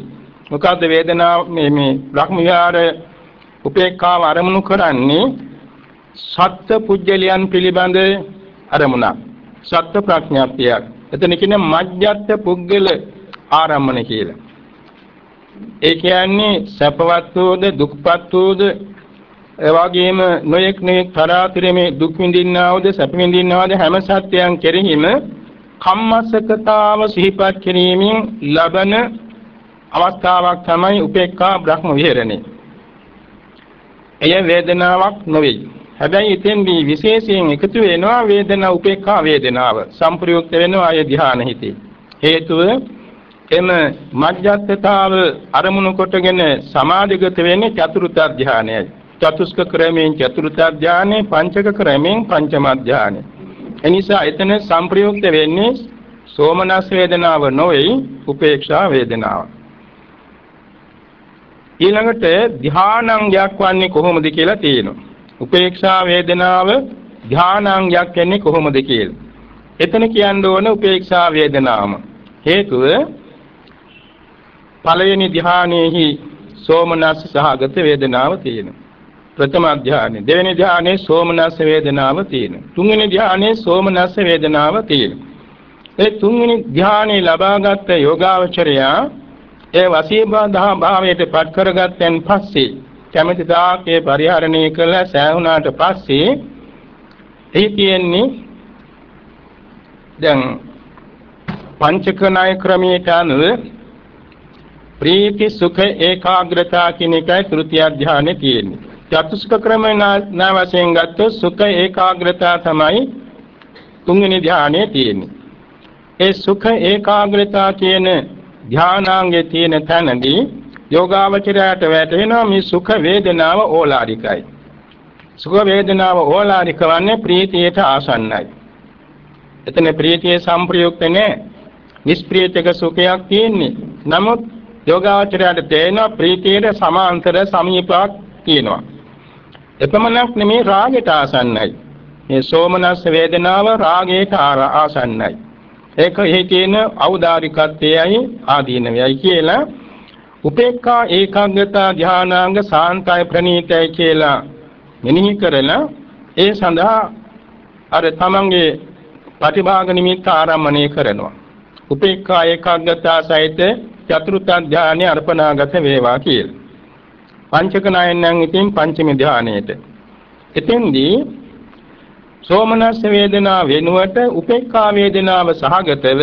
මොකද්ද වේදනාව මේ මේ බ්‍රහ්ම විහාර උපේක්ඛාව අරමුණු කරන්නේ සත්‍ය පුජ්‍යලියන් පිළිබඳ අරමුණක්. සත්‍ය ප්‍රඥාප්තියක්. එතන කියන්නේ මජ්ජත් පුද්ගල ආරම්මන කියලා. ඒ කියන්නේ සැපවත් වූද දුක්පත් වූද ඒ වගේම නොයෙක් නොයෙක් තරාතිරමේ දුක් විඳින්නවද සැප විඳින්නවද හැම සත්‍යයන් කෙරෙහිම කම්මසකතාව සිහිපත් කිරීමෙන් ලබන අවස්ථාවක් තමයි උපේක්ඛා බ්‍රහ්ම විහරණය. එය වේදනාවක් නොවේ. හැබැයි ඉතින්දී විශේෂයෙන් එකතු වෙනවා වේදනා උපේක්ඛා වේදනාව. සම්ප්‍රයුක්ත වෙනවා අය ධ්‍යාන හිතේ. හේතුව එම මධ්‍යස්ථතාව අරමුණු කොටගෙන සමාධිගත වෙන්නේ චතුර්ථ ධ්‍යානයයි. චතුස්ක ක්‍රමයෙන් චතුර්ථ ධ්‍යානෙ පංචක ක්‍රමයෙන් පංචම ධ්‍යානෙ. එනිසා එතන සංප්‍රයුක්ත වෙන්නේ සෝමනස් වේදනාව නොවේ උපේක්ෂා වේදනාව. ඊළඟට ධානාංගයක් වන්නේ කොහොමද කියලා තියෙනවා. උපේක්ෂා වේදනාව ධානාංගයක් වෙන්නේ කොහොමද කියලා. එතන කියන්න ඕන උපේක්ෂා වේදනාවම. හේතුව පළවෙනි ධානයේහි සෝමනස් සහගත වේදනාව තියෙනවා. ප්‍රථම ධානයේ දෙවෙනි ධානයේ සෝමනස් වේදනාව තියෙනවා. තුන්වෙනි ධානයේ සෝමනස් වේදනාව තියෙනවා. ඒ තුන්වෙනි ධානයේ ලබාගත් යෝගාවචරයා ඒ වසීබා භාවයට පත් කරගත්තන් පස්සේ කැමැති තාකේ පරිහරණය කළ සෑහුණාට පස්සේ එහි තියෙන්නේ දැන් පංචක ණය ක්‍රමයට අනුව ප්‍රීති සුඛ ඒකාග්‍රතාව කියන එකයි තෘතිය ධානයේ තියෙන්නේ. චතුස්ක ක්‍රමන වශයෙන් ගත්තොත් සුඛ ඒකාග්‍රතාව තමයි තුන්වෙනි ධානයේ තියෙන්නේ. ඒ සුඛ ඒකාග්‍රතාව කියන ධානාංගයේ තියෙන තැනදී යෝගාවචරයට වැටෙනවා මේ සුඛ වේදනාව ඕලාරිකයි. සුඛ වේදනාව ඕලාරික වන්නේ ප්‍රීතියට ආසන්නයි. එතන ප්‍රීතිය සංප්‍රයුක්ත නැහැ. නිෂ්ප්‍රියතක සුඛයක් තියෙන්නේ. නමුත් යෝගාවචරයට තේන ප්‍රීතියට සමාන්තර සමීපයක් තියෙනවා. එපමණක් නෙමේ රාගයට ආසන්නයි. මේ සෝමනස්ස වේදනාව රාගයට ආසන්නයි. ඒක එහි තියෙන ඖදාරිකත්වයයි ආදීනවයයි කියලා උපේක්ඛා ඒකාග්‍රතා ධානාංග සාන්තය ප්‍රණීතයි කියලා මෙනෙහි කරලා ඒ සඳහා අර තමන්ගේ ප්‍රතිභාග නිමිත්ත ආරම්භණය කරනවා. උපේක්ඛා ඒකාග්‍රතා සහිත චතුර්ථ ධානය අර්පණාගත වේවා කියලා. පංචක නායනන් ඉතින් පංචම ධානයේට. එතෙන්දී සෝමනස්ස වේදනා වෙනුවට උපේක්ඛා වේදනාව සහගතව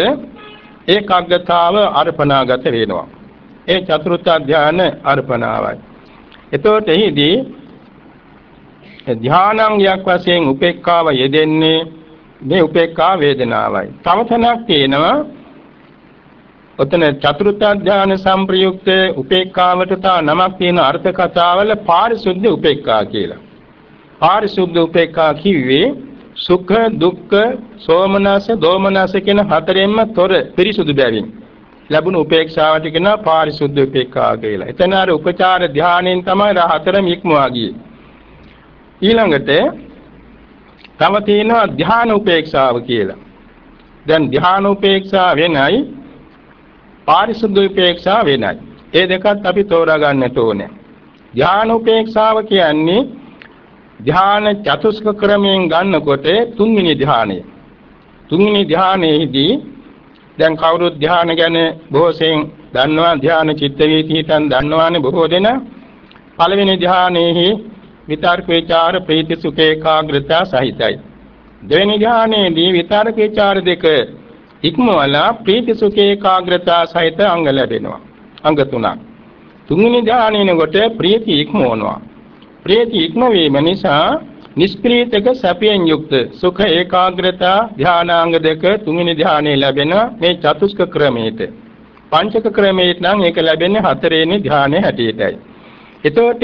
ඒකාග්‍රතාව අර්පණාගත වෙනවා. ඒ චතුර්ථ ධාන අර්පණාවයි. එතකොට එහිදී ධානාංගයක් වශයෙන් උපේක්ඛාව යෙදෙන්නේ මේ උපේක්ඛා වේදනාවයි. තව තැනක් තියෙනවා ඔතන චතුර්ථ ධාන සංප්‍රයුක්ත උපේක්ඛාවට තා නමක් තියෙන අර්ථ කතාවල පාරිශුද්ධ උපේක්ඛා කියලා. පාරිශුද්ධ උපේක්ඛා කිව්වේ සුඛ දුක්ඛ සෝමනස දෝමනස කියන හතරෙන්ම තොර පිරිසුදු බැවින් ලැබුණු උපේක්ෂාවට කියනවා පාරිශුද්ධ උපේක්ඛා කියලා. එතන අර උපචාර ධානයෙන් තමයි හතරම ඉක්මවා ගියේ. ඊළඟට තව තියෙනවා ධාන උපේක්ෂාව කියලා. දැන් ධාන උපේක්ෂා වෙනයි පාරිශුද්ධ උපේක්ෂා වෙනයි. ඒ දෙකත් අපි තෝරා ගන්නට ඕනේ. ධාන උපේක්ෂාව කියන්නේ ධාන චතුස්ක ක්‍රමයෙන් ගන්නකොට තුන්වෙනි ධානය. තුන්වෙනි ධානයේදී දැන් කවුරුත් ධාන ගැන බොහෝසෙන් දන්නවා ධාන චිත්ත වීතිහිටන් දන්නවානේ බොහෝ දෙනා. පළවෙනි ධානයේහි විතර්ක විචාර ප්‍රීති සුඛ ඒකාග්‍රතාව සහිතයි. දෙවෙනි ධානයේදී විතර්ක විචාර දෙක ඉක්මවලා ප්‍රීති සුඛ ඒකාග්‍රතාව සහිත අංග ලැබෙනවා. අංග තුනක්. තුන්වෙනි ධානයේන කොට ප්‍රීති ඉක්මවනවා. ප්‍රීති ඉක්මවීම නිසා නිෂ්ක්‍රීතක සැපයෙන් යුක්ත සුඛ ඒකාග්‍රතා ධානාංග දෙක තුන්වෙනි ධානයේ ලැබෙන මේ චතුස්ක ක්‍රමයට පංචක ක්‍රමයට නම් ඒක ලැබෙන්නේ හතරවෙනි ධානයේ හැටියටයි. එතකොට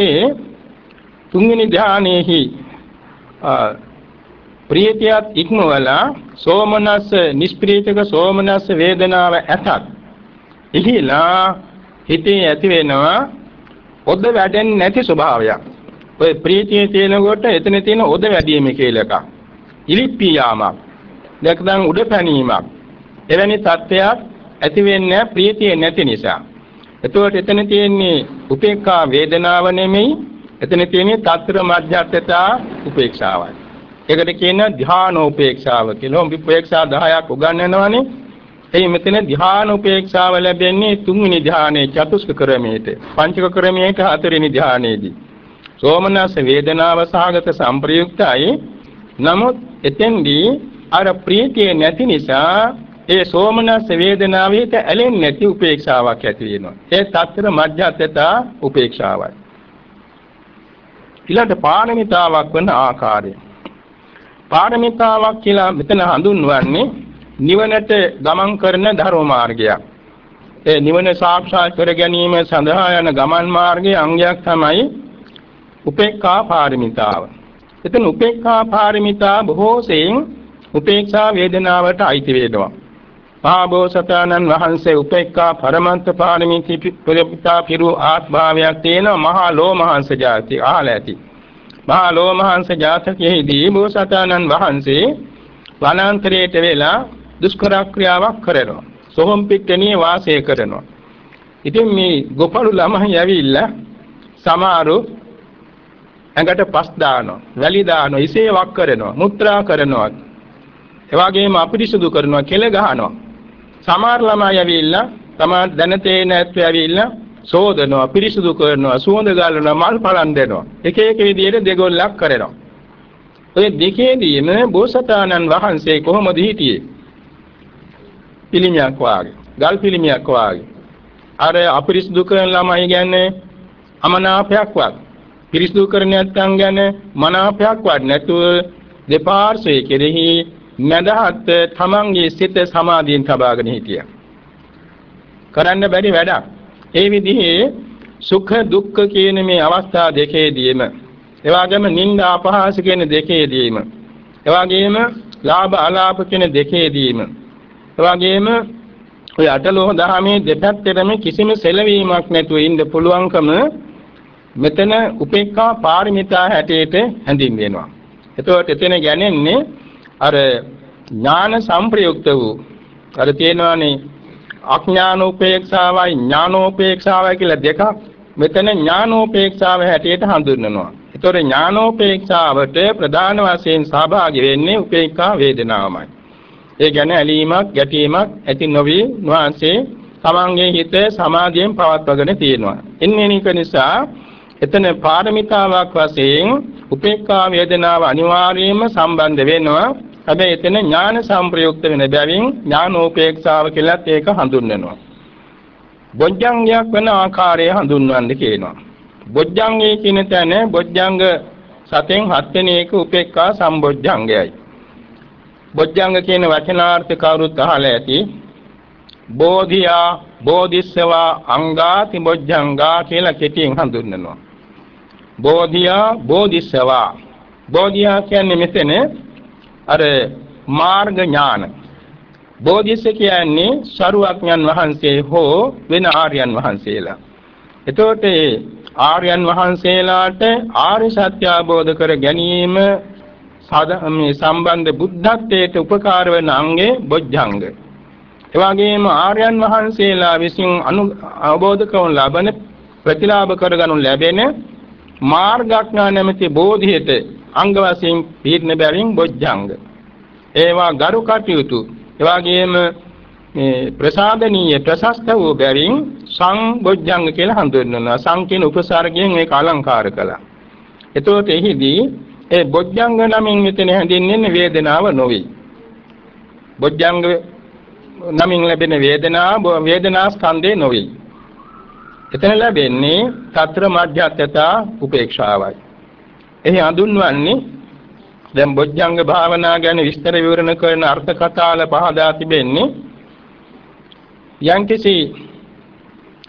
තුන්වෙනි ධානයේහි ප්‍රීතියත් ඉක්මවලා සෝමනස්ස නිෂ්ප්‍රීතක සෝමනස්ස වේදනාව ඇතත් ඉහිලා හිතේ ඇති වෙනවා ඔද වැඩෙන්නේ නැති ස්වභාවයක්. ඔය ප්‍රීතියේ තියෙනකොට එතන තියෙන ඔද වැඩිම කියලා එකක්. ඉලිප්පී යාමක්. නැත්නම් උඩ පැනීමක්. එවැනි තත්ත්වයක් ඇති වෙන්නේ ප්‍රීතිය නැති නිසා. එතකොට එතන තියෙන්නේ උපේක්ඛා වේදනාව නෙමෙයි එතන තියෙන්නේ తත්‍ර මධ්‍යස්ථතා උපේක්ෂාවයි. ඒකට කියන ධානෝපේක්ෂාව කියලා. උපේක්ෂා 10ක් උගන්වනවානේ. එයි මෙතන ධානෝපේක්ෂාව ලැබෙන්නේ තුන්වෙනි ධානයේ චතුස්ක ක්‍රමයේට. පංචක ක්‍රමයේට හතරවෙනි ධානයේදී. සෝමනස් වේදනාව සහගත සංප්‍රයුක්තයි. නමුත් එතෙන්දී අර ප්‍රීතිය නැති නිසා ඒ සෝමනස් වේදනාවෙට ඇලෙන්නේ නැති උපේක්ෂාවක් ඇති වෙනවා. ඒ తත්තර මධ්‍යස්ථතා උපේක්ෂාවයි. ඊළඟ පාරමිතාවක් වන ආකාරය. පාරමිතාවක් කියලා මෙතන හඳුන්වන්නේ නිවනට ගමන් කරන ධර්ම මාර්ගයක්. ඒ නිවන සාක්ෂාත් කර ගැනීම සඳහා යන ගමන් මාර්ගයේ අංගයක් තමයි උපේක්ඛා පාරමිතාව. එතන උපේක්ඛා පාරමිතා බොහෝ සෙයින් උපේක්ෂා වේදනාවට අයිති වෙනවා. මහා බෝසතාණන් වහන්සේ උපේක්ඛා පරමන්ත පාරමිතී පිරිපිතා පිරු ආත්භාවයක් තියෙන මහා ලෝමහංශ ජාති අහලා ඇති. මහා ලෝමහංශ ජාතකයේදී බෝසතාණන් වහන්සේ වනාන්තරයට වෙලා දුෂ්කර ක්‍රියාවක් කරනවා. සොහොන් පිට්ටනියේ වාසය කරනවා. ඉතින් මේ ගොපළු ළමයි ඇවිල්ලා සමහරු ඇඟට පස් දානවා, වැලි දානවා, ඉසේ වක් කරනවා, මුත්‍රා කරනවා. එවාගෙම අපිරිසුදු කරනවා, කෙල ගහනවා. සමහර ළමයි ඇවිල්ලා තමා දැනතේ නැත්තු ඇවිල්ලා සෝදනවා පිරිසුදු කරනවා සුවඳ ගලනවා මල් පලන් දෙනවා. එක එක විදිහට දෙගොල්ලක් කරනවා. ඔය දෙකේදීම බෝසතාණන් වහන්සේ කොහොමද හිටියේ? පිළිමයක් වාගේ ගල් පිළිමයක් වාගේ. අර අපිරිසුදු කරන ළමයි කියන්නේ අමනාපයක් වත්. පිරිසුදු කර නැත්නම් ගැන මනාපයක් වත් නැතුව දෙපාර්ශ්වයේ කෙරෙහි මදහත් තමන්ගේ සිත සමාධියෙන් තබාගෙන හිටියා. කරන්න බැරි වැඩක්. ඒ විදිහේ සුඛ දුක්ඛ කියන මේ අවස්ථා දෙකේදීම එවාගෙම නිന്ദා අපහාස කියන දෙකේදීම එවාගෙම ලාභ අලාභ කියන දෙකේදීම එවාගෙම ඔය අටලෝ දහමේ දෙපැත්තටම කිසිම සැලවීමක් නැතුව ඉන්න පුළුවන්කම මෙතන උපේක්ඛා පාරමිතා හැටියට හැඳින්වෙනවා. එතකොට එතන ගැනෙන්නේ අර ඥාන සංප්‍රයුක්ත වූ අර තියෙනවානේ අඥානෝපේක්ෂාවයි ඥානෝපේක්ෂාවයි කියලා දෙකක් මෙතන ඥානෝපේක්ෂාව හැටියට හඳුන්වනවා. ඒතොර ඥානෝපේක්ෂාවට ප්‍රධාන වශයෙන් සහභාගී වෙන්නේ උපේක්ඛා වේදනාවමයි. ඒ කියන්නේ ඇලීමක්, ගැටීමක් ඇති නොවි නුවන්සේ තමන්ගේ හිත සමාධියෙන් පවත්වාගෙන තියෙනවා. එන්නේ නික නිසා එතන පාරමිතාවක් වශයෙන් උපේක්ඛා වේදනාව අනිවාර්යයෙන්ම සම්බන්ධ වෙනවා. හැබැයි එතන ඥාන සංප්‍රයුක්ත වෙන බැවින් ඥානෝපේක්ෂාව කියලත් ඒක හඳුන්වනවා. බොජ්ජංගයක් වෙන ආකාරය හඳුන්වන්න කියනවා. බොජ්ජංගයේ කියන තැන බොජ්ජංග සතෙන් හත්වෙනි එක උපේක්ඛා සම්බොජ්ජංගයයි. බොජ්ජංග කියන වචනාර්ථ කවුරුත් අහලා ඇති. බෝධියා බෝධිස්සවා අංගාති බොජ්ජංගා කියලා කෙටියෙන් හඳුන්වනවා. බෝධියා බෝධිස්සවා බෝධියා කියන්නේ මෙතන අර මාර්ග ඥාන බෝධිස්ස කියන්නේ සරුවඥන් වහන්සේ හෝ වෙන ආර්යයන් වහන්සේලා. එතකොට ආර්යයන් වහන්සේලාට ආර්ය සත්‍ය අවබෝධ කර ගැනීම මේ සම්බන්ධ බුද්ධත්වයට උපකාර වන අංගේ බොජ්ජංග. එවාගෙම ආර්යයන් වහන්සේලා විසින් අනු අවබෝධ කරන ලබන ප්‍රතිලාභ කරගනු ලැබෙන මාර්ගඥා නැමැති බෝධියට අංග වශයෙන් පිළින බැවින් බොජ්ජංග. ඒවා ගරු කටයුතු එවාගෙම මේ ප්‍රසාදනීය ප්‍රශස්ත වූ බැවින් සංබොජ්ජංග කියලා හඳුන්වනවා. සං කියන උපසර්ගයෙන් මේක අලංකාර කළා. එතකොට එහිදී ඒ බොජ්ජංග නමින් මෙතන හැඳින්වෙන්නේ වේදනාව නොවේ. බොජ්ජංග නමින් ලැබෙන වේදනාව වේදනා ස්කන්ධේ නොවේ. එතන ලැබෙන්නේ తත්‍ර මධ්‍යත්‍යතා උපේක්ෂාවයි. එහි හඳුන්වන්නේ දැන් බොජ්ජංග භාවනා ගැන විස්තර විවරණ කරන අර්ථ කතාල පහදා තිබෙන්නේ යම්කිසි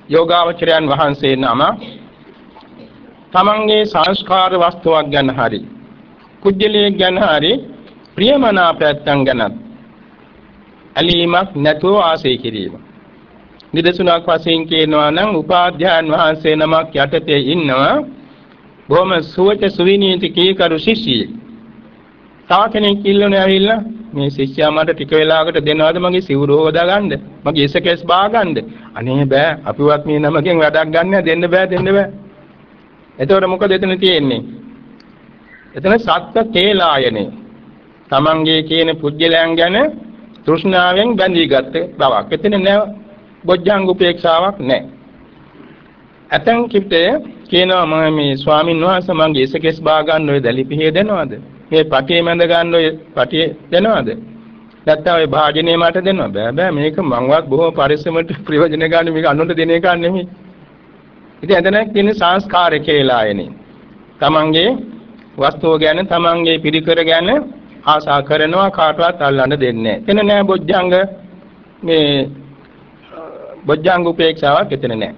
යෝගාවචරයන් වහන්සේ නම තමන්ගේ සංස්කාර වස්තුවක් ගැන හරි කුජලයක් ගැන හරි ප්‍රියමනාපයන් ගැනත් ඇලීමක් නැතුව ආසය කිරීම. නිදසුනක් වශයෙන් කියනවා නම් උපාධ්‍යාන් වහන්සේ නමක් යටතේ ඉන්නවා. බොහොම සුවච සුවිනීති කීකරු ශිෂ්‍යයෙක්. තව කෙනෙක් ඉල්ලුනේ ඇවිල්ලා මේ ශිෂ්‍යයා මට ටික වෙලාවකට දෙනවද මගේ සිවුර හොදාගන්න මගේ ඉසකෙස් බාගන්න. අනේ බෑ අපිවත් මේ නමකින් වැඩක් ගන්න දෙන්න බෑ දෙන්න බෑ. එතකොට මොකද එතන තියෙන්නේ? එතන සත්ත්ව කේලායනේ. තමන්ගේ කියන පුජ්‍යලයන් ගැන තෘෂ්ණාවෙන් බැඳී ගත්ත බවක්. එතන නෑ බොජ්ජංග උපේක්ෂාවක් නෑ ඇතන් කිප්තේ කියනවා මම මේ ස්වාමින් වහන්සේ මගේ ඉසකෙස් බාගන්න ඔය දැලිපිහිය දෙනවද මේ පටියේ මැද ගන්න ඔය පටියේ දෙනවද? නැත්නම් ඔය භාජනය මට දෙනවා. බෑ බෑ මේක මංවත් බොහෝ පරිස්සමට ප්‍රයෝජන ගන්න මේක අනුන්ට දෙන එක නෙමෙයි. ඉතින් එතන තියෙන සංස්කාර කියලා එනේ. තමන්ගේ වස්තුව ගැන තමන්ගේ පිරිකර ගැන ආසා කරනවා කාටවත් අල්ලන්න දෙන්නේ නැහැ. එතන නෑ බොජ්ජංග මේ බොජ්ජංග උපේක්ෂාවක් එතන නෑ.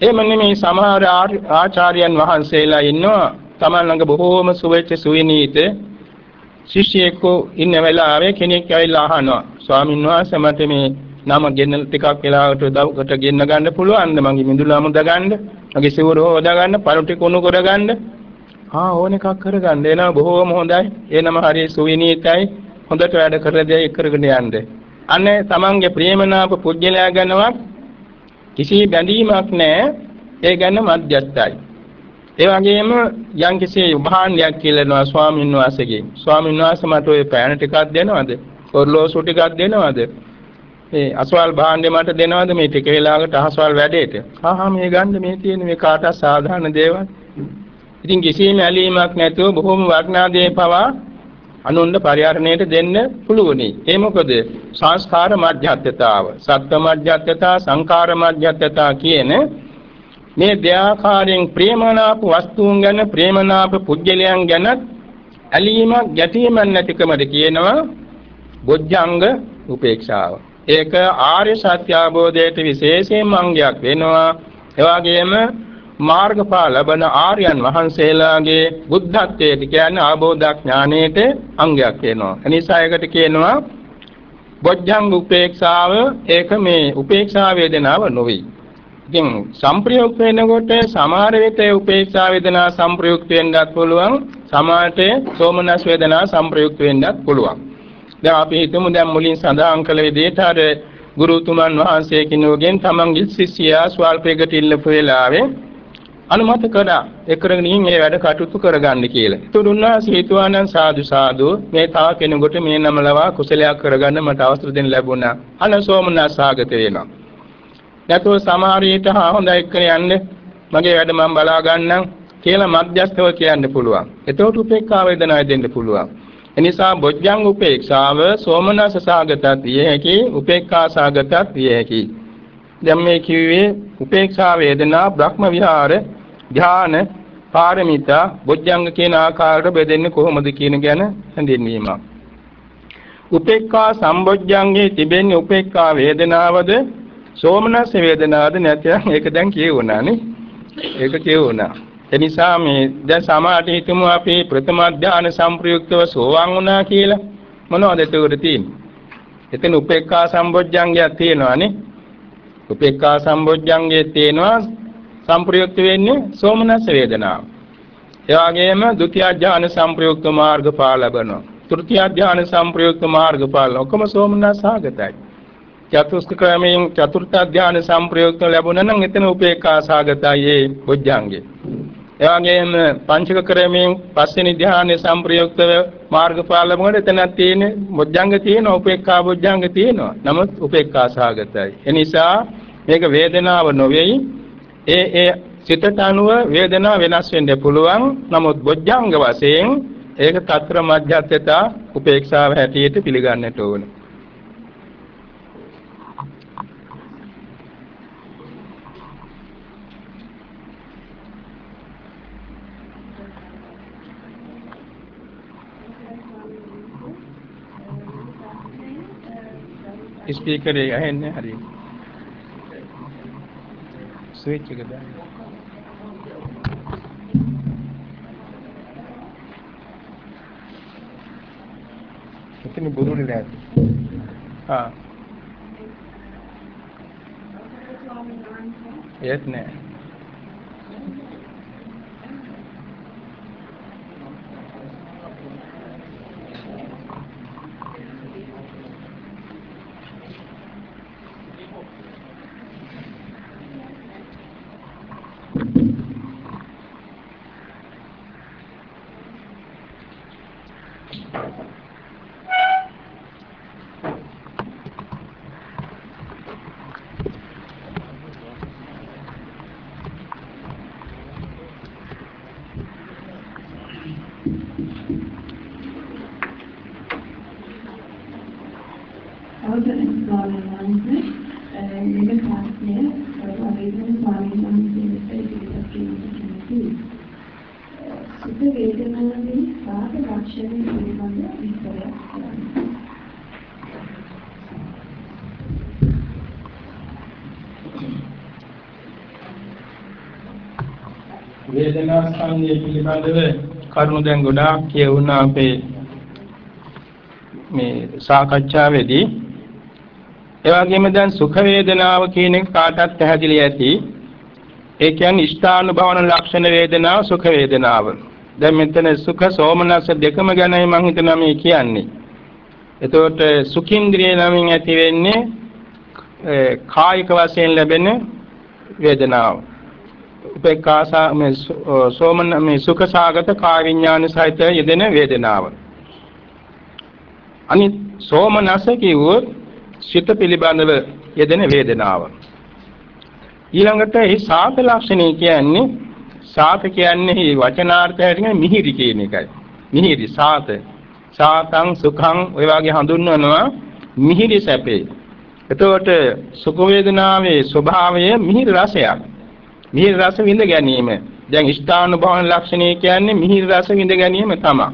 එහෙම නෙමෙයි සමහර ආචාර්යයන් වහන්සේලා ඉන්නවා. Taman ළඟ බොහෝම සුවෙච්ච සුවිනීත ශිෂ්‍යයෙකු ඉන්න වෙලාවේ කෙනෙක් ඇවිල්ලා අහනවා. ස්වාමීන් වහන්සේ මට මේ නම ගෙන්න ටිකක් වෙලාවට උදව්කට ගෙන්න ගන්න පුළුවන්ද? මගේ මිදුලම දගන්න මගේ සිවුර හොදාගන්න පළු ටික උණු කරගන්න ආ ඕන එකක් කරගන්න. එනවා බොහෝම හොඳයි. එනම හරි සුවිනීතයි. හොඳට වැඩ කරලා දෙය කරගෙන යන්න. අනේ තමන්ගේ ප්‍රේමනාප පුජ්‍යලයා ගැනවත් කිසි බැඳීමක් නැහැ ඒ ගැන මධ්‍යස්ථයි ඒ වගේම යම්කිසි උභාණ්ඩයක් කියලානවා ස්වාමීන් වහන්සේගෙන්. ස්වාමීන් වහන්සේ මට ඔය පෑන ටිකක් දෙනවද? ඔර්ලෝසු ටිකක් දෙනවද? මේ අසවල් භාණ්ඩේ මට දෙනවද මේ ටික වෙලාවකට අහසවල් වැඩේට? හා හා මේ ගන්න මේ තියෙන මේ කාටත් සාධාරණ දේවල්. ඉතින් කිසිම ඇලීමක් නැතුව බොහොම වර්ණා දේ පවා අනුන්ව පරිහරණයට දෙන්න පුළුවනි. ඒ මොකද සංස්කාර මධ්‍යත්‍යතාව, සත්ත්ව මධ්‍යත්‍යතාව, සංකාර මධ්‍යත්‍යතාව කියන මේ දෙආකාරයෙන් ප්‍රේමනාප වස්තුන් ගැන ප්‍රේමනාප පුජ්‍යලයන් ගැන ඇලීමක් ගැටීමක් නැතිකමද කියනවා බොජ්ජංග උපේක්ෂාව. ඒක ආර්ය සත්‍ය අවබෝධයට විශේෂයෙන් අංගයක් වෙනවා. එවාගෙම මාර්ගඵල ලබන ආර්යයන් වහන්සේලාගේ බුද්ධත්වයට කියන්නේ ආબોධ ඥානයේට අංගයක් වෙනවා. එනිසා ඒකට කියනවා බොජ්ජංග උපේක්ෂාව ඒක මේ උපේක්ෂා වේදනාව නොවේ. ඉතින් සංප්‍රයුක්ත වෙනකොට සමහර විට උපේක්ෂා වේදනා සංප්‍රයුක්ත වෙන්නත් පුළුවන් සමහරට සෝමනස් වේදනා සංප්‍රයුක්ත වෙන්නත් පුළුවන් දැන් අපි හිතමු දැන් මුලින් සඳහන් කළ විදිහට අර ගුරුතුමන් වහන්සේ කෙනෙකුගෙන් තමන්ගේ ශිෂ්‍යයා ස්වල්පයකට ඉල්ලපු වෙලාවේ අනුමත කළා ඒ කරගෙන ඉන්නේ මේ වැඩ කටයුතු කරගන්න කියලා. ඒතුළු උන්වහන්සේ හිතුවානම් සාදු සාදු මේ තව කෙනෙකුට මේ නම ලවා කුසලයක් කරගන්න මට අවසර දෙන්න ලැබුණා. අනසෝමනසාගත වෙනවා. නැතුව සමහර විට හා හොඳයි එක්කන යන්න මගේ වැඩ මම බලා ගන්නම් කියලා මධ්‍යස්ථව කියන්න පුළුවන්. එතකොට උපේක්ඛා වේදනාව දෙන්න පුළුවන්. එනිසා බොජ්ජං උපේක්ෂාව සෝමනස සාගතත් විය හැකි උපේක්ඛා සාගතත් විය හැකි. දැන් මේ කිව්වේ උපේක්ෂා වේදනා බ්‍රහ්ම විහාර ධාන පාරමිතා බොජ්ජංග කියන ආකාරයට බෙදෙන්නේ කොහොමද කියන ගැන හැඳින්වීමක්. උපේක්ඛා සම්බොජ්ජංගේ තිබෙන්නේ උපේක්ඛා වේදනාවද සෝමනස් වේදනාවද නැත්නම් ඒක දැන් කියවුණානේ. ඒක කියවුණා. එනිසා මේ දැන් සමාධි හිතමු අපි ප්‍රථම ධානය සම්ප්‍රයුක්තව සෝවාන් වුණා කියලා මොනවද එතකොට තියෙන්නේ? එතන උපේක්ඛා සම්බොජ්ජංගයක් තියෙනවානේ. උපේක්ඛා සම්බොජ්ජංගයේ තියෙනවා සම්ප්‍රයුක්ත වෙන්නේ සෝමනස් වේදනාව. ඒ වගේම ဒုတိ ය ඥාන සම්ප්‍රයුක්ත මාර්ගඵල ලබනවා. තෘතිය ඥාන සම්ප්‍රයුක්ත මාර්ගඵල ඔක්කොම සෝමනස් සාගතයි. චතුස්ක ක්‍රමයෙන් චතුර්ථ ඥාන සම්ප්‍රයුක්ත ලැබුණා නම් එතන උපේක්ඛා සාගතයි ඒ බොජ්ජංගේ. ඒ වගේම පංචක ක්‍රමයෙන් පස්වෙනි ධ්‍යානයේ සම්ප්‍රයුක්තව මාර්ගඵල ලැබුණාට එතනක් තියෙන බොජ්ජංග තියෙන උපේක්ඛා බොජ්ජංග තියෙනවා. නමුත් උපේක්ඛා සාගතයි. ඒ නිසා මේක වේදනාව නොවේයි. ඒ ඒ සිතට අනුව වේදනාව වෙනස් වෙන්න පුළුවන්. නමුත් බොජ්ජංග වශයෙන් ඒක తත්‍ර මධ්‍යස්ථතා උපේක්ෂාව හැටියට පිළිගන්නට ඕනේ. ස්පීකර් එක ඇහෙන්නේ හරියට. ස්විච් එක දාන්න. එතන බුදුනේ දැන්. ආ. ඒත් නෑ. අවසරයි ස්වාමීන් වහන්සේ මේක ප්‍රශ්නය වේදන ස්වාමීන් වහන්සේට ඉදිරිපත් කිරීමට සුඛ වේදනාවේ සාධ ලක්ෂණ පිළිබඳ විස්තරයක් කරන්න. වේදනා ස්කන්ධය පිළිබඳව කරුණු දැන් ගොඩාක් කියවුණා අපේ මේ සාකච්ඡාවේදී ඒ වගේම දැන් සුඛ වේදනාව කියන එක කාටත් පැහැදිලි ඇති. ඒ කියන්නේ ස්ථානුභවන ලක්ෂණ වේදනාව සුඛ වේදනාව. දැන් මෙතන සුඛ සෝමනස දෙකම ගැනයි මම හිතනවා මේ කියන්නේ. එතකොට සුඛින්ද්‍රිය නමින් ඇති වෙන්නේ කායික වශයෙන් ලැබෙන වේදනාව. උපේක්ඛාසා මේ සෝමන මේ සුඛ සාගත කාය විඥාන සහිත යෙදෙන වේදනාව. අනිත් සෝමනස කිව්වොත් සිත පිළිබඳව යෙදෙන වේදනාව. ඊළඟට මේ සාත ලක්ෂණය කියන්නේ සාත කියන්නේ වචනාර්ථයට මිහිරි කියන එකයි. මිහිරි සාත. සාතං සුඛං ඔය වගේ හඳුන්වනවා මිහිරි සැපේ. එතකොට සුඛ වේදනාවේ ස්වභාවය මිහිරි රසයක්. මිහිරි රස විඳ ගැනීම. දැන් ඉෂ්ඨානුභවන ලක්ෂණය කියන්නේ මිහිරි රස විඳ ගැනීම තමයි.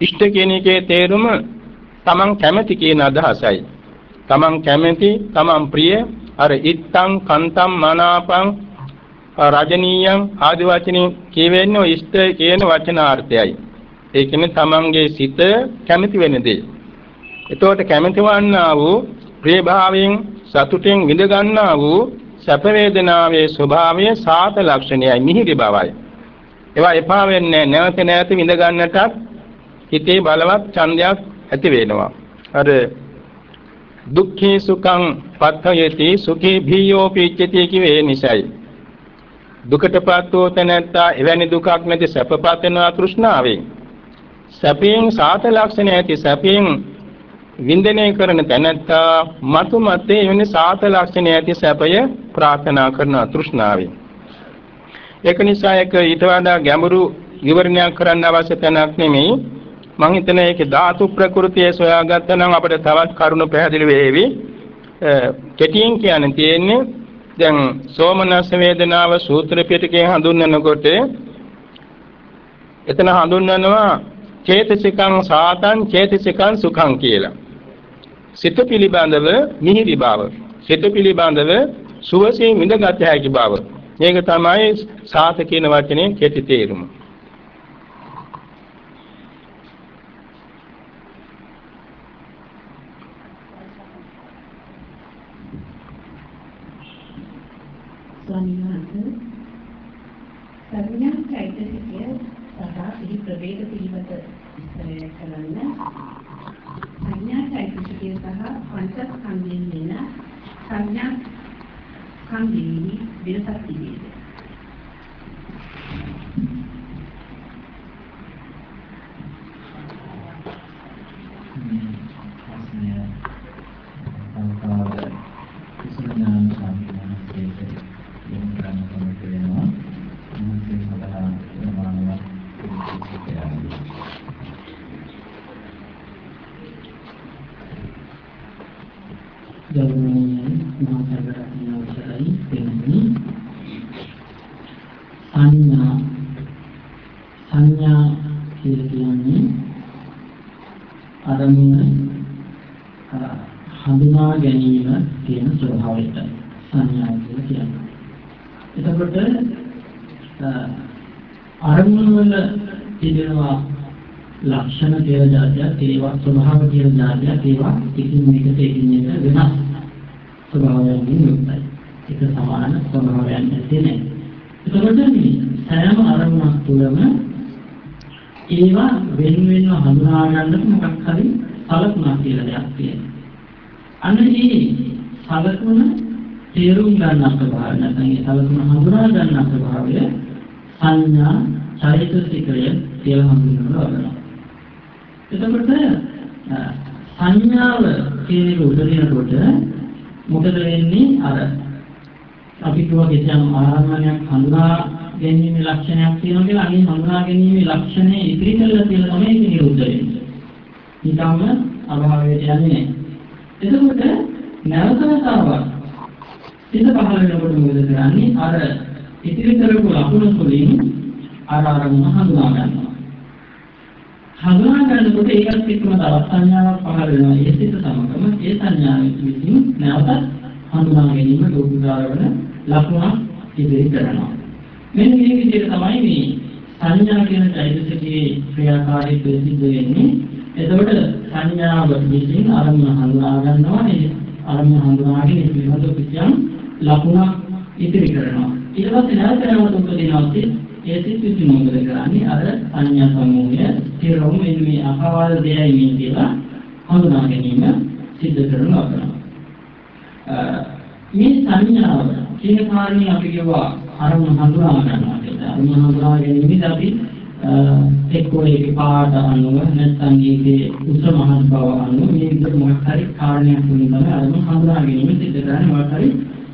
ඉෂ්ඨ කියන එකේ තේරුම තමන් කැමති කියන අදහසයි. තමන් කැමති තමන් ප්‍රිය අර ඉත්තං කන්තම් මනාපං රජනීයං ආදි වචනේ කියවෙන්නේ ඔය ඉෂ්ට කියන වචනාර්ථයයි. ඒ කියන්නේ තමන්ගේ සිත කැමති වෙන දේ. එතකොට කැමති වන්නා වූ ප්‍රිය භාවයෙන් සතුටෙන් විඳ ගන්නා වූ සැප වේදනාවේ ස්වභාවය සාත ලක්ෂණයයි මිහිරි බවයි. ඒවා එපා වෙන්නේ නැවත නැවත විඳ ගන්නටත් හිතේ බලවත් ඡන්දයක් ඇති වෙනවා. අර දුක්ඛේ සුඛං පත්තයති සුඛේ භීයෝ පිච්චති කිවේ නිසයි. දුකටපත් වූ තැනැත්තා එවැනි දුකක් නැති සැපපත් වෙනවා තෘෂ්ණාවෙන්. සැපයෙන් සාත ලක්ෂණ ඇති සැපයෙන් වින්දනය කරන තැනැත්තා මතු මතේ එවැනි සාත ලක්ෂණ ඇති සැපය ප්‍රාර්ථනා කරන තෘෂ්ණාවෙන්. ඒක නිසා ඒක ඊට වඩා ගැඹුරු විවරණයක් කරන්න අවශ්‍ය තැනක් නෙමෙයි. මම හිතන ඒකේ ධාතු ප්‍රകൃතිය සොයාගත්තා නම් අපිට තවත් කරුණු පැහැදිලි වෙවි. කෙටියෙන් කියන්න තියෙන්නේ දැන් සෝමනස් වේදනාව සූත්‍ර පිටකේ හඳුන්වනකොට එතන හඳුන්වනවා චේතසිකං සාතං චේතසිකං සුඛං කියලා. සිත පිළිබඳව මිහිරි බව, සිත පිළිබඳව සුවසේ විඳගත හැකි බව. මේක තමයි සාත කියන වචනේ කෙටි තේරුම. ස්වාමීන් වහන්සේ සර්වඥා චෛතසිකය සහ එහි ප්‍රවේග පිළිබඳ විස්තරය කරන්න. සංඥා චෛතසිකය සහ පංචස්කන්ධයෙන් වෙන සංඥා ස්කන්ධෙහි වෙනසක් තිබේද? මේ ප්‍රශ්නය අවතාර කුසලනාම සම්මානයට යොමු කරන්න කැමති වෙනවා. මොහොතේ සඳහා ප්‍රමාණවත් පිළිතුරක් ගෞරවනීය මහාචාර්යවරුන් අවසරයි දෙන්නේ සංඥා සංඥා කියලා කියන්නේ අරමුණ අ, හඳුනා ගැනීම කියන ස්වභාවයට සංඥා කියලා කියන්නේ. එතකොට අ, අරමුණ වල තිබෙනවා ලක්ෂණ කියලා જાතියක් ඒවා ස්වභාව කියලා જાතියක් ඒවා එකින් එකට එකින් එක වෙනස් ස්වභාවයන්ගෙන් යුක්තයි. ඒක සමාන ස්වභාවයන් නැති නෑ. එතකොට මේ සෑම අරමුණක් තුළම ඒවා වෙන වෙනම හඳුනා ගන්නට මොකක් හරි සලකුණක් කියලා දෙයක් තියෙනවා. අන්න ඒ සලකුණ තේරුම් ගන්න ස්වභාවය නැත්නම් ඒ සලකුණ හඳුනා ගන්න ස්වභාවය සංඥා චෛතසිකය කියලා හඳුන්වනවා. එතකොට අ, සංඥාව කියන එක උදරිනකොට මොකද වෙන්නේ අර අපි කියවා කිසියම් ආරම්භණයක් හඳුනා ගැනීමේ ලක්ෂණයක් තියෙනවා කියලා අනිත් හඳුනා ගැනීමේ ලක්ෂණය ඉතිරි කරලා තියෙන තමයි ඒක නිරුද්ධ වෙන්නේ. නිකම්ම අභාවයට යන්නේ නැහැ. එතකොට නැවත වතාවක් සිත පහළ වෙනකොට මොකද කරන්නේ? අර ඉතිරි කරපු ලකුණු වලින් අර අරමුණ හඳුනා ගන්නවා. හඳුනා ගන්නකොට ඒකත් එක්කම තවත් සංඥාවක් පහළ වෙනවා. ඒ සිත සමගම ඒ සංඥාවෙන් විසින් නැවත හඳුනා ගැනීම උදාහරණ ලකුණක් ඉදිරි කරනවා. මෙන්න මේ විදිහට තමයි මේ සංඥා කියන চৈতසිකයේ ක්‍රියාකාරීත්වය සිද්ධ වෙන්නේ. එතකොට සංඥාව විසින් අරමුණ හඳුනා ගන්නවා. ඒ අරමුණ හඳුනාගෙන ඒ පිළිබඳව කිසියම් ලකුණක් ඉදිරි කරනවා. ඊට පස්සේ නැවත නැවත උපදිනවා ඒ සිත් විසින් මොකද කරන්නේ අර සංඥා සමූහය තිරොම් මේ අහවල් දෙයයි මේ කියලා හඳුනා ගැනීම සිද්ධ කරනවා කරනවා. මේ සංඥාව කියන කාරණේ අපි කියවා අරමුණ හඳුනා ගන්නවා කියලා. අරමුණ හඳුනා ගැනීමදී අපි එක්කෝ ඒකේ පාඩ අනුව නැත්නම් ඒකේ උස මහත් බව අනුව මේ විදිහට මොකක් හරි කාරණයක් තුලින් තමයි අරමුණ හඳුනා ගැනීම සිද්ධ කරන්නේ මොකක් හරි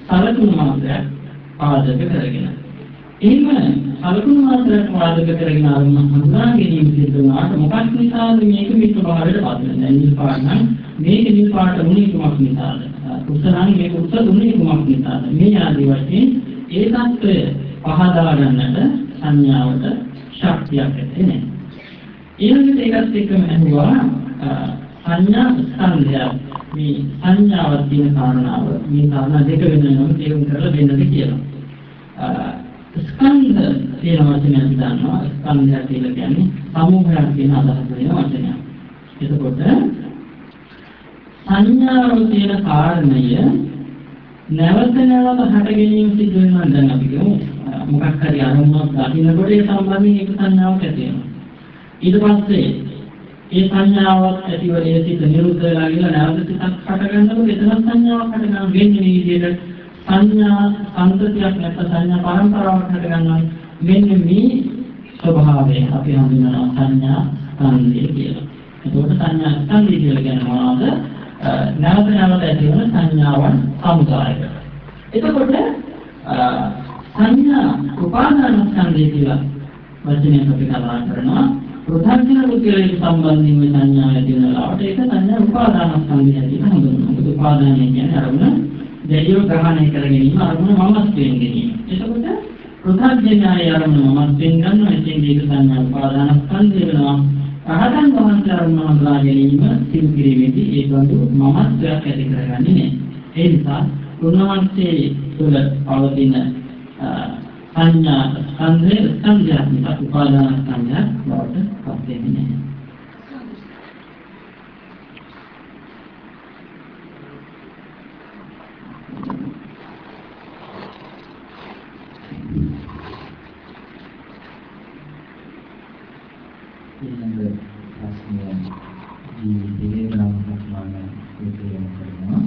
සලකුණු මාත්‍රයක් පාදක කරගෙන. එහෙම සලකුණු මාත්‍රයක් පාදක කරගෙන අරමුණ හඳුනා ගැනීම සිද්ධ වුණාට මොකක් නිසාද මේක මිත්‍ර භාවයට පත් වෙන්නේ? දැන් නිල් පාට නම් මේක නිල් පාට වුණේ කුමක් නිසාද? උත්තරාන් මේක උත්තර දුන්නේ කුමක් නිසාද? මේ ආදී වශයෙන් ඒ தත්ත්වය පහදා ගන්නට සංඥාවට ශක්තියක් ඇත්තේ නැහැ. ඊළඟට ඒකත් එක්කම ඇහුවා සංඥා ස්කන්ධය මේ සංඥාවක් කියන කාරණාව මේ කාරණා දෙක වෙනම තේරුම් කරලා දෙන්නද කියලා. ස්කන්ධ කියන වචනය දන්නවා ස්කන්ධය කියලා කියන්නේ සමූහයක් කියන අදහස වෙන වචනයක්. එතකොට සංඥාව කියන කාරණය නැවත නැවත හට ගැනීම සිදු වෙනවා දැන් අපි කියමු. මොකක් හරි අරමුණක් දකින්නකොට ඒ සම්බන්ධයෙන් ඒක සංඥාවක් ඇති වෙනවා. ඊට පස්සේ ඒ සංඥාවක් ඇතිව ඒ සිත නිරුද්ධ වෙලා ගිහලා නැවත සිතක් හට ගන්නකොට එතන සංඥාවක් හට ගන්න වෙන්නේ මේ විදිහට සංඥා සංතතියක් නැත්නම් සංඥා පරම්පරාවක් හට ගන්නවා මෙන්න මේ ස්වභාවය අපි හඳුනනවා සංඥා ස්කන්ධය කියලා. එතකොට සංඥා ස්කන්ධය කියලා කියන්නේ මොනවද? නැවත නැවත ඇති වෙන සංඥාවන් සමුදායක. එතකොට සංඥා උපාදාන ස්කන්ධය කියලා වචනයක් අපි කතා කරනවා. ප්‍රධාන පුද්ගලයන් සම්බන්ධයෙන් මේ සංඥා ඇති වෙන ලාවට ඒක සංඥා උපාදාන ස්කන්ධය හැටියට හඳුන්වනවා. මොකද උපාදානය කියන්නේ අරමුණ දැඩිව ග්‍රහණය කර ගැනීම අරමුණ මමස්යෙන් ගැනීම. එතකොට පෘථග්ජනයාය අරමුණ මමස්යෙන් ගන්නවා. ඉතින් ඒක සංඥා උපාදාන ස්කන්ධය වෙනවා. රහතන් වහන්සේ අරමුණ හඳුනා ගැනීම සිදු කිරීමේදී ඒ බඳු මමත්වයක් ඇති කරගන්නේ නැහැ. ඒ නිසා උන්වහන්සේ තුළ පවතින සංඥා ස්කන්ධය ස්කන්ධයක් නිසා උපාදාන ස්කන්ධයක් බවට පත් වෙන්නේ නැහැ. ඊළඟ ප්‍රශ්නය ජීවිතයේ රාමකර්මාන විද්‍යාව කරනවා.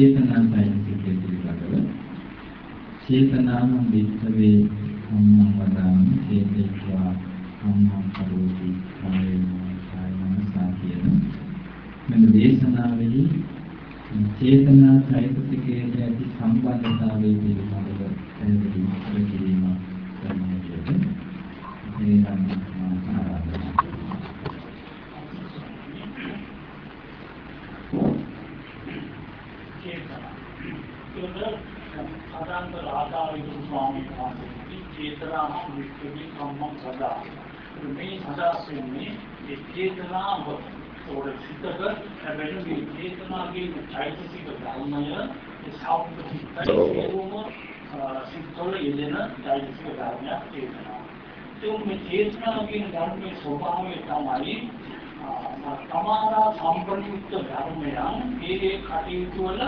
චේතනා සායිසිකේ පිළිබඳව. චේතනාම විත්තවේ අම්මා වදාමි චේතේත්වා අම්මා කරෝති කායේන කායන සාතියන මෙන්න දේශනාවෙහි චේතනා සායිසිකේ ඇති සම්බන්ධතාවය පිළිබඳව පැහැදිලි කර ගැනීම කරනවා ඒ නම් ආරාධනා චේතනා. ඒක අදාන්ත ආකාරික ස්වාමීන් වහන්සේගේ චේතනාම විස්තරී සම්මන් සදා. මේ අදහස් වෙන්නේ ඒ චේතනාව තෝර සිතක හැබැයි මේ චේතනාගේ චෛතසික ධර්මය ඒ සාපෘතිකයම සිතවල යෙදෙන චෛතසික ධර්මයක් චේතනාව. ඒ මේ චේතනාවේ ධර්මයේ ස්වභාවය තමයි තමාරා සම්ප්‍රයුක්ත ධර්මයන් ඒ ඒ කටයුතු වල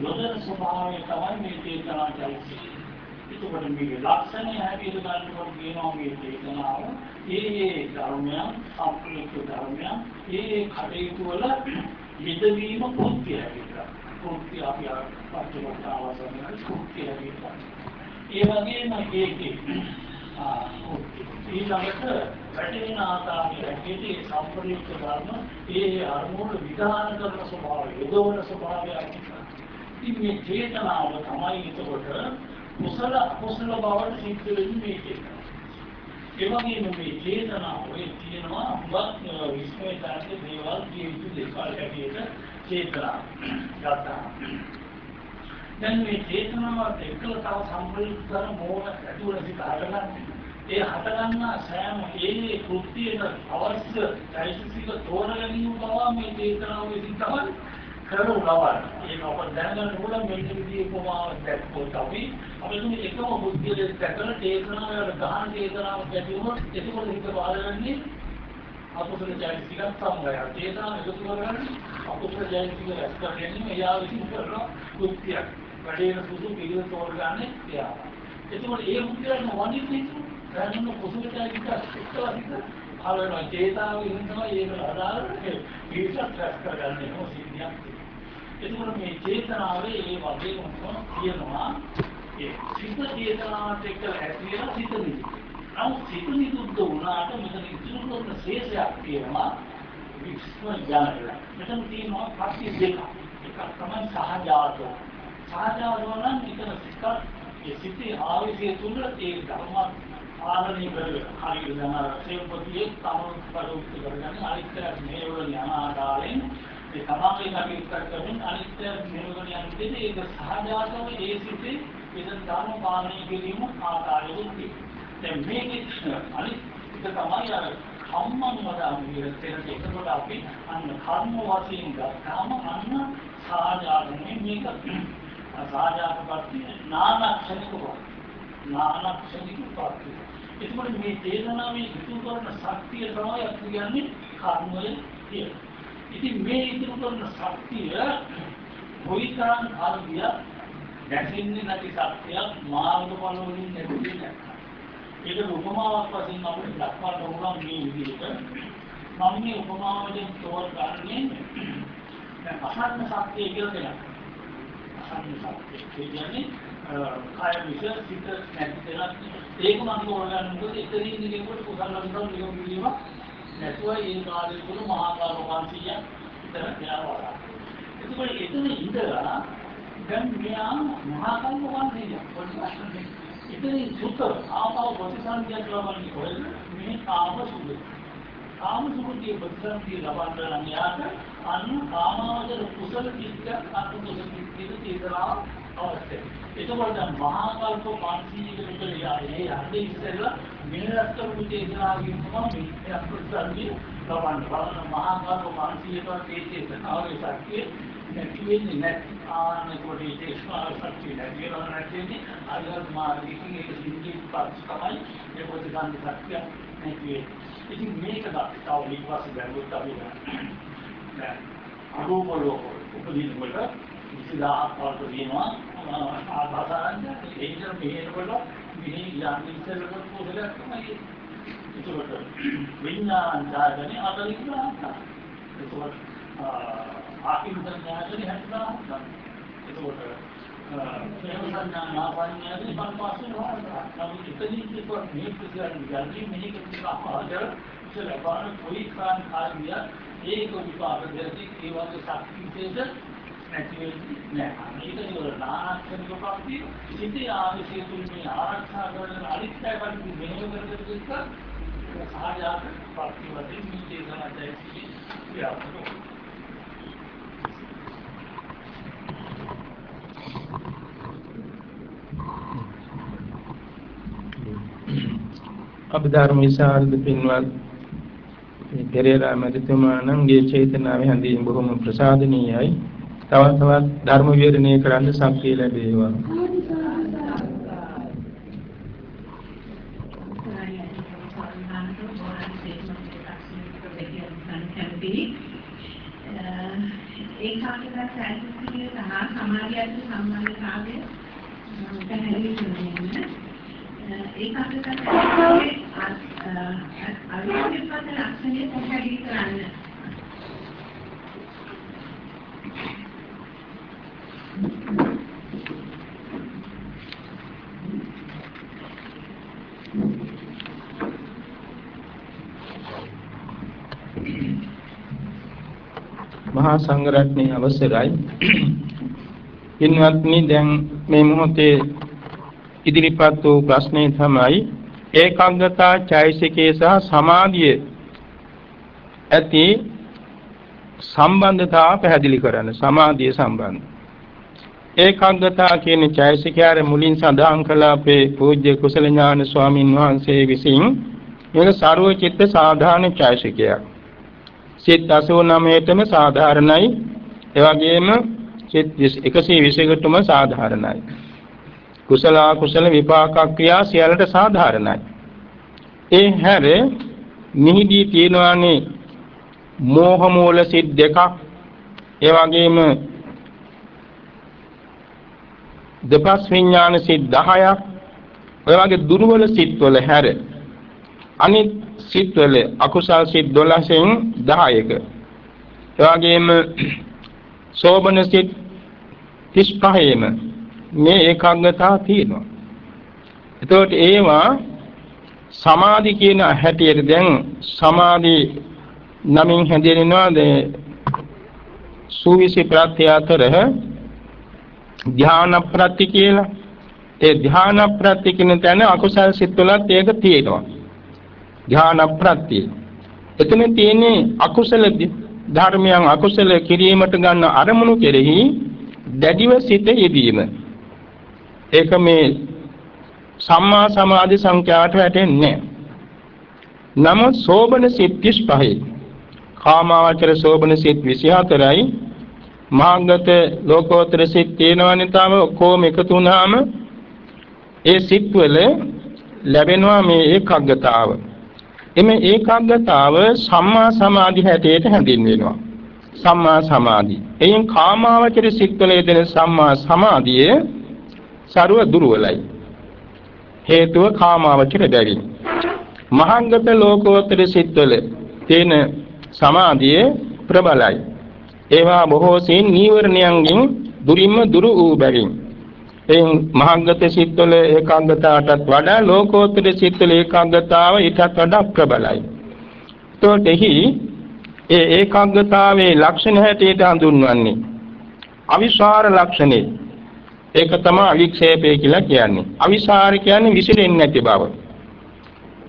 යොදන ස්වභාවය තමයි මේ චේතනා චෛතසිකය. ඒකවල මේ ලක්ෂණය හැටියට ගන්නකොට කියනවා මේ චේතනාව ඒ ඒ ධර්මයන් සම්ප්‍රයුක්ත ධර්මයන් ඒ ඒ කටයුතු වල යෙදවීම කෘත්‍ය හැටියට. කෘත්‍ය අපි පච්චමතාවසන කෘත්‍ය හැටියට. ඒ වගේම ඒකේ ඊළඟට වැටෙන ආකාරයේ හැටියට සම්ප්‍රයුක්ත ධර්ම ඒ අරමුණු විධාන කරන ස්වභාවය යොදවන ස්වභාවය ඉතින් මේ චේතනාව තමයි එතකොට කුසල අකුසල බවට සිද්ධ වෙන්නේ මේ චේතනාව. ඒ වගේම මේ චේතනාව ඔය තියෙනවා හුඟක් විශ්වවිද්‍යාලයේ දේවල් ජීවිත දෙකල් හැටියට චේතනාව ගත්තා. දැන් මේ චේතනාවත් එක්කලා තව සම්ප්‍රයුක්ත කරන මෝහ ඇතුළත සිට හටගන්නේ. ඒ හටගන්න සෑම ඒ කෘත්‍යයට අවශ්‍ය චෛතසික තෝර ගැනීම බව මේ චේතනාව විසින් තමයි කරුණාවක්. ඒක අප දැනගන්න ඕන මේක විදිහේ කොමාවක් දැක්කොත් අපි අපිට එකම බුද්ධියේ දැකලා චේතනාවට ගහන චේතනාවක් ඇති වුණොත් එතකොට හිත බාධාන්නේ අකුසල චෛතසික සමගය. චේතනාව එකතු කරගන්න අකුසල චෛතසික රැස් කරගැනීම එයා විසින් කරන කෘත්‍යයක්. වැඩේන සුදු පිළිවෙල තෝරගන්නේ එයා. එතකොට ඒ මුද්‍රයන් වනින්නේ දැනන කුසල චෛතසික එක්කලා හිත හලනවා චේතනාව ඉන්නවා ඒක අදාළ විශේෂ රැස් කරගන්නේ මොසියක්. එතකොට මේ චේතනාවේ ඒ වගේ මොනවා කියනවා ඒ සිත චේතනාවට එක්ක ඇති වෙන සිත නිදි. නමුත් සිත නිදුද්ධ වුණාට මෙතන ඉතුරු කරන ශේෂයක් තියෙනවා විශ්ව ඥානය. මෙතන තියෙනවා පස්ති දෙක. එකක් තමයි සහජාත. සහජාත නම් විතර සිත ඒ සිතේ ආවේශය තුල ඒ ධර්ම ආරණ්‍ය කරගෙන හරියට දැන් අර සේවපතියේ තමන් පරිවෘත්ති කරගන්න අනිත්‍යයක් මේවල යන ආකාරයෙන් ඒ තමයි අපි ඉස්සර කරමින් අනිත්‍ය මෙහෙවගෙන යන්නේ ඒක සහජාතව ඒ සිටේ විදන් ධර්ම පාලනය කිරීම ආකාරයෙන් තියෙනවා. දැන් මේකේ අනිත් එක තමයි අර කම්මං වදාමි කියන එතකොට අපි අන්න කර්ම වශයෙන් ගත්තාම අන්න සහජාතනේ මේක සහජාතපත්ති නානක්ෂණික වත්. නානක්ෂණික පත්ති. එතකොට මේ චේතනාවේ ඉතු කරන ශක්තිය තමයි අපි කියන්නේ කර්මය කියලා. ඉතින් මේ ඉතුරු කරන ශක්තිය කොයිතරම් කාලදිය දැකෙන්නේ නැති ශක්තියක් මාර්ගඵල වලින් ලැබෙන්නේ නැහැ. ඒක උපමාවක් වශයෙන් අපිට දක්වන්න ඕන මේ විදිහට මම මේ උපමාවෙන් තෝරගන්නේ දැන් අසන්න ශක්තිය කියලා දෙනවා. අසන්න ශක්තිය කියන්නේ කාය විශේෂ සිත නැති දෙයක් ඒක මම තෝරගන්න මොකද එතනින් ඉන්නකොට කුසල ලක්ෂණ නියම වීම නැතුව ඒ කාලේ තුල මහා කාර්යකාන්තිය ඉතන යාවලා. එතකොට එතන ඉඳලා දැන් මෙයා මහා කාර්යකාන්තිය පොඩ්ඩක් එතන සුත ආපව ප්‍රතිසන්දියක් ලබන්නේ කොහෙද? මේ කාම සුදු. කාම සුඛිය ප්‍රතිසන්දිය ලබන්න නම් යාට අන්න කාමාවචර කුසල චිත්ත අතු කුසල චිත්ත තේරලා අවශ්‍යයි. එතකොට දැන් මහා කල්ප 500කට විතර යායේ යන්නේ ඉස්සෙල්ලා මිනිරත්තු පුතේසනාගෙන් තමයි මේ ප්‍රතිසන්දිය ලබන්න. බලන්න මහා කල්ප 500කට තේජේස ආවේ ශක්තිය නැති වෙන්නේ නැති ආනකොට ඒ තේස්මා ශක්තිය නැති වෙනවා නැතිනේ අයත් මාර්ගිකින් ඒක සිද්ධි පස් තමයි මේ ප්‍රතිසන්දි ශක්තිය නැති වෙන්නේ. ඉතින් මේක තව ඊපස් බැලුවොත් අපි දැන් අරූප ලෝක උපදින කොට ඉස්ලාම් වලට දිනවා ආභාසයන් ඒකම මෙහෙනකොට මෙහි යම් ඉස්සරකට පොදලක් තමයි ඒකට විඥාන දාගනේ අතරින් ගන්නවා ඒකට ආකින් සංඥානේ හැටනවා ඒකට එහෙම සංඥා නාපඤ්ඤාදී පන්පාසෙන් වහනවා නම් ඉතින් ඒක මේ ප්‍රතිචාර යන්නේ මේක පිටාපාදර ඉතලපාන කොයි කාන් කාර්යය ඒක විපාක දෙති ඒ වගේ ශක්ති විශේෂ නැති වෙන්නේ නැහැ. මේක නිවර නානක්ෂණික ප්‍රාප්තිය සිටි ආවිෂය තුල මේ ආරක්ෂා කරන අනිත්‍ය පරිදි මෙහෙම කරගෙන ඉස්සර සාජාත ප්‍රාප්තිය වලින් මේ දේශනායි කියාපු. අභිධර්ම විසරද පින්වත් මේ පෙරේරා මැතිතුමාණන්ගේ චේතනාවේ හැඳින් බොහොම ප්‍රසාදනීයයි. තවත් තවත් ධර්ම විවරණය කරන්න ශක්තිය ලැබේවා. ඒකාග්‍රතාව සාහිත්‍යය සහ සමාධියට සම්බන්ධතාවය පැහැදිලි කරගන්න. ඒකාග්‍රතාවේ අවිද්‍යාත්මක ලක්ෂණය පැහැදිලි කරන්න. මහා සංඝරත්නයේ අවසරයි. ඉන්වත්නි දැන් මේ මොහොතේ ඉදිරිපත් වූ ප්‍රශ්නේ තමයි ඒකාග්‍රතා චෛසිකේ සහ සමාධිය ඇති සම්බන්ධතාව පැහැදිලි කරන්න සමාධිය සම්බන්ධ ඒකාග්‍රතා කියන චෛසිකයර මුලින් සඳහන් කළ අපේ පූජ්‍ය කුසල ඥාන ස්වාමින් වහන්සේ විසින් මේක ਸਰව චිත්ත සාධාරණ චෛසිකයක් සිත් 89ටම සාධාරණයි. එවැගේම සිත් 120කටම සාධාරණයි. කුසල කුසල විපාක ක්‍රියා සියල්ලට සාධාරණයි. ඒ හැර නිහිදී තියෙනවානේ මෝහ මූල සිත් දෙකක්. ඒ වගේම දෙපස් විඥාන සිත් 10ක් ඔය වගේ දුර්වල සිත් වල හැර. අනිත් සිත් වල අකුසල් සිත් 12න් 10ක ඒ වගේම සෝබන සිත් 35ෙම මේ ඒකාග්‍රතාව තියෙනවා. එතකොට ඒවා සමාධි කියන හැටියට දැන් සමාධි නමින් හැඳින්වෙනවා සූවිසි ප්‍රත්‍ය අතර ධ්‍යාන ප්‍රත්‍ය කියලා. ඒ ධ්‍යාන ප්‍රත්‍ය කියන තැන අකුසල සිත් වලත් ඒක තියෙනවා. ධ්‍යාන ප්‍රත්‍ය. එතන තියෙන්නේ අකුසල ධර්මයන් අකුසල කිරීමට ගන්න අරමුණු කෙරෙහි දැඩිව සිත යෙදීම. ඒක මේ සම්මා සමාධි සංඛ්‍යාවට වැටෙන්නේ නමුත් සෝබන සිත් 35යි. කාමාවචර සෝබන සිත් 24යි. මාර්ගත ලෝකෝත්තර සිත් තියෙනවනේ තව ඔක්කොම එකතු වුණාම ඒ සිත් වල ලැබෙනවා මේ ඒකාග්‍රතාව. එමේ ඒකාග්‍රතාව සම්මා සමාධි හැටියට හැඳින්වෙනවා. සම්මා සමාධි. එයින් කාමාවචර සිත්වල යෙදෙන සම්මා සමාධිය ਸਰව දුර්වලයි. හේතුව කාමාවචර බැවින්. මහංගත ලෝකෝත්තර සිත්වල තියෙන සමාධිය ප්‍රබලයි. ඒවා බොහෝ සෙයින් නීවරණයන්ගෙන් දුරින්ම දුරු වූ බැවින් එයින් මහංගත සිත්වල ඒකාග්‍රතාවටත් වඩා ලෝකෝත්තර සිත්වල ඒකාග්‍රතාව ඊටත් වඩා ප්‍රබලයි. එතකොටෙහි ඒ ඒකාග්‍රතාවයේ ලක්ෂණ හැටියට හඳුන්වන්නේ අවිසාර ලක්ෂණේ. ඒක තමයි අවික්ෂේපය කියලා කියන්නේ. අවිසාර කියන්නේ විසිරෙන්නේ නැති බව.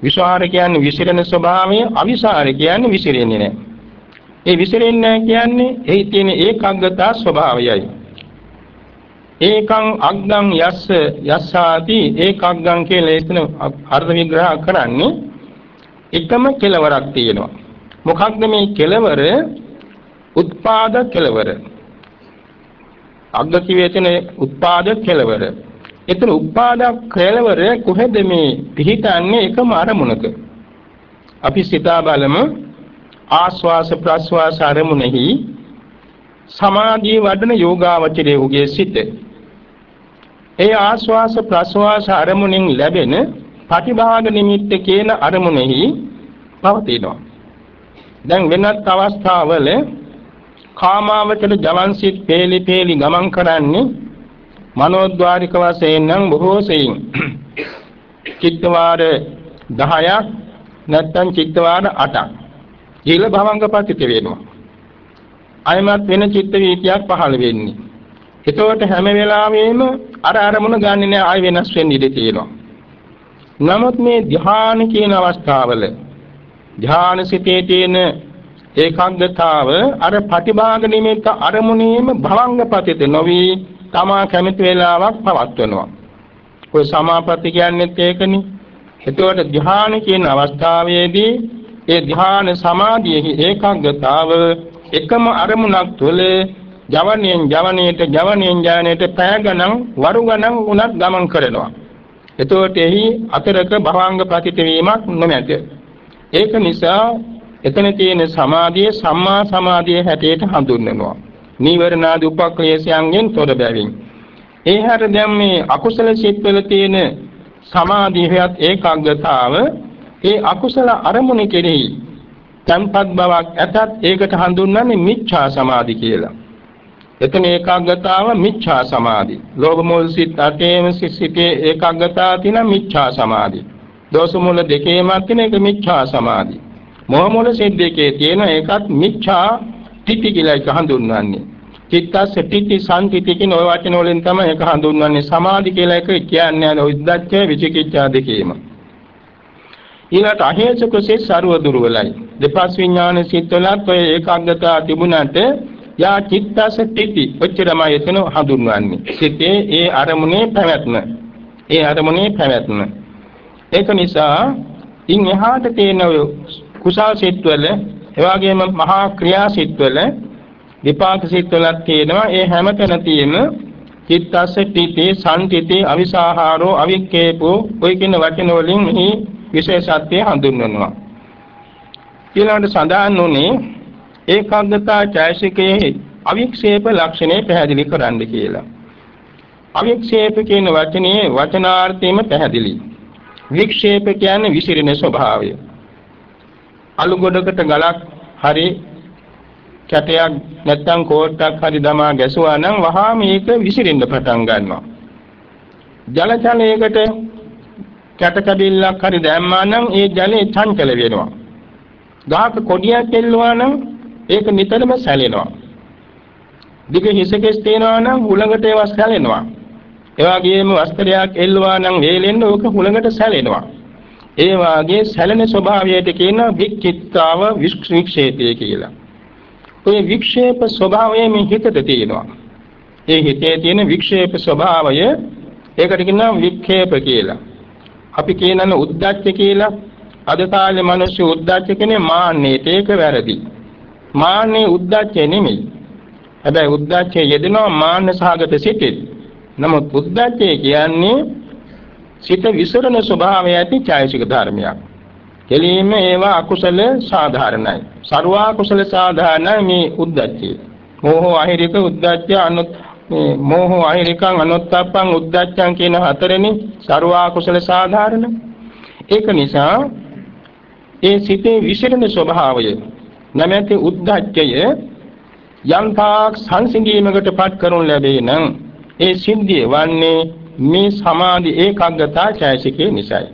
විසාර කියන්නේ විසිරෙන ස්වභාවය, අවිසාර කියන්නේ විසිරෙන්නේ නැහැ. ඒ විසිරෙන්නේ නැහැ කියන්නේ එහි තියෙන ඒකාග්‍රතා ස්වභාවයයි. ඒකං අග්ගං යස්ස යස්සාති ඒකග්ගං කියලා එතන අර්ථ විග්‍රහ කරන්නේ එකම කෙලවරක් තියෙනවා. මොකක්ද මේ කෙලවර? උත්පාද කෙලවර. අග්ග කිව්වේ එතන උත්පාද කෙලවර. එතන උත්පාද කෙලවර කොහෙද මේ පිහිටන්නේ එකම අරමුණක. අපි සිතා බලමු ආස්වාස ප්‍රස්වාස අරමුණෙහි සමාධිය වඩන යෝගාවචරයේ උගේ සිට ඒ ආස්වාස ප්‍රස්වාස අරමුණෙන් ලැබෙන ප්‍රතිභාග නිමිත්ත කියන අරමුණෙහි පවතිනවා. දැන් වෙනත් අවස්ථාවල කාමාවචර ජවන්සිට පේලි පේලි ගමන් කරන්නේ මනෝද්වාරික වශයෙන් නම් බොහෝ සෙයින් චිත්තවාර 10ක් නැත්නම් චිත්තවාර 8ක් ජීල භවංග පතිත වෙනවා. අයමත් වෙන චිත්ත වීතියක් පහළ වෙන්නේ. එතකොට හැම වෙලාවෙම අර අරමුණ ගන්නෙ නෑ ආය වෙනස් වෙන්න ඉඩ තියෙනවා. නමුත් මේ ධ්‍යාන කියන අවස්ථාවල ධ්‍යාන සිතේ තියෙන ඒකාග්‍රතාව අර ප්‍රතිභාග නිමිත්ත අරමුණේම භවංග පතිත නොවි තමා කැමති වේලාවක් පවත්වනවා. ඔය සමාපatti කියන්නේත් ඒකනේ. එතකොට ධ්‍යාන කියන අවස්ථාවේදී ඒ ධ්‍යාන සමාධියේ ඒකාග්‍රතාව එකම අරමුණක් තුළ ජවණයෙන් ජවණයට ජවණයෙන් ජවණයට පෑ ගණන් වරු ගණන් උනත් ගමන් කරනවා. එතකොට එහි අතරක භවංග ප්‍රතිත වීමක් නොමැත. ඒක නිසා එතන තියෙන සමාධිය සම්මා සමාධිය හැටියට හඳුන්වනවා. නීවරණාදී උපක්ලේශයන්ගෙන් තොර බැවින්. ඒ හැර දැන් මේ අකුසල සිත්වල තියෙන සමාධියත් ඒකාග්‍රතාව ඒ අකුසල අරමුණ කෙරෙහි තන්පත් බවක් ඇතත් ඒකට හඳුන්වන්නේ මිච්ඡා සමාධි කියලා. එතන ඒකාග්‍රතාව මිච්ඡා සමාධි. ලෝභ මූල සිත් අටේම සිත්ේ ඒකාග්‍රතාව තියෙන මිච්ඡා සමාධි. දෝෂ මූල දෙකේමත් තියෙන එක මිච්ඡා සමාධි. මොහ මූල සිත් දෙකේ තියෙන එකත් මිච්ඡා තිටි කියලා එක හඳුන්වන්නේ. චිත්තස්ස තිටි සංතිති කියන ওই වචන වලින් තමයි ඒක හඳුන්වන්නේ. සමාධි කියලා එක කියන්නේ අර උද්දච්ච විචිකිච්ඡා දෙකේම. ඊළඟට අහේසක සිත් ਸਰව දුර්වලයි. දෙපස් විඥාන සිත් වලත් ඔය ඒකාග්‍රතාව තිබුණාට යා චිත්තස තිති ඔච්චරමයි එතන හඳුන්වන්නේ. සිතේ ඒ අරමුණේ පැවැත්ම. ඒ අරමුණේ පැවැත්ම. ඒක නිසා ඉන් එහාට තියෙන කුසල් සිත්වල එවාගෙම මහා ක්‍රියා සිත්වල විපාක සිත්වලක් තියෙනවා. ඒ හැමතැන තියෙන චිත්තස තිති සම්තිති අවිසාහාරෝ අවික්කේපෝ ඔය කියන වචන වලින් මෙහි විශේෂත්වය හඳුන්වනවා. ඊළඟට සඳහන් වුණේ ඒකාග්‍රතා ඡායසිකයේ අවික්ෂේප ලක්ෂණය පැහැදිලි කරන්න කියලා. අවික්ෂේප කියන වචනේ වචනාර්ථයෙන්ම පැහැදිලි. වික්ෂේප කියන්නේ විසිරෙන ස්වභාවය. අලු ගොඩකට ගලක් හරි කැටයක් නැත්තම් කෝට්ටක් හරි දමා ගැසුවා නම් වහා මේක විසිරෙන්න පටන් ගන්නවා. ජල චලයකට කැට කැබිල්ලක් හරි දැම්මා නම් ඒ ජලය චංචල වෙනවා. ගහක කොඩියක් එල්ලුවා නම් ඒක නිතරම සැලෙනවා. දිග හිසකෙස් තියනවා නම් හුළඟට ඒවා සැලෙනවා. ඒ වගේම වස්ත්‍රයක් එල්ලුවා නම් වේලෙන්න ඕක හුළඟට සැලෙනවා. ඒ වාගේ සැලෙන ස්වභාවයට කියන වික්කිත්තාව වික්ෂේපය කියලා. ඔය වික්ෂේප ස්වභාවය මේ හිතට තියෙනවා. ඒ හිතේ තියෙන වික්ෂේප ස්වභාවය ඒකට කියනවා වික්ෂේප කියලා. අපි කියනන උද්දච්ච කියලා අද කාලේ මිනිස්සු උද්දච්ච කියන්නේ මාන්නේට ඒක වැරදි. මාන්නේ උද්දච්චය නෙමෙයි. හැබැයි උද්දච්චය යෙදෙනවා මාන්න සහගත සිටෙත්. නමුත් උද්දච්චය කියන්නේ සිත විසරණ ස්වභාවය ඇති චෛසික ධර්මයක්. කෙලින්ම ඒවා අකුසල සාධාරණයි. සරුවා කුසල සාධාන මේ උද්දච්චය. මෝහ අහිරික උද්දච්ච අනුත් මේ මෝහ අහිරිකං අනුත්ප්පං උද්දච්චං කියන හතරෙනි සරුවා කුසල සාධාරණ. ඒක නිසා ඒ සිතේ විසිරෙන ස්වභාවය නැමැති උද්දච්චය යම්තාක් සංසිඳීමකටපත් කරනු ලැබේ නම් ඒ සිද්ධිය වන්නේ මේ සමාධි ඒකාග්‍රතා ඡායසිකේ නිසායි.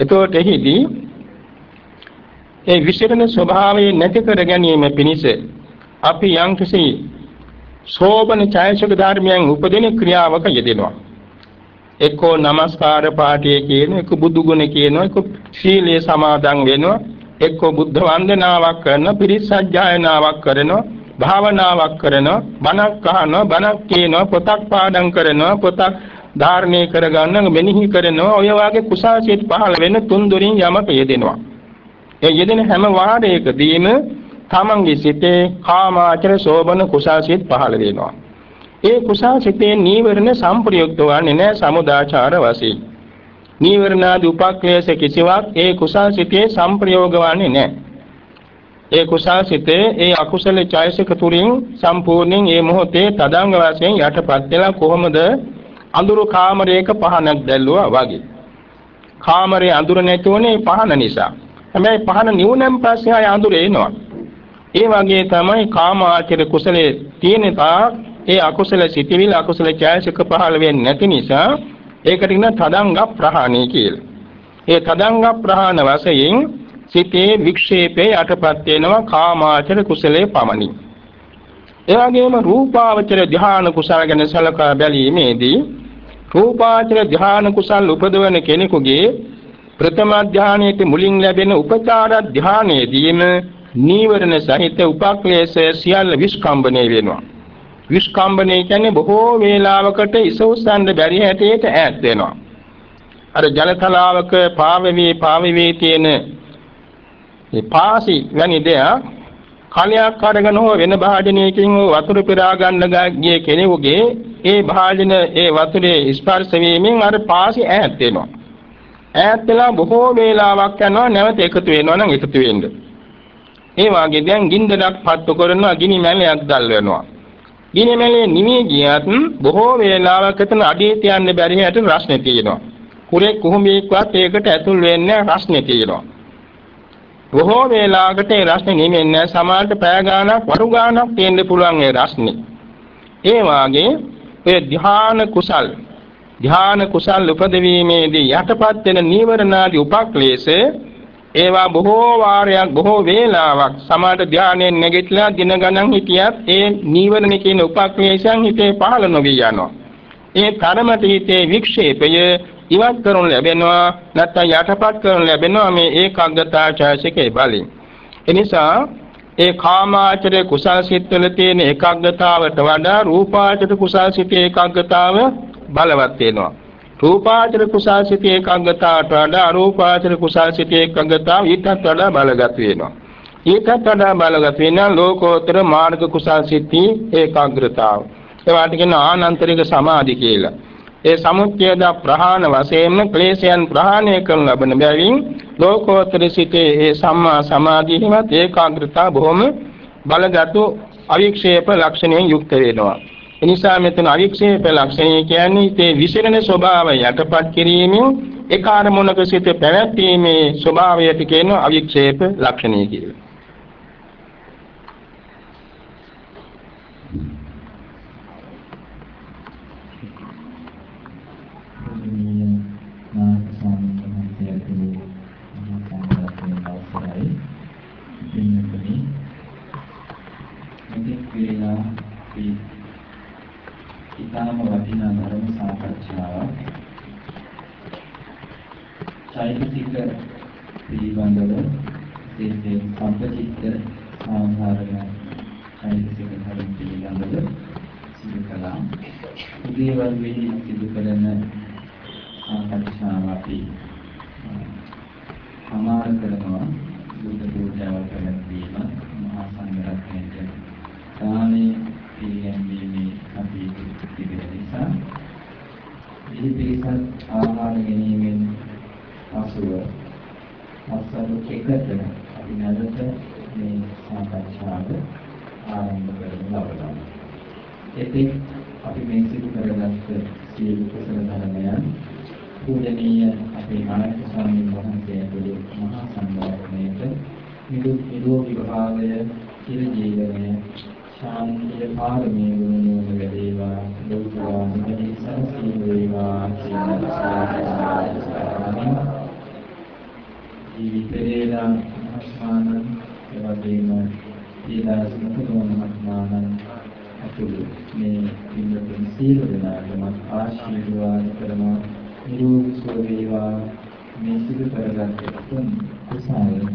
එතකොට එහිදී ඒ විසිරෙන ස්වභාවය නැති කර ගැනීම පිණිස අපි යම්කිසි සෝබන ඡායසික ධර්මයන් උපදින ක්‍රියාවක යෙදෙනවා. එක්කෝ নমස්කාර පාඨය කියන එක බුදු ගුණ කියනවා එක සීලයේ සමාදන් වෙනවා එක්කෝ බුද්ධ වන්දනාවක් කරන පිරිත් සජ්ජායනාවක් කරනවා භාවනාවක් කරනවා බණක් අහනවා බණක් කියනවා පොතක් පාඩම් කරනවා පොතක් ධාරණය කරගන්න මෙනෙහි කරනවා ඔය වාගේ කුසාසිත පහළ වෙන තුන්දොරින් යමක යෙදෙනවා. ඒ යෙදෙන හැම වාරයකදීම තමන්ගේ සිතේ කාමාචර සෝබන කුසාසිත පහළ වෙනවා. ඒ කුසාසිතේ නීවරණ සම්ප්‍රයුක්ත වන්නේ නැහැ සමුදාචාර වශයෙන් නීවරණාදී උපක්ලේශ කිසිවක් ඒ කුසාසිතේ සම්ප්‍රයෝග වන්නේ නැහැ ඒ කුසාසිතේ ඒ අකුසල චෛසික තුලින් සම්පූර්ණයෙන් ඒ මොහොතේ තදංග වශයෙන් යටපත් වෙලා කොහොමද අඳුරු කාමරයක පහනක් දැල්ලුවා වගේ. කාමරේ අඳුර නැතුනේ පහන නිසා. හැබැයි පහන නිවුනම් පස්සේ ආය අඳුර එනවා. ඒ වගේ තමයි කාම ආචර කුසලයේ තියෙන තාක් ඒ අකුසල සිටිවිල අකුසල ඡායසික පහළ වෙන්නේ නැති නිසා ඒකට කියන තදංග ප්‍රහාණය කියලා. ඒ තදංග ප්‍රහාණ වශයෙන් සිතේ වික්ෂේපේ යටපත් වෙනවා කාමාචර කුසලයේ පමණි. ඒ වගේම රූපාවචර ධ්‍යාන කුසල ගැන සලකා බැලීමේදී රූපාචර ධ්‍යාන කුසල් උපදවන කෙනෙකුගේ ප්‍රථම ධ්‍යානයේ මුලින් ලැබෙන උපචාර ධ්‍යානයේදීම නීවරණ සහිත උපක්ලේශ සියල්ල විස්කම්බණය වෙනවා. විස්කම්බණය කියන්නේ බොහෝ වේලාවකට ඉසෝසන්න බැරි හැටියට ඈත් වෙනවා. අර ජලතලාවක පාවෙවි පාවෙවි තියෙන මේ පාසි වැනි දෙයක් කලයක් අරගෙන හෝ වෙන භාජනයකින් වතුර පෙරා ගන්න ගිය කෙනෙකුගේ ඒ භාජන ඒ වතුරේ ස්පර්ශ වීමෙන් අර පාසි ඈත් වෙනවා. ඈත් වෙලා බොහෝ වේලාවක් යනවා නැවත එකතු වෙනවා නම් එකතු වෙන්න. ඒ වාගේ දැන් ගින්දරක් පත්තු කරනවා ගිනි මැලයක් දැල් වෙනවා. ගිනි මැලේ නිමී ගියත් බොහෝ වේලාවක් එතන අඩේ තියන්න බැරි හැට රස්නේ තියෙනවා. කුරේ කුහුඹේක්වත් ඒකට ඇතුල් වෙන්නේ රස්නේ තියෙනවා. බොහෝ වේලාවකට ඒ රස්නේ නිමෙන්නේ සමානට පෑ ගානක් වරු ගානක් තියෙන්න පුළුවන් ඒ රස්නේ. ඒ වාගේ ඒ ධ්‍යාන කුසල් ධ්‍යාන කුසල් උපදවීමේදී යටපත් වෙන නීවරණාදී උපක්ලේශ ඒවා බොහෝ වාරයක් බොහෝ වේලාවක් සමාත ධානයෙන් නැගිටලා දින ගණන් හිටියත් ඒ නීවරණ කියන උපක්ලේශයන් හිතේ පහළ නොවී යනවා. ඒ කර්මත හිතේ වික්ෂේපය ඉවත් කරනු ලැබෙනවා නැත්නම් යටපත් කරනු ලැබෙනවා මේ ඒකාග්‍රතා ඡායසිකේ බලයෙන්. එනිසා ඒ කාමාචර කුසල් සිත්වල තියෙන ඒකාග්‍රතාවට වඩා රූපාචර කුසල් සිතේ ඒකාග්‍රතාව බලවත් වෙනවා. රූපාචර කුසල් සිතේ ඒකාග්‍රතාවට වඩා අරූපාචර කුසල් සිතේ ඒකාග්‍රතාව ඊටත් වඩා බලගත් වෙනවා. ඊටත් වඩා බලගත් වෙන ලෝකෝත්තර මාර්ග කුසල් සිතේ ඒකාග්‍රතාව. ඒවාට කියන ආනන්තරික සමාධි කියලා. ඒ සමුච්ඡේද ප්‍රහාණ වශයෙන්ම ක්ලේශයන් ප්‍රහාණය කරන ලබන බැවින් ලෝකෝත්තර සිතේ ඒ සම්මා සමාධියවත් ඒකාග්‍රතාව බොහොම බලගත් අවික්ෂේප ලක්ෂණයෙන් යුක්ත වෙනවා. එනිසා මෙතන අවික්ෂේප ලක්ෂණය කියන්නේ ඒ විසිරෙන ස්වභාවය යටපත් කිරීමෙන් ඒ කාර්මොනක සිට පැවැත්ීමේ ස්වභාවයට කියන අවික්ෂේප ලක්ෂණය කියලා. ඉතාම වටිනා ධර්ම සාකච්ඡාවක්. චෛතසික පිළිබඳව සිතේ සම්පචිත්ත සාධාරණ චෛතසික ධර්ම පිළිබඳව සිදු කළා. උදේවල් වෙහි සිදු කරන සාකච්ඡාව අපි සමාර කරනවා බුද්ධ පූජාව පැවැත්වීම මහා සංඝරත්නයේ දානේ පිළිගැන්වීමේ අපි තිබෙන නිසා මේ පිරිසත් ආහාර ගැනීමෙන් පසුව අසරු එකට අපි නැවත මේ සාකච්ඡාව ආරම්භ කරමු ලබනවා. එතෙක් අපි මේ සිදු කරගත්ත සියලු කුසල ධර්මයන් පූජනීය අපේ නායක ස්වාමීන් වහන්සේ ඇතුළු මහා සංඝරත්නයට නිදුක් නිරෝගී භාවය චිර ජීවනය ශාන්තිය පාරමී ගුණ නෝන වේවා ලෝකවා නිවන සරසී වේවා කියන සාකච්ඡාවෙන් ජීවිතේලා මහත්මානන් එවැගේම ඊදාසමතුන් මහත්මානන් අතුළු මේ පින්වතුන් සියලු දෙනාටම ආශිර්වාද කරනවා නිරෝගී සුව වේවා. මේ සිදු කරගත් කුසල